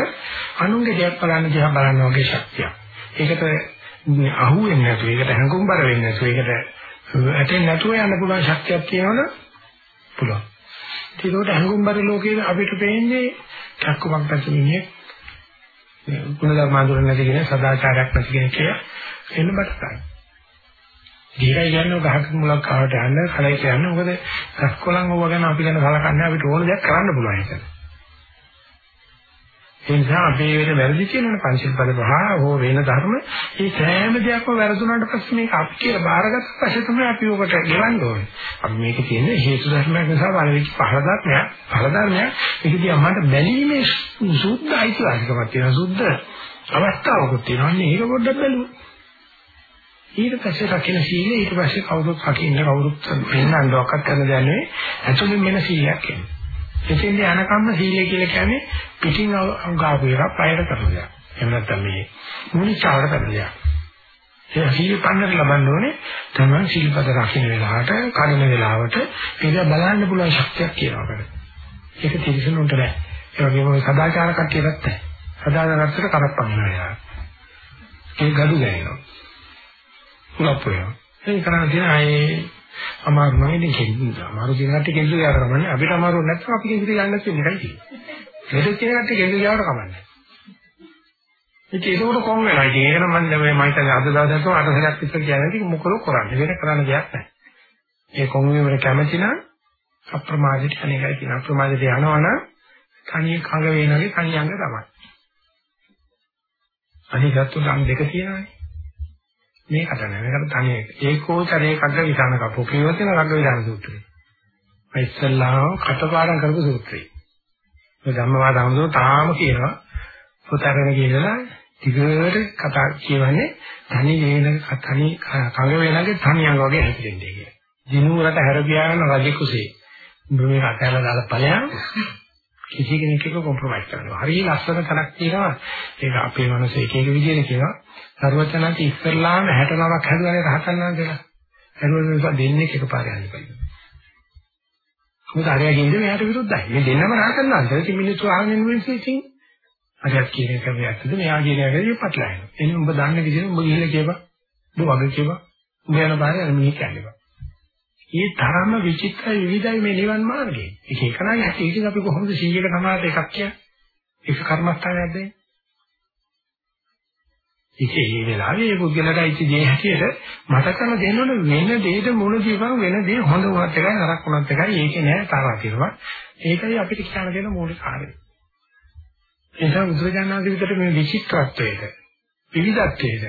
අනුන්ගේ දෙයක් බලන්න දිහා බලන වගේ ශක්තියක්. ඒකට අහු වෙන්නේ නැතුව, ඒකට හැඟුම්බර වෙන්නේ නැතුව, ඒකට ඇටෙන්නේ නැතුව යන්න පුළුවන් ශක්තියක් තියෙනවනේ පුළුවන්. ඒකට අහඟුම්බර ලෝකයේ අපිට පේන්නේ කක්කමක් නැති මිනිහෙක් ගුණධර්ම අඳුර නැති කෙනෙක් සදාචාරයක් නැති කෙනෙක් කියලා එන්න බටයි. ගිහලා කියන්නේ ගහක මුලක් ආවට යන්න කලයි කියන්නේ මොකද රස්කොලන් ඕවා ගැන අපි ගැන සලකන්නේ අපිට ඕන දෙයක් කරන්න පුළුවන් ඒක. ඒ නිසා අපේ වෙන වැරදි කියනවනේ පංචශීල පද පහ හෝ වෙන ධර්ම මේ සෑම දෙයක්ම වැරදුනාට පස්සේ මේක අපි කියලා බාරගත්ත පස්සේ තමයි අපි ඔකට ගෙවන්න ඕනේ. අපි මේක කියන්නේ හේතු ධර්මයක් නිසා වලවිච්ච පහළ ධර්මයක් පහළ ධර්මයක් ඒකදී අම්මන්ට බැලීමේ සුද්ධ අයිතිවාසිකමක් තියෙනවා සුද්ධ අවස්ථාවකුත් තියෙනවා. අන්න ඒක පොඩ්ඩක් බලමු. ඊට පස්සේ රකින්න සීලය ඊට පස්සේ කවුරුත් රකින්න කවුරුත් පෙන්නන්නවක්වත් කරන්න දෙයක් නෙවෙයි. ඇතුළෙන් මෙන සීලයක් එන්නේ. එතෙන්දී අනකම්ම සීලය කියලා කියන්නේ පිටින් අංගාපු එක පයර කරන දෙයක්. එහෙම නැත්නම් මේ මුනිචාවට කරන දෙයක්. ඒ සීල පන්නර ලබන්න ඕනේ තමයි සීල්පද රකින්න වෙලාවට, කර්ම වෙලාවට ඒක බලන්න පුළුවන් ශක්තියක් කියනවා ඒක තිරසනුන්ට නෑ. ඒ වගේම සදාචාර කට්ටියටත් නෑ. සදාචාරකට කරප්පන් වෙනවා. ඒ gadu ගෑනවා. උලප් වෙනවා. ඒ කරණ තියෙන අය අමාරු නම් ඉතින් කෙල්ල අමාරු කියන කට්ටිය කෙල්ල ගියාට කමන්නේ අපිට අමාරු නැත්නම් අපි කෙල්ල යන්න තියෙන එකයි තියෙන්නේ. මෙතෙක් කියන කට්ටිය කෙල්ල ගියාට කමන්නේ. ඉතින් ඒකට කොම් වෙනවා. ඉතින් ඒක නම් මම මේ මම හිතන්නේ අද දවසට අට සැරයක් විතර කියන්නේ ඉතින් මොකද කරන්නේ? වෙන කරන්න දෙයක් නැහැ. ඒ කොම් වීමට කැමති නම් අප්‍රමාදිත අනේකයි කියන අප්‍රමාදිත යනවනම් කණිය කඟ වේනගේ කණියංග තමයි. අනිකත් උන් දෙක තියෙනවානේ. මේකට නෑ මේකට තනිය ඒකෝචරේ කග්ග විධාන කපෝ කියවතින කග්ග විධාන සූත්‍රය. මේ ඉස්සල්ලාම කටපාඩම් කරපු සූත්‍රය. මේ ධම්මවාද හමුදුන තාම කියනවා පොතගෙන කියලා ටිකට කතා කියවන්නේ තනි වේන තනි කග වේනගේ තනියන් වගේ හැදෙන්නේ කියලා. දිනුවරට හැර ගියාන රජ කුසේ. මේ අතහැරලා දාලා ඵලයන් කිසි කෙනෙක් එක්ක කොම්ප්‍රොමයිස් කරනවා. හරිය ලස්සන තනක් තියෙනවා. ඒක අපේ මනස එක එක විදිහට කියනවා. සර්වචනන්ති ඉස්සල්ලාම 69ක් හැදුවානේ රහතන් වහන්සේලා. හැදුවා නිසා දෙන්නේ එකපාරට යන්න බෑ. මොකද අරයා කියන්නේ මෙයාට විරුද්ධයි. මේ දෙන්නම රහතන් වහන්සේලා. ඉතින් මිනිස්සු ආගෙන ඉන්න මිනිස්සු ඉතින් අරයා කියන එක වැරදිද මෙයා කියන එක විපත්ලා යනවා. එන්නේ උඹ දන්න විදිහට උඹ ගිහිල්ලා කියපන්. උඹ වගේ කියපන්. උඹ යන බාරේ අර මිනිහ කියන්නේ. ඒ තරම්ම විචිත්‍ර විවිධයි මේ නිවන් මාර්ගය. ඒක එකනයි ඇති. ඉතින් අපි කොහොමද 100ක සමානට එකක් කියන්නේ? ඒක කර්මස්ථානයක් දෙන්නේ. ඒකේ මේ වෙලාවේ ඒ පුද්ගලට අයිති දේ හැටියට මට කරන දෙන්න ඕන වෙන දෙයක මුණ දීපන් වෙන දේ හොඳ වුණත් එකයි නරක වුණත් එකයි ඒකේ නෑ තරහ කියලා. ඒකයි අපිට කියන්න දෙන මූලික කාර්යය. එනිසා බුදුරජාණන්ගේ විදිහට මේ විචිත්‍රත්වයට විවිධත්වයට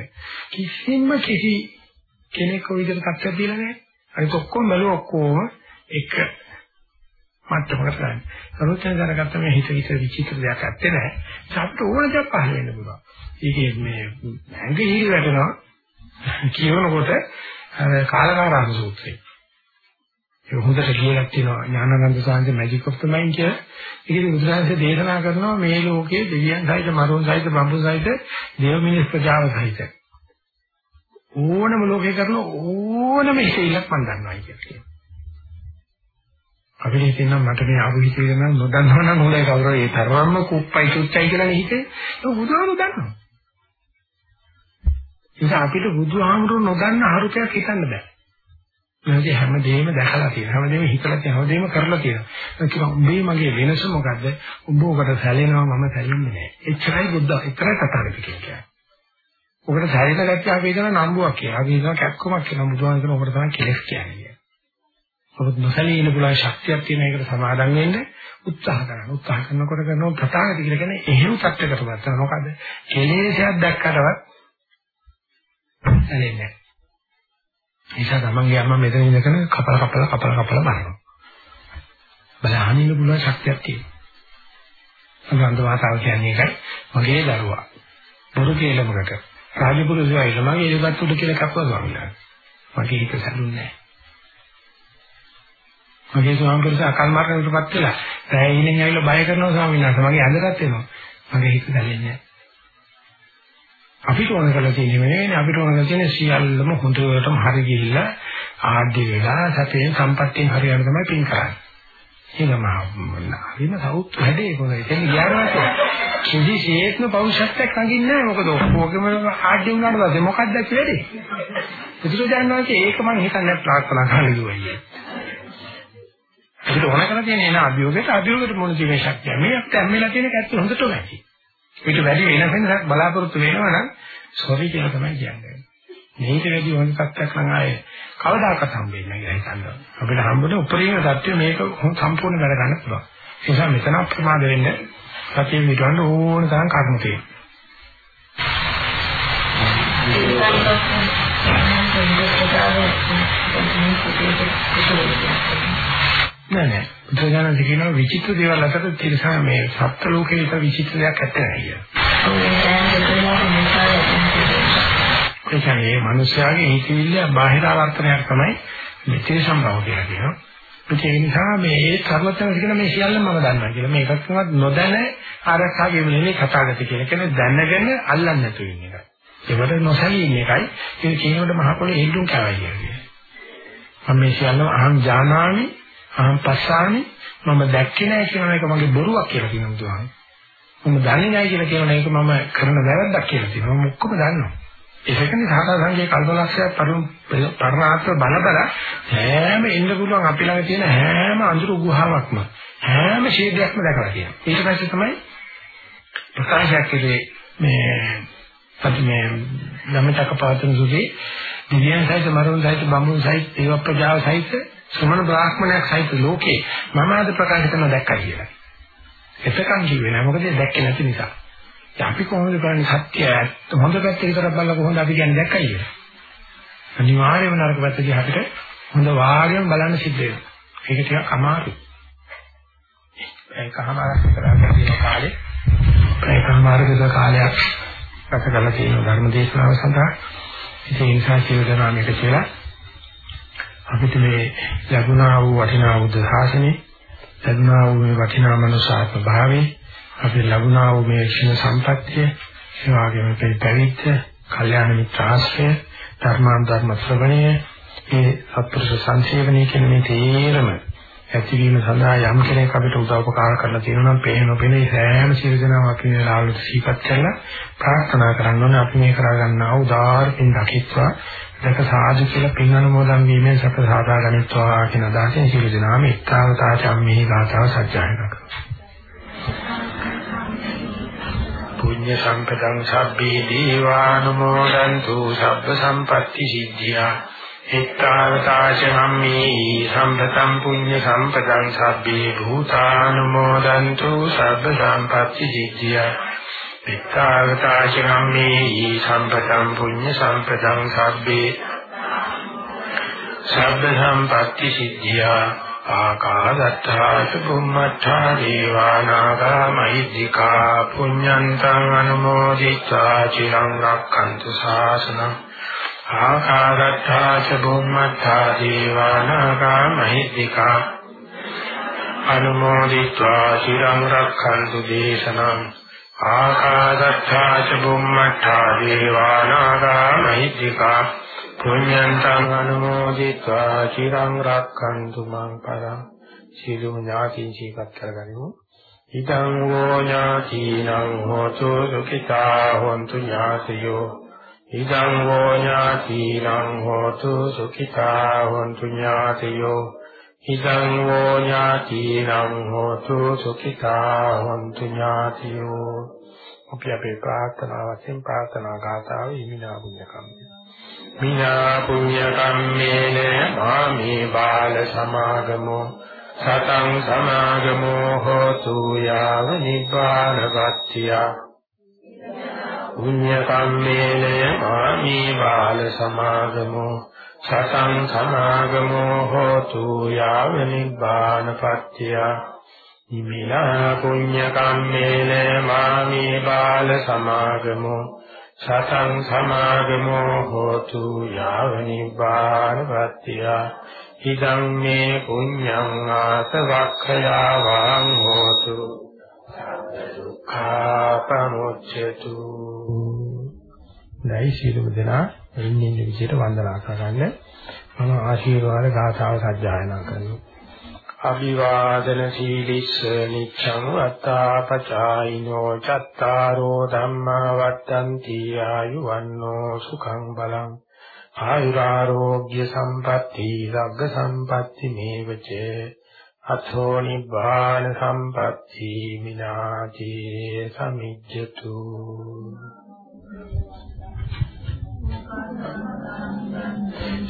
කිසිම කිසි කෙනෙක් ඔය විදිහට තත්ත්වයක් දීලා නෑ. අනිත ඔක්කොම බැලුව ඔක්කොම එක මට්ටමකට ගන්න. සරෝජන දරගත්ත මේ හිත විතර විචිත්‍ර දෙයක් ඇත්තේ නැහැ. සම්පූර්ණ ඕන දෙයක් පහල වෙන්න පුළුවන්. ඒකේ මේ ඇඟ හිල් වැටෙනවා කියනකොට අර කාලකාරාම සූත්‍රය. ඒ හොඳට කියලා තියෙනවා Gnanananda Santhi magic of the mind කියලා. ඒකේ බුදුරජාණන් දේශනා කරනවා මේ ලෝකයේ දෙවියන් සහිත මරුන් සහිත බඹුන් සහිත දේව මිනිස් ප්‍රජාව සහිත ඕනම ලෝකේ කරන ඕනම ඉතිලක් මන් දන්නවා කියලා. අපිට හිතෙනවා මට මේ ආපු හිතේ නම් නොදන්නව නම් හොඳයි කවුරු ඒ තරම්ම කුප්පයි තුච්චයි කියලා හිතේ. ඒක බුදුහාමුදුරු දන්නවා. ඒක අපිට බුදුහාමුදුරු නොදන්න අරුතයක් හිතන්න බෑ. මොකද හැමදේම දැකලා තියෙනවා. හැමදේම හිතලා තියෙනවා. හැමදේම කරලා තියෙනවා. ඒක උඹේ මගේ වෙනස මොකද්ද? උඹ ඔකට සැලෙනවා මම සැලෙන්නේ නෑ. එච්චරයි බුද්ධ එච්චරයි කතාවේ කියන්නේ. ඔකට සැලෙන ගැච්ච අපි කියන නම්බුවක් කියලා. අපි කියන කැක්කමක් කියලා. බුදුහාමුදුරු කියන ඔකට තමයි කෙලස් කියන්නේ. ඔබ නොසැලී ඉන්න පුළුවන් ශක්තියක් තියෙන එකට සමාදම් වෙන්න උත්සාහ කරනවා. උත්සාහ කරනකොට කරනවා ප්‍රතාගති කියලා කියන්නේ එහෙම තත්ත්වයකට වත්ත මොකද? කෙලෙසයක් දැක්කටවත් ඇලෙන්නේ නැහැ. නිසා තමන්ගේ අම්මා මෙතන ඉඳගෙන කපල කපල කපල කපල බලනවා. බලහන් ඉන්න පුළුවන් ශක්තියක් තියෙනවා. අන්ත වාතාව කියන්නේ ඒකයි. මගේ දරුවා. බොරු කියලාමකට. රාජපුරුෂයා ඉන්න මගේ ඉලපත් උඩ කියලා කපුවා ස්වාමීන් වහන්සේ. මගේ හිත සැලුන්නේ නැහැ. මගේ ස්වාමීන් වහන්සේ අකල් මරණයටපත් වෙලා රැය ඉන්නේ ඇවිල්ලා බය කරනවා ස්වාමීන් වහන්සේ. මගේ ඇඳටත් එනවා. මගේ හිත දැනෙන්නේ අපිට ඕන කරලා තියෙන්නේ නෙවෙයි අපිට ඕන කරලා තියෙන්නේ සියල්ලම හොඳටම හරි ගිහිල්ලා ආඩ්‍ය වෙලා සතේ සම්පත්තියෙන් හරියට තමයි පින් කරන්නේ. එහෙනම් හරිම සෞත් වැඩේ කොහොමද? එතන ගියාට කිසි ශේත්ම පෞෂත්වයක් නැගින්නේ නැහැ. මොකද ඔක්කොගේම ආඩ්‍ය වුණාට පස්සේ මොකක්ද වෙන්නේ බුදුරජාණන් වහන්සේ ඒක මම හිතන්නේ ප්‍රාර්ථනා කරන්න කිව්වා ඒකට ඕන කරලා තියෙන එන අභියෝගයට අභියෝගයට මොන ජීවේ ශක්තිය. මේ අපිට ඇම්මෙලා තියෙන කැත්ත හොඳටම ඇති. ඊට වැඩි වෙන වෙනසක් බලාපොරොත්තු වෙනවා නම් සෝරි කියලා තමයි කියන්නේ. මේක වැඩි හොඳ තත්ත්වයක් නම් ආයේ කවදාකවත් හම්බෙන්නේ නැහැ කියලා හිතනවා. අපිට හම්බුනේ උපරිම தත්ත්වය මේක සම්පූර්ණ වැඩ ගන්න පුළුවන්. ඒ නිසා මෙතන ප්‍රමාද වෙන්න සතිය විතරන්න ඕන තරම් කර්ම තියෙනවා. නෑ නෑ බුදුසසුන කියනවා විචිත්‍ර දේවල් අතර තිරසා මේ සත්ත්ව ලෝකේ විතර විචිත්‍ර දෙයක් ඇත්තේ නැහැ ඒ කියන්නේ මිනිස්යාගේ හිතවිල්ල බාහිර ආවර්තනයක් තමයි මෙතේ සම්භව කියලා කියනවා. ඒ නිසා මේ ඒ කර්මතන කියන මේ සියල්ලම මම දන්නවා කියලා. මේ එකක්වත් නොදැන ආරක්ෂා ගෙවන්නේ කතාගත කියන කෙනේ දැනගෙන අල්ලන්නේ නැතු වෙන එකයි. ඒකට නොසැලී ඉන්න එකයි. ඒ කියනකොට මහ පොළේ හිඳුන් කවයි කියන්නේ. මම මේ සියල්ලම අහම් ජානාමි අහම් පස්සාමි මම දැක්කේ නැහැ කියන එක මගේ බොරුවක් කියලා කියනවා බුදුහාම. මම දන්නේ නැහැ කියලා කියන එක මම කරන වැරද්දක් කියලා කියනවා. මම ඔක්කොම දන්නවා. ඒකනේ සාකා සංගේ කල්පලක්ෂය පරමාර්ථ බල බල හැම ඉන්න පුළුවන් අපි ළඟ තියෙන හැම අඳුරු ගුහාවක්ම හැම ශීර්ෂයක්ම දැකලා තියෙනවා. ඊට පස්සේ තමයි ප්‍රකාශයක් කළේ මේ අපි මේ ධම්මචක්ක පවතුන සුදී දිව්‍යයන් සහිත මරුන් සහිත බඹුන් සහිත ඒව ප්‍රජාව සහිත සමන බ්‍රාහ්මණයක් සහිත ලෝකේ මම අද ප්‍රකාශ කරන දැක්කයි කියලා. එතකන් කිව්වේ නෑ මොකද දැක්කේ නැති නිසා. අපි කොහොමද කරන්නේ සත්‍ය හොඳ පැත්ත විතරක් බලලා කොහොමද අපි කියන්නේ දැක්කයි කියලා. අනිවාර්යයෙන්ම නරක පැත්ත දිහා අපිට හොඳ වාග්යම බලන්න සිද්ධ වෙනවා. ඒක ටිකක් අමාරුයි. ඒකමාරක් කරලා තියෙන කාලේ ඒකමාරක කාලයක් ගත කරලා තියෙන ධර්ම දේශනාව සඳහා ඉතින් ඒ නිසා කියලා මේක කියලා අපිට මේ ලැබුණා වූ වටිනා බුද්ධ ශාසනේ ලැබුණා වූ මේ වටිනා මනුෂ්‍යාත්ම භාවයේ අපි ලැබුණා වූ මේ ක්ෂණ සම්පත්තිය ඒ වගේම මේ පැවිද්ද, කල්යාණ මිත්‍ර ආශ්‍රය, ධර්මාන් ධර්ම ශ්‍රවණය, මේ සත්පුරුෂ සංසේවනයේ කියන මේ තේරම ඇතිවීම සඳහා යම් කෙනෙක් අපිට උදව්පකාර කරලා තියෙනවා නම් පේන නොපෙනේ සෑම සියලු දෙනාම අපි මේ ලාලුට සීපත් කරලා ප්‍රාර්ථනා කරන්න ඕනේ. අපි මේ කරගන්නා උදාාර පින් දකිත්වා. දක සාදු කියලා පින් අනුමෝදන් වීමෙන් සප සාදා ගනිත්වා කියන අදහසින් සියලු දෙනාම එක්තාවතා චම්මේ ගාතාව සජ්ජායනා කරනවා පුඤ්ඤ සම්පතං සබ්බේ දීවානුමෝදන්තු සබ්බ සම්පatti සිද්ධියා. එත්තාවතාච නම්මේ සම්පතං පුඤ්ඤ සම්පතං සබ්බේ භූතානුමෝදන්තු සබ්බ සම්පatti සිද්ධියා එත්තාවතාච නම්මේ සම්පතං පුඤ්ඤ සම්පතං සබ්බේ සබ්බ සම්පatti සිද්ධියා ආකාදත්තාච බුම්මත්තා දීවානාගා මහිද්దికා පුඤ්ඤන්තං අනුමෝදිත්වා චිරං රක්ඛන්තු ශාසනං ආකාරත්තා ච බුම්මත්තා දේවානාගා මහිද්దికා අනුමෝදිत्वा চিරං රක්ඛන්තු දේශනම් ආකාශත්තා ච බුම්මත්තා දේවානාගා මහිද්దికා පුඤ්ඤන්තං අනුමෝදිत्वा চিරං රක්ඛන්තු මං පරං සීලු ඥාතිං සීපත් කරගනිමු. ඊතං වෝ ඥාතිනං හෝතු සුඛිතා හොන්තු ඥාතයෝ ඉදං වූ ඥාතිනං හෝතු සුඛිතා හොන්තු ඥාතියෝ ඉදං වූ ඥාතිනං හෝතු සුඛිතා හොන්තු ඥාතියෝ අපි අපේ ප්‍රාර්ථනාවෙන් ප්‍රාර්ථනා ගාථාව ඉමිනා පුණ්‍ය කම්මේ මිනා පුඤ්ඤ කම්මේන මාමේ බාල සමාගමෝ සතං සමාගමෝ හෝතු යාව නිබ්බානපත්තිය පුඤ්ඤ කම්මේන මාමේ බාල සමාගමෝ සතං සමාගමෝ හෝතු යාව නිබ්බානපත්තිය ඉමිනා පුඤ්ඤ කම්මේන මාමේ බාල සමාගමෝ සතං සමාගමෝ හෝතු යාව නිබ්බානපත්තිය ඉදං මේ පුඤ්ඤං ආසවක්ඛයා වං හෝතු දුක්ඛාපමුච්ඡතු නැයි සියලුම දෙනා ඉන්නේ විදිහට වන්දනා කරගන්න මම ආශිර්වාද ගාථාව සජ්ජායනා කරනවා. අභිවාදන සීලිස්ස නිච්ඡං වත්තාපචායිනෝ චත්තාරෝ ධම්මා වත්තන්ති ආයුවන්නෝ සුඛං බලං. ආයුරාෝග්‍ය සම්පatti සග්ග සම්පatti මේවච. අතෝ නිබ්බාන සම්පatti මිනාතේ සමිජ්ජතු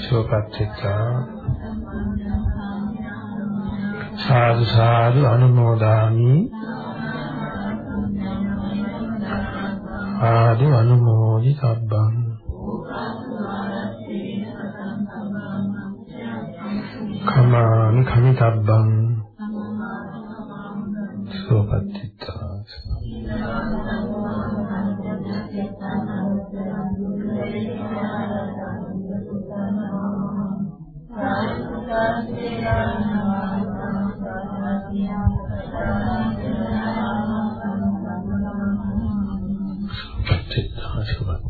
සෝපත්තිතා සාදු සාදු අනුමෝදාමි. ආදි අනුමෝදි සබ්බං. කමාමි කමිතබ්බං. සෝපත්තිතා පච්චේතාසුවත්